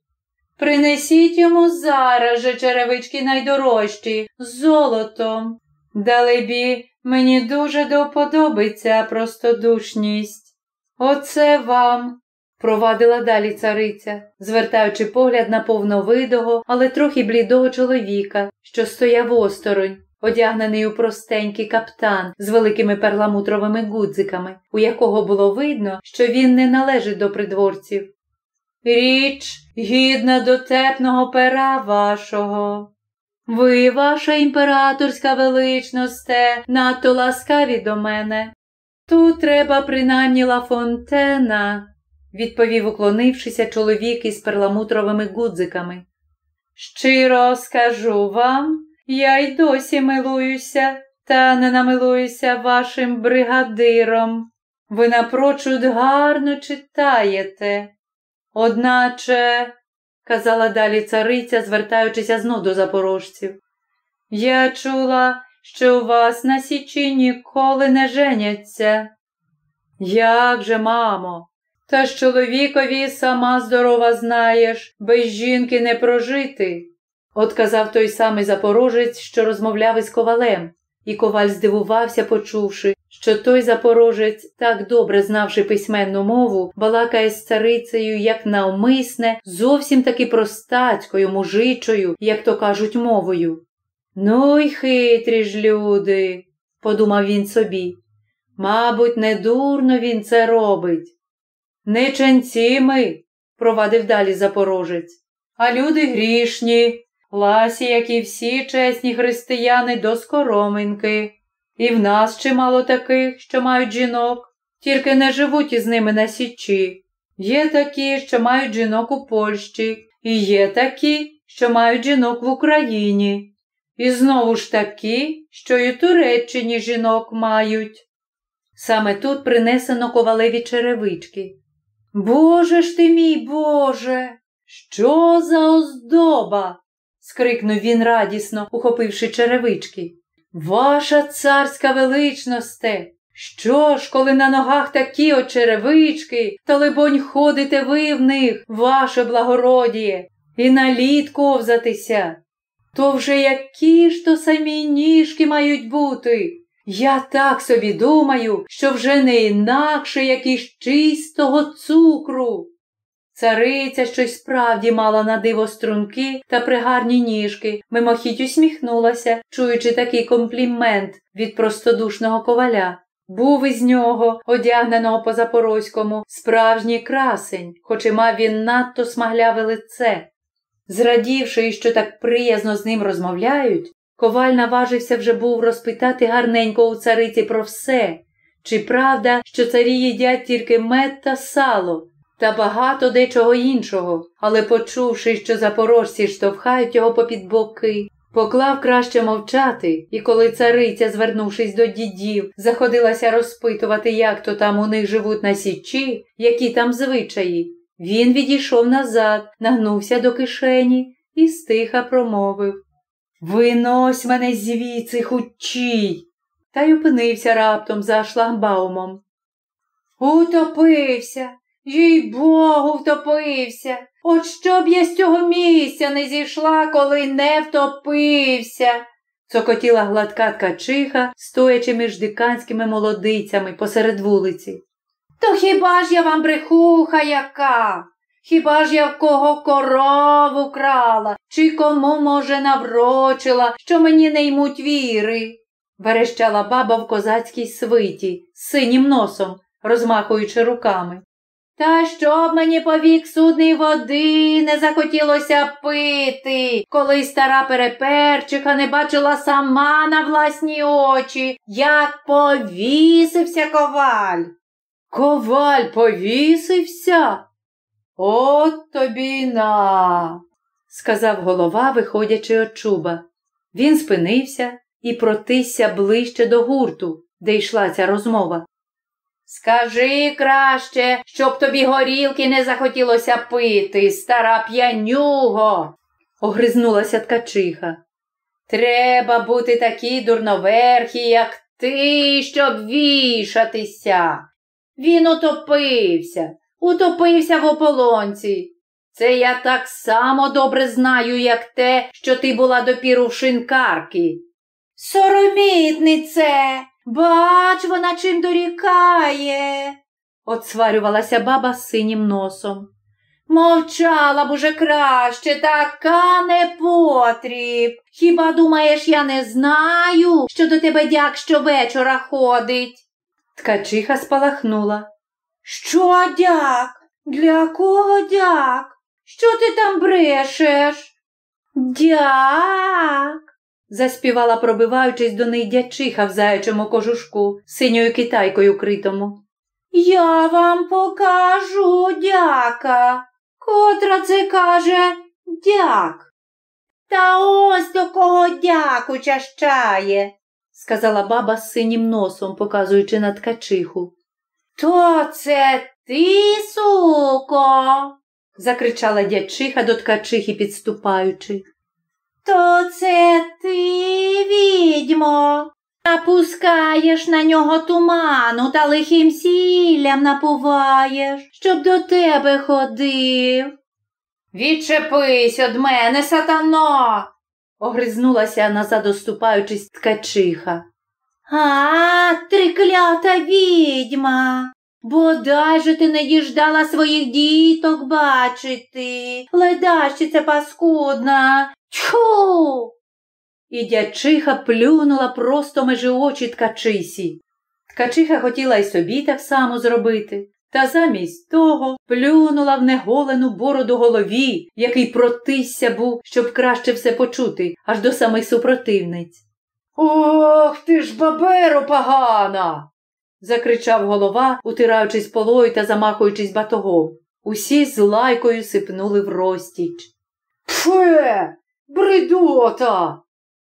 Принесіть йому зараз же черевички найдорожчі, з золотом. Далебі, мені дуже доподобиться простодушність. Оце вам, провадила далі цариця, звертаючи погляд на повновидого, але трохи блідого чоловіка, що стояв осторонь, одягнений у простенький каптан з великими перламутровими гудзиками, у якого було видно, що він не належить до придворців. Річ гідна дотепного пера вашого. Ви, ваша імператорська величносте, надто ласкаві до мене. Тут треба принаймні Лафонтена, відповів, уклонившися чоловік із перламутровими гудзиками. Щиро скажу вам, я й досі милуюся, та не намилуюся вашим бригадиром. Ви напрочуд гарно читаєте. Одначе, казала далі цариця, звертаючися знов до запорожців, я чула, що у вас на січі ніколи не женяться. Як же, мамо? Та ж чоловікові сама здорова знаєш, без жінки не прожити, отказав той самий запорожець, що розмовляв із ковалем, і коваль здивувався, почувши, що той запорожець, так добре знавши письменну мову, балакає з царицею, як навмисне, зовсім таки простацькою, мужичою, як то кажуть, мовою. Ну й хитрі ж люди, подумав він собі. Мабуть, недурно він це робить. Не ченці ми, провадив далі запорожець, а люди грішні, ласі, як і всі чесні християни до скороминки. І в нас чимало таких, що мають жінок, тільки не живуть із ними на січі. Є такі, що мають жінок у Польщі, і є такі, що мають жінок в Україні. І знову ж такі, що й у Туреччині жінок мають. Саме тут принесено ковалеві черевички. Боже ж ти мій Боже, що за оздоба? Скрикнув він радісно, ухопивши черевички. Ваша царська величносте, що ж, коли на ногах такі от черевички, то, либонь, ходите ви в них, ваше благородіє, і на лід ковзатися. То вже які ж то самі ніжки мають бути? Я так собі думаю, що вже не інакше якийсь чистого цукру. Цариця щось справді мала на диво струнки та пригарні ніжки, мимохідь усміхнулася, чуючи такий комплімент від простодушного коваля. Був із нього, одягненого по запорозькому, справжній красень, хоч і мав він надто смагляве лице. Зрадівши, що так приязно з ним розмовляють, Коваль наважився вже був розпитати гарненько у цариці про все. Чи правда, що царі їдять тільки мед та сало та багато дечого іншого, але, почувши, що запорожці штовхають його попід боки, поклав краще мовчати, і коли цариця, звернувшись до дідів, заходилася розпитувати, як то там у них живуть на січі, які там звичаї, він відійшов назад, нагнувся до кишені і стиха промовив Винось мене звідси хучій. Та й опинився раптом за шлагбаумом. Утопився, їй богу, втопився. От що б я з цього місця не зійшла, коли не втопився. Цокотіла гладка ткачиха, стоячи між диканськими молодицями посеред вулиці. То хіба ж я вам брехуха яка? Хіба ж я в кого корову крала, чи кому, може, наврочила, що мені не ймуть віри? верещала баба в козацькій свиті, з синім носом, розмахуючи руками. Та щоб мені повік судний води не захотілося пити, коли стара переперчиха не бачила сама на власні очі, як повісився коваль. Коваль повісився? От тобі на, сказав голова, виходячи от чуба. Він спинився і протисся ближче до гурту, де йшла ця розмова. Скажи краще, щоб тобі горілки не захотілося пити, стара п'янюго, огризнулася ткачиха. Треба бути такі дурноверхі, як ти, щоб вішатися. Він утопився, утопився в ополонці. Це я так само добре знаю, як те, що ти була допіру в шинкарки. Соромітнице, бач, вона чим дорікає, отсварювалася баба з синім носом. Мовчала б уже краще, така не потріб. Хіба думаєш, я не знаю, що до тебе дяк щовечора ходить? Ткачиха спалахнула. Що дяк? Для кого дяк? Що ти там брешеш? Дяк заспівала, пробиваючись до неї дячиха в заячому кожушку, синьою китайкою критому. Я вам покажу дяка, котра це каже дяк. Та ось до кого дяку чащає, сказала баба з синім носом, показуючи на ткачиху. То це ти, суко, закричала дячиха до ткачихи, підступаючи. То це ти, відьмо, напускаєш на нього туману та лихим сіллям напуваєш, щоб до тебе ходив. Відчепись од мене, сатано, огризнулася назад, оступаючись ткачиха. А, триклята відьма. Бодай же ти не діждала своїх діток бачити, ледащиця паскудна, Тьху. І дячиха плюнула просто межи очі ткачисі. Ткачиха хотіла й собі так само зробити, та замість того плюнула в неголену бороду голові, який протисся був, щоб краще все почути, аж до самих супротивниць. Ох ти ж, баберо погана. закричав голова, утираючись полою та замахуючись батогом. Усі з лайкою сипнули в розтіч. Пфе, Бридота,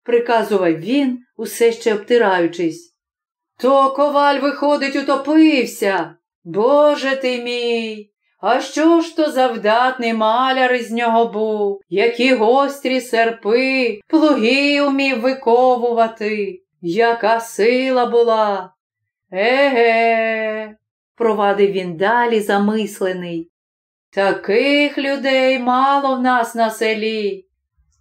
приказував він, усе ще обтираючись. То коваль, виходить, утопився. Боже ти мій. А що ж то завдатний маляр із нього був, які гострі серпи, плуги умів виковувати, яка сила була. Еге, провадив він далі замислений. Таких людей мало в нас на селі.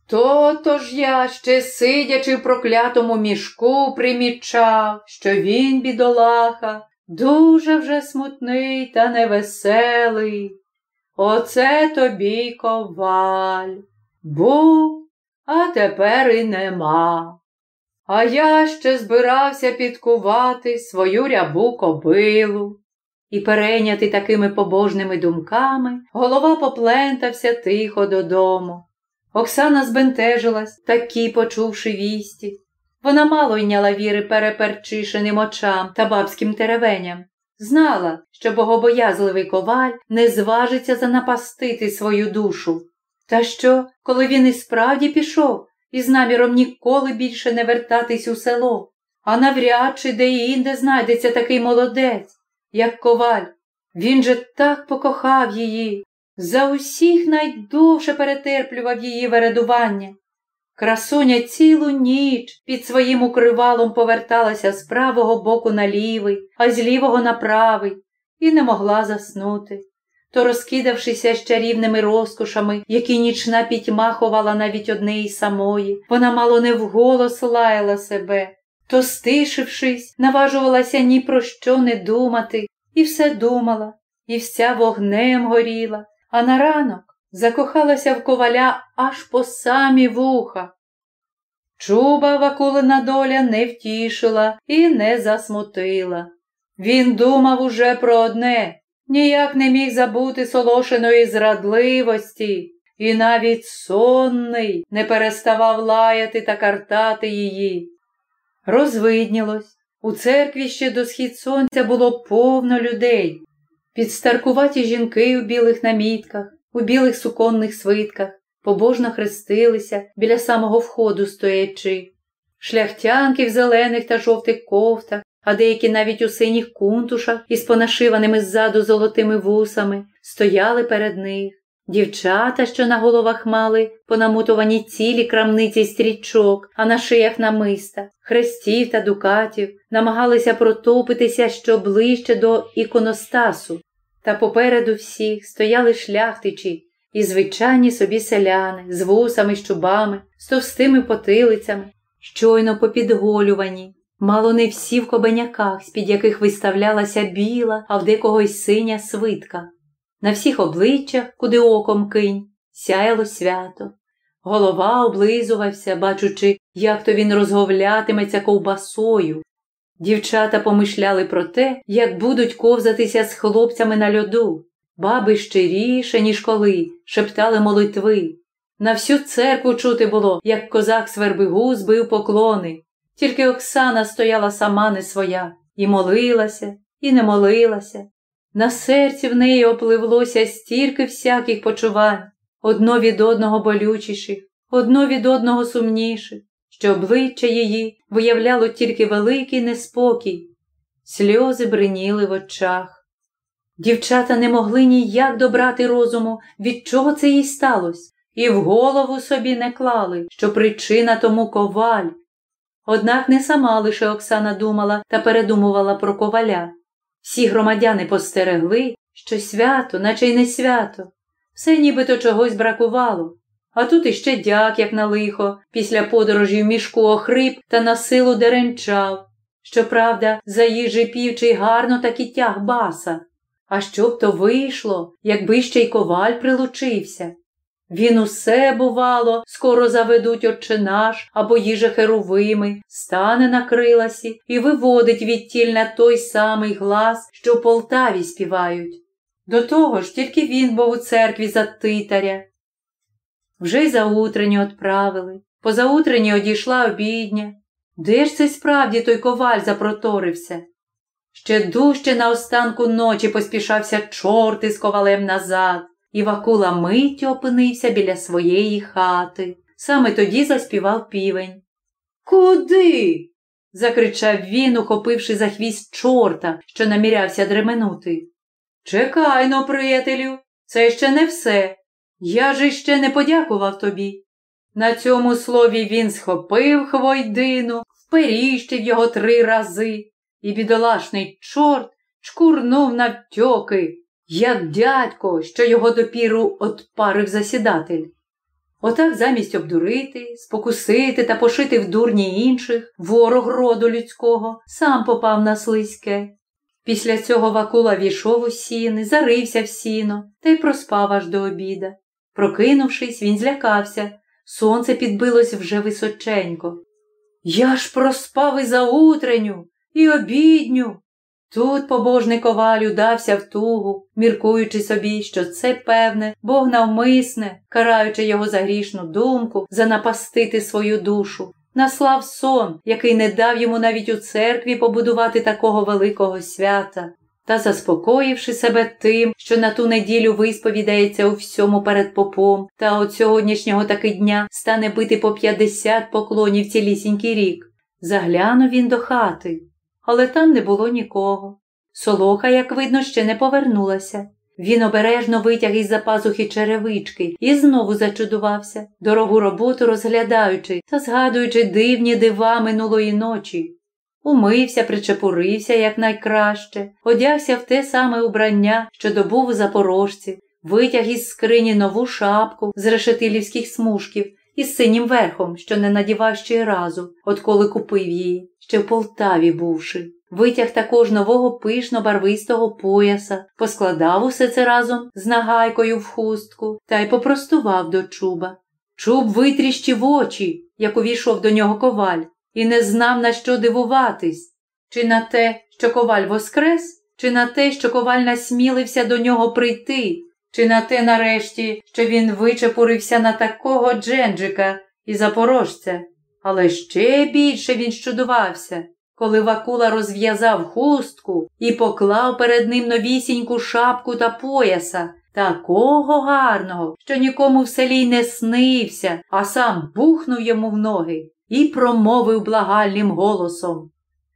То-то ж я ще, сидячи в проклятому мішку, примічав, що він, бідолаха, дуже вже смутний та невеселий. Оце тобі коваль. Був, а тепер і нема. А я ще збирався підкувати свою рябу кобилу. І, перейнятий такими побожними думками, голова поплентався тихо додому. Оксана збентежилась, такі почувши вісті. Вона мало йняла віри переперчишеним очам та бабським теревеням. Знала, що богобоязливий коваль не зважиться занапастити свою душу. Та що, коли він і справді пішов, із наміром ніколи більше не вертатись у село, а навряд чи де інде знайдеться такий молодець, як коваль. Він же так покохав її, за усіх найдовше перетерплював її вередування. Красуня цілу ніч під своїм укривалом поверталася з правого боку на лівий, а з лівого на правий, і не могла заснути. То, розкидавшися з чарівними розкошами, які нічна пітьма ховала навіть одне самої, вона мало не вголос лаяла себе, то, стишившись, наважувалася ні про що не думати, і все думала, і вся вогнем горіла, а на ранок закохалася в коваля аж по самі вуха. Чуба Вакулина доля не втішила і не засмутила. Він думав уже про одне, ніяк не міг забути солошеної зрадливості, і навіть сонний не переставав лаяти та картати її. Розвиднілось, у церкві ще до схід сонця було повно людей. Підстаркуваті жінки у білих намітках, у білих суконних свитках, побожно хрестилися біля самого входу стоячи, шляхтянки в зелених та жовтих кофтах, а деякі навіть у синіх кунтушах із понашиваними ззаду золотими вусами, стояли перед них. Дівчата, що на головах мали понамутовані цілі крамниці стрічок, а на шиях намиста, хрестів та дукатів, намагалися протопитися що ближче до іконостасу, та попереду всіх стояли шляхтичі і звичайні собі селяни з вусами, щубами, з товстими потилицями, щойно попідголювані, мало не всі в кобеняках, з-під яких виставлялася біла, а в декого й синя свитка. На всіх обличчях, куди оком кинь, сяяло свято. Голова облизувався, бачучи, як то він розговлятиметься ковбасою, Дівчата помишляли про те, як будуть ковзатися з хлопцями на льоду. Баби щиріше, ніж коли, шептали молитви. На всю церкву чути було, як козак Свербигу збив поклони. Тільки Оксана стояла сама не своя, і молилася, і не молилася. На серці в неї опливлося стільки всяких почувань, одно від одного болючіших, одно від одного сумніших що обличчя її виявляло тільки великий неспокій, сльози бриніли в очах. Дівчата не могли ніяк добрати розуму, від чого це їй сталося, і в голову собі не клали, що причина тому коваль. Однак не сама лише Оксана думала та передумувала про коваля. Всі громадяни постерегли, що свято, наче й не свято, все нібито чогось бракувало. А тут іще дяк, як на лихо, після подорожі в мішку охрип та на силу деренчав. Щоправда, за їжі півчий гарно так і тяг баса. А що б то вийшло, якби ще й коваль прилучився? Він усе, бувало, скоро заведуть отче наш або їжа херовими, стане на криласі і виводить відтіль на той самий глас, що в Полтаві співають. До того ж, тільки він був у церкві за титаря, вже й заутрені отправили, позаутрені одійшла обідня. Де ж це справді той коваль запроторився? Ще дужче на останку ночі поспішався чорт із ковалем назад, і Вакула миттю опинився біля своєї хати. Саме тоді заспівав півень. Куди? закричав він, ухопивши за хвіст чорта, що намірявся дременути. Чекай но, приятелю, це ще не все. Я ж іще не подякував тобі. На цьому слові він схопив хвойдину, вперіщив його три рази, і бідолашний чорт чкурнув навтьоки, як дядько, що його допіру отпарив засідатель. Отак замість обдурити, спокусити та пошити в дурні інших, ворог роду людського сам попав на слизьке. Після цього Вакула війшов у сіни, зарився в сіно та й проспав аж до обіда. Прокинувшись, він злякався. Сонце підбилось вже височенько. Я ж проспав і заутренню, і обідню. Тут побожний коваль удався в тугу, міркуючи собі, що це певне, Бог навмисне, караючи його за грішну думку, занапастити свою душу, наслав сон, який не дав йому навіть у церкві побудувати такого великого свята. Та, заспокоївши себе тим, що на ту неділю висповідається у всьому перед попом, та от сьогоднішнього таки дня стане бити по п'ятдесят поклонів цілісінький рік, заглянув він до хати але там не було нікого. Солоха, як видно, ще не повернулася. Він обережно витяг із за пазухи черевички і знову зачудувався, дорогу роботу розглядаючи та згадуючи дивні дива минулої ночі. Умився, причепурився якнайкраще, одягся в те саме убрання, що добув у запорожці, витяг із скрині нову шапку з решетилівських смужків із синім верхом, що не надівав ще й разу, отколи купив її, ще в Полтаві бувши. Витяг також нового пишно барвистого пояса, поскладав усе це разом з нагайкою в хустку та й попростував до чуба. Чуб витріщив очі, як увійшов до нього коваль, і не знав, на що дивуватись чи на те, що коваль воскрес, чи на те, що коваль насмілився до нього прийти, чи на те нарешті, що він вичепурився на такого дженджика і запорожця. Але ще більше він щудувався, коли Вакула розв'язав хустку і поклав перед ним новісіньку шапку та пояса, такого гарного, що нікому в селі не снився, а сам бухнув йому в ноги і промовив благальним голосом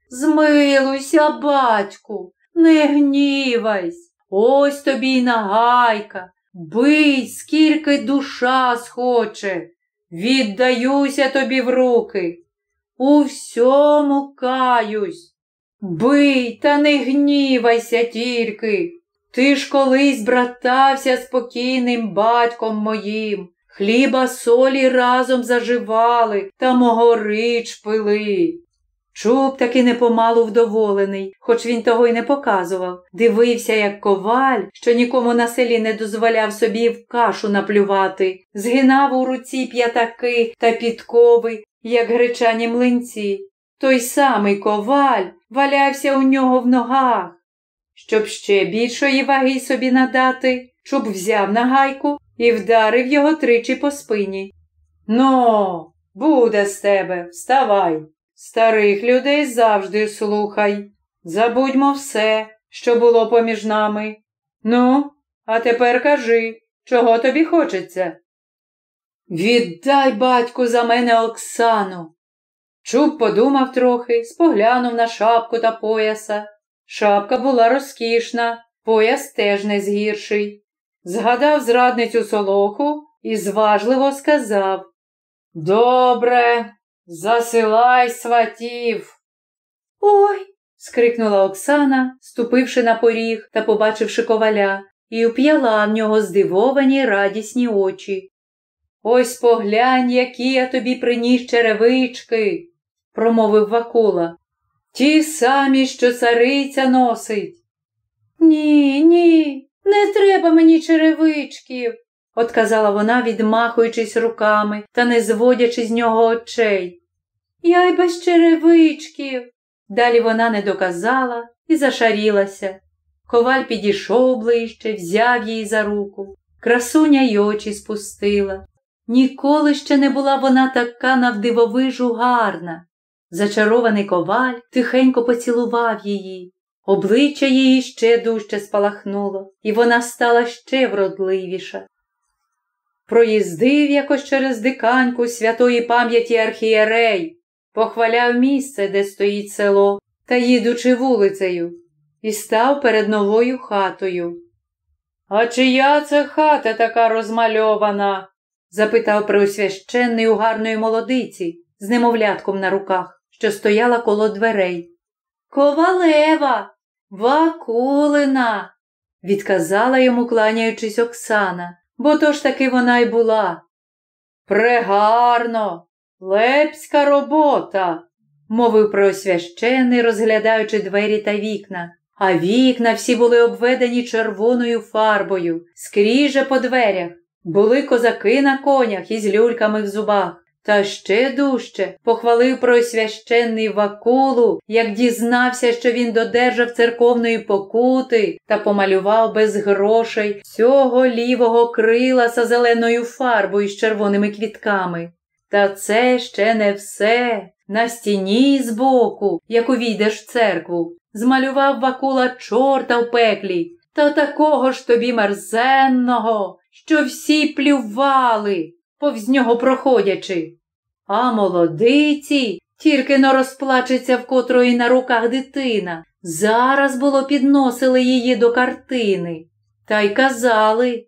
Змилуйся, батьку, не гнівайся. Ось тобі й нагайка, бий, скільки душа схоче, віддаюся тобі в руки. У всьому каюсь. Бий, та не гнівайся тільки. Ти ж колись братався з покійним батьком моїм, хліба солі разом заживали та мого рич пили. Чуб таки непомалу вдоволений, хоч він того й не показував. Дивився, як коваль, що нікому на селі не дозволяв собі в кашу наплювати, згинав у руці п'ятаки та підкови, як гречані млинці. Той самий коваль валявся у нього в ногах. Щоб ще більшої ваги собі надати, чуб взяв нагайку і вдарив його тричі по спині. Ну, буде з тебе, вставай. Старих людей завжди слухай. Забудьмо все, що було поміж нами. Ну, а тепер кажи, чого тобі хочеться? Віддай, батьку, за мене Оксану. Чуб подумав трохи, споглянув на шапку та пояса. Шапка була розкішна, пояс теж не згірший. Згадав зрадницю солоху і зважливо сказав Добре, Засилай сватів. Ой. скрикнула Оксана, ступивши на поріг та побачивши коваля, і уп'яла в нього здивовані радісні очі. Ось поглянь, які я тобі приніс черевички, промовив Вакула. Ті самі, що цариця носить. Ні, ні, не треба мені черевичків, отказала вона, відмахуючись руками та не зводячи з нього очей. Я й без черевичків. Далі вона не доказала і зашарілася. Коваль підійшов ближче, взяв її за руку. Красуня й очі спустила. Ніколи ще не була вона така навдивовижу гарна. Зачарований коваль тихенько поцілував її. Обличчя її ще дужче спалахнуло, і вона стала ще вродливіша. Проїздив якось через диканьку святої пам'яті архієрей, похваляв місце, де стоїть село, та їдучи вулицею, і став перед новою хатою. А чия це хата така розмальована? запитав преосвященний у гарної молодиці з немовлятком на руках, що стояла коло дверей. Ковалева, Вакулина, відказала йому, кланяючись Оксана, бо то ж таки вона й була. Прегарно, Лепська робота, мовив преосвящений, розглядаючи двері та вікна. А вікна всі були обведені червоною фарбою, скріже по дверях. Були козаки на конях із люльками в зубах. Та ще дужче похвалив про священний Вакулу, як дізнався, що він додержав церковної покути та помалював без грошей всього лівого крила за зеленою фарбою з червоними квітками. Та це ще не все. На стіні збоку, як увійдеш в церкву, змалював Вакула чорта в пеклі та такого ж тобі мерзенного, що всі плювали, повз нього проходячи. А молодиці тільки но розплачеться в котрої на руках дитина. Зараз було підносили її до картини. Та й казали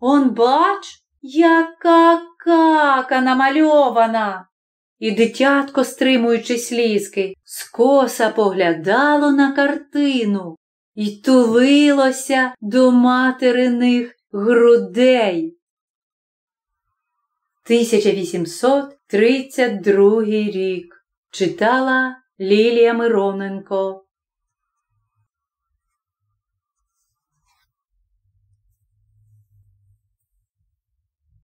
Он бач, яка кака намальована. І дитятко, стримуючи слізки, скоса поглядало на картину і тулилося до материних грудей. 1832 рік. Читала Лілія Мироненко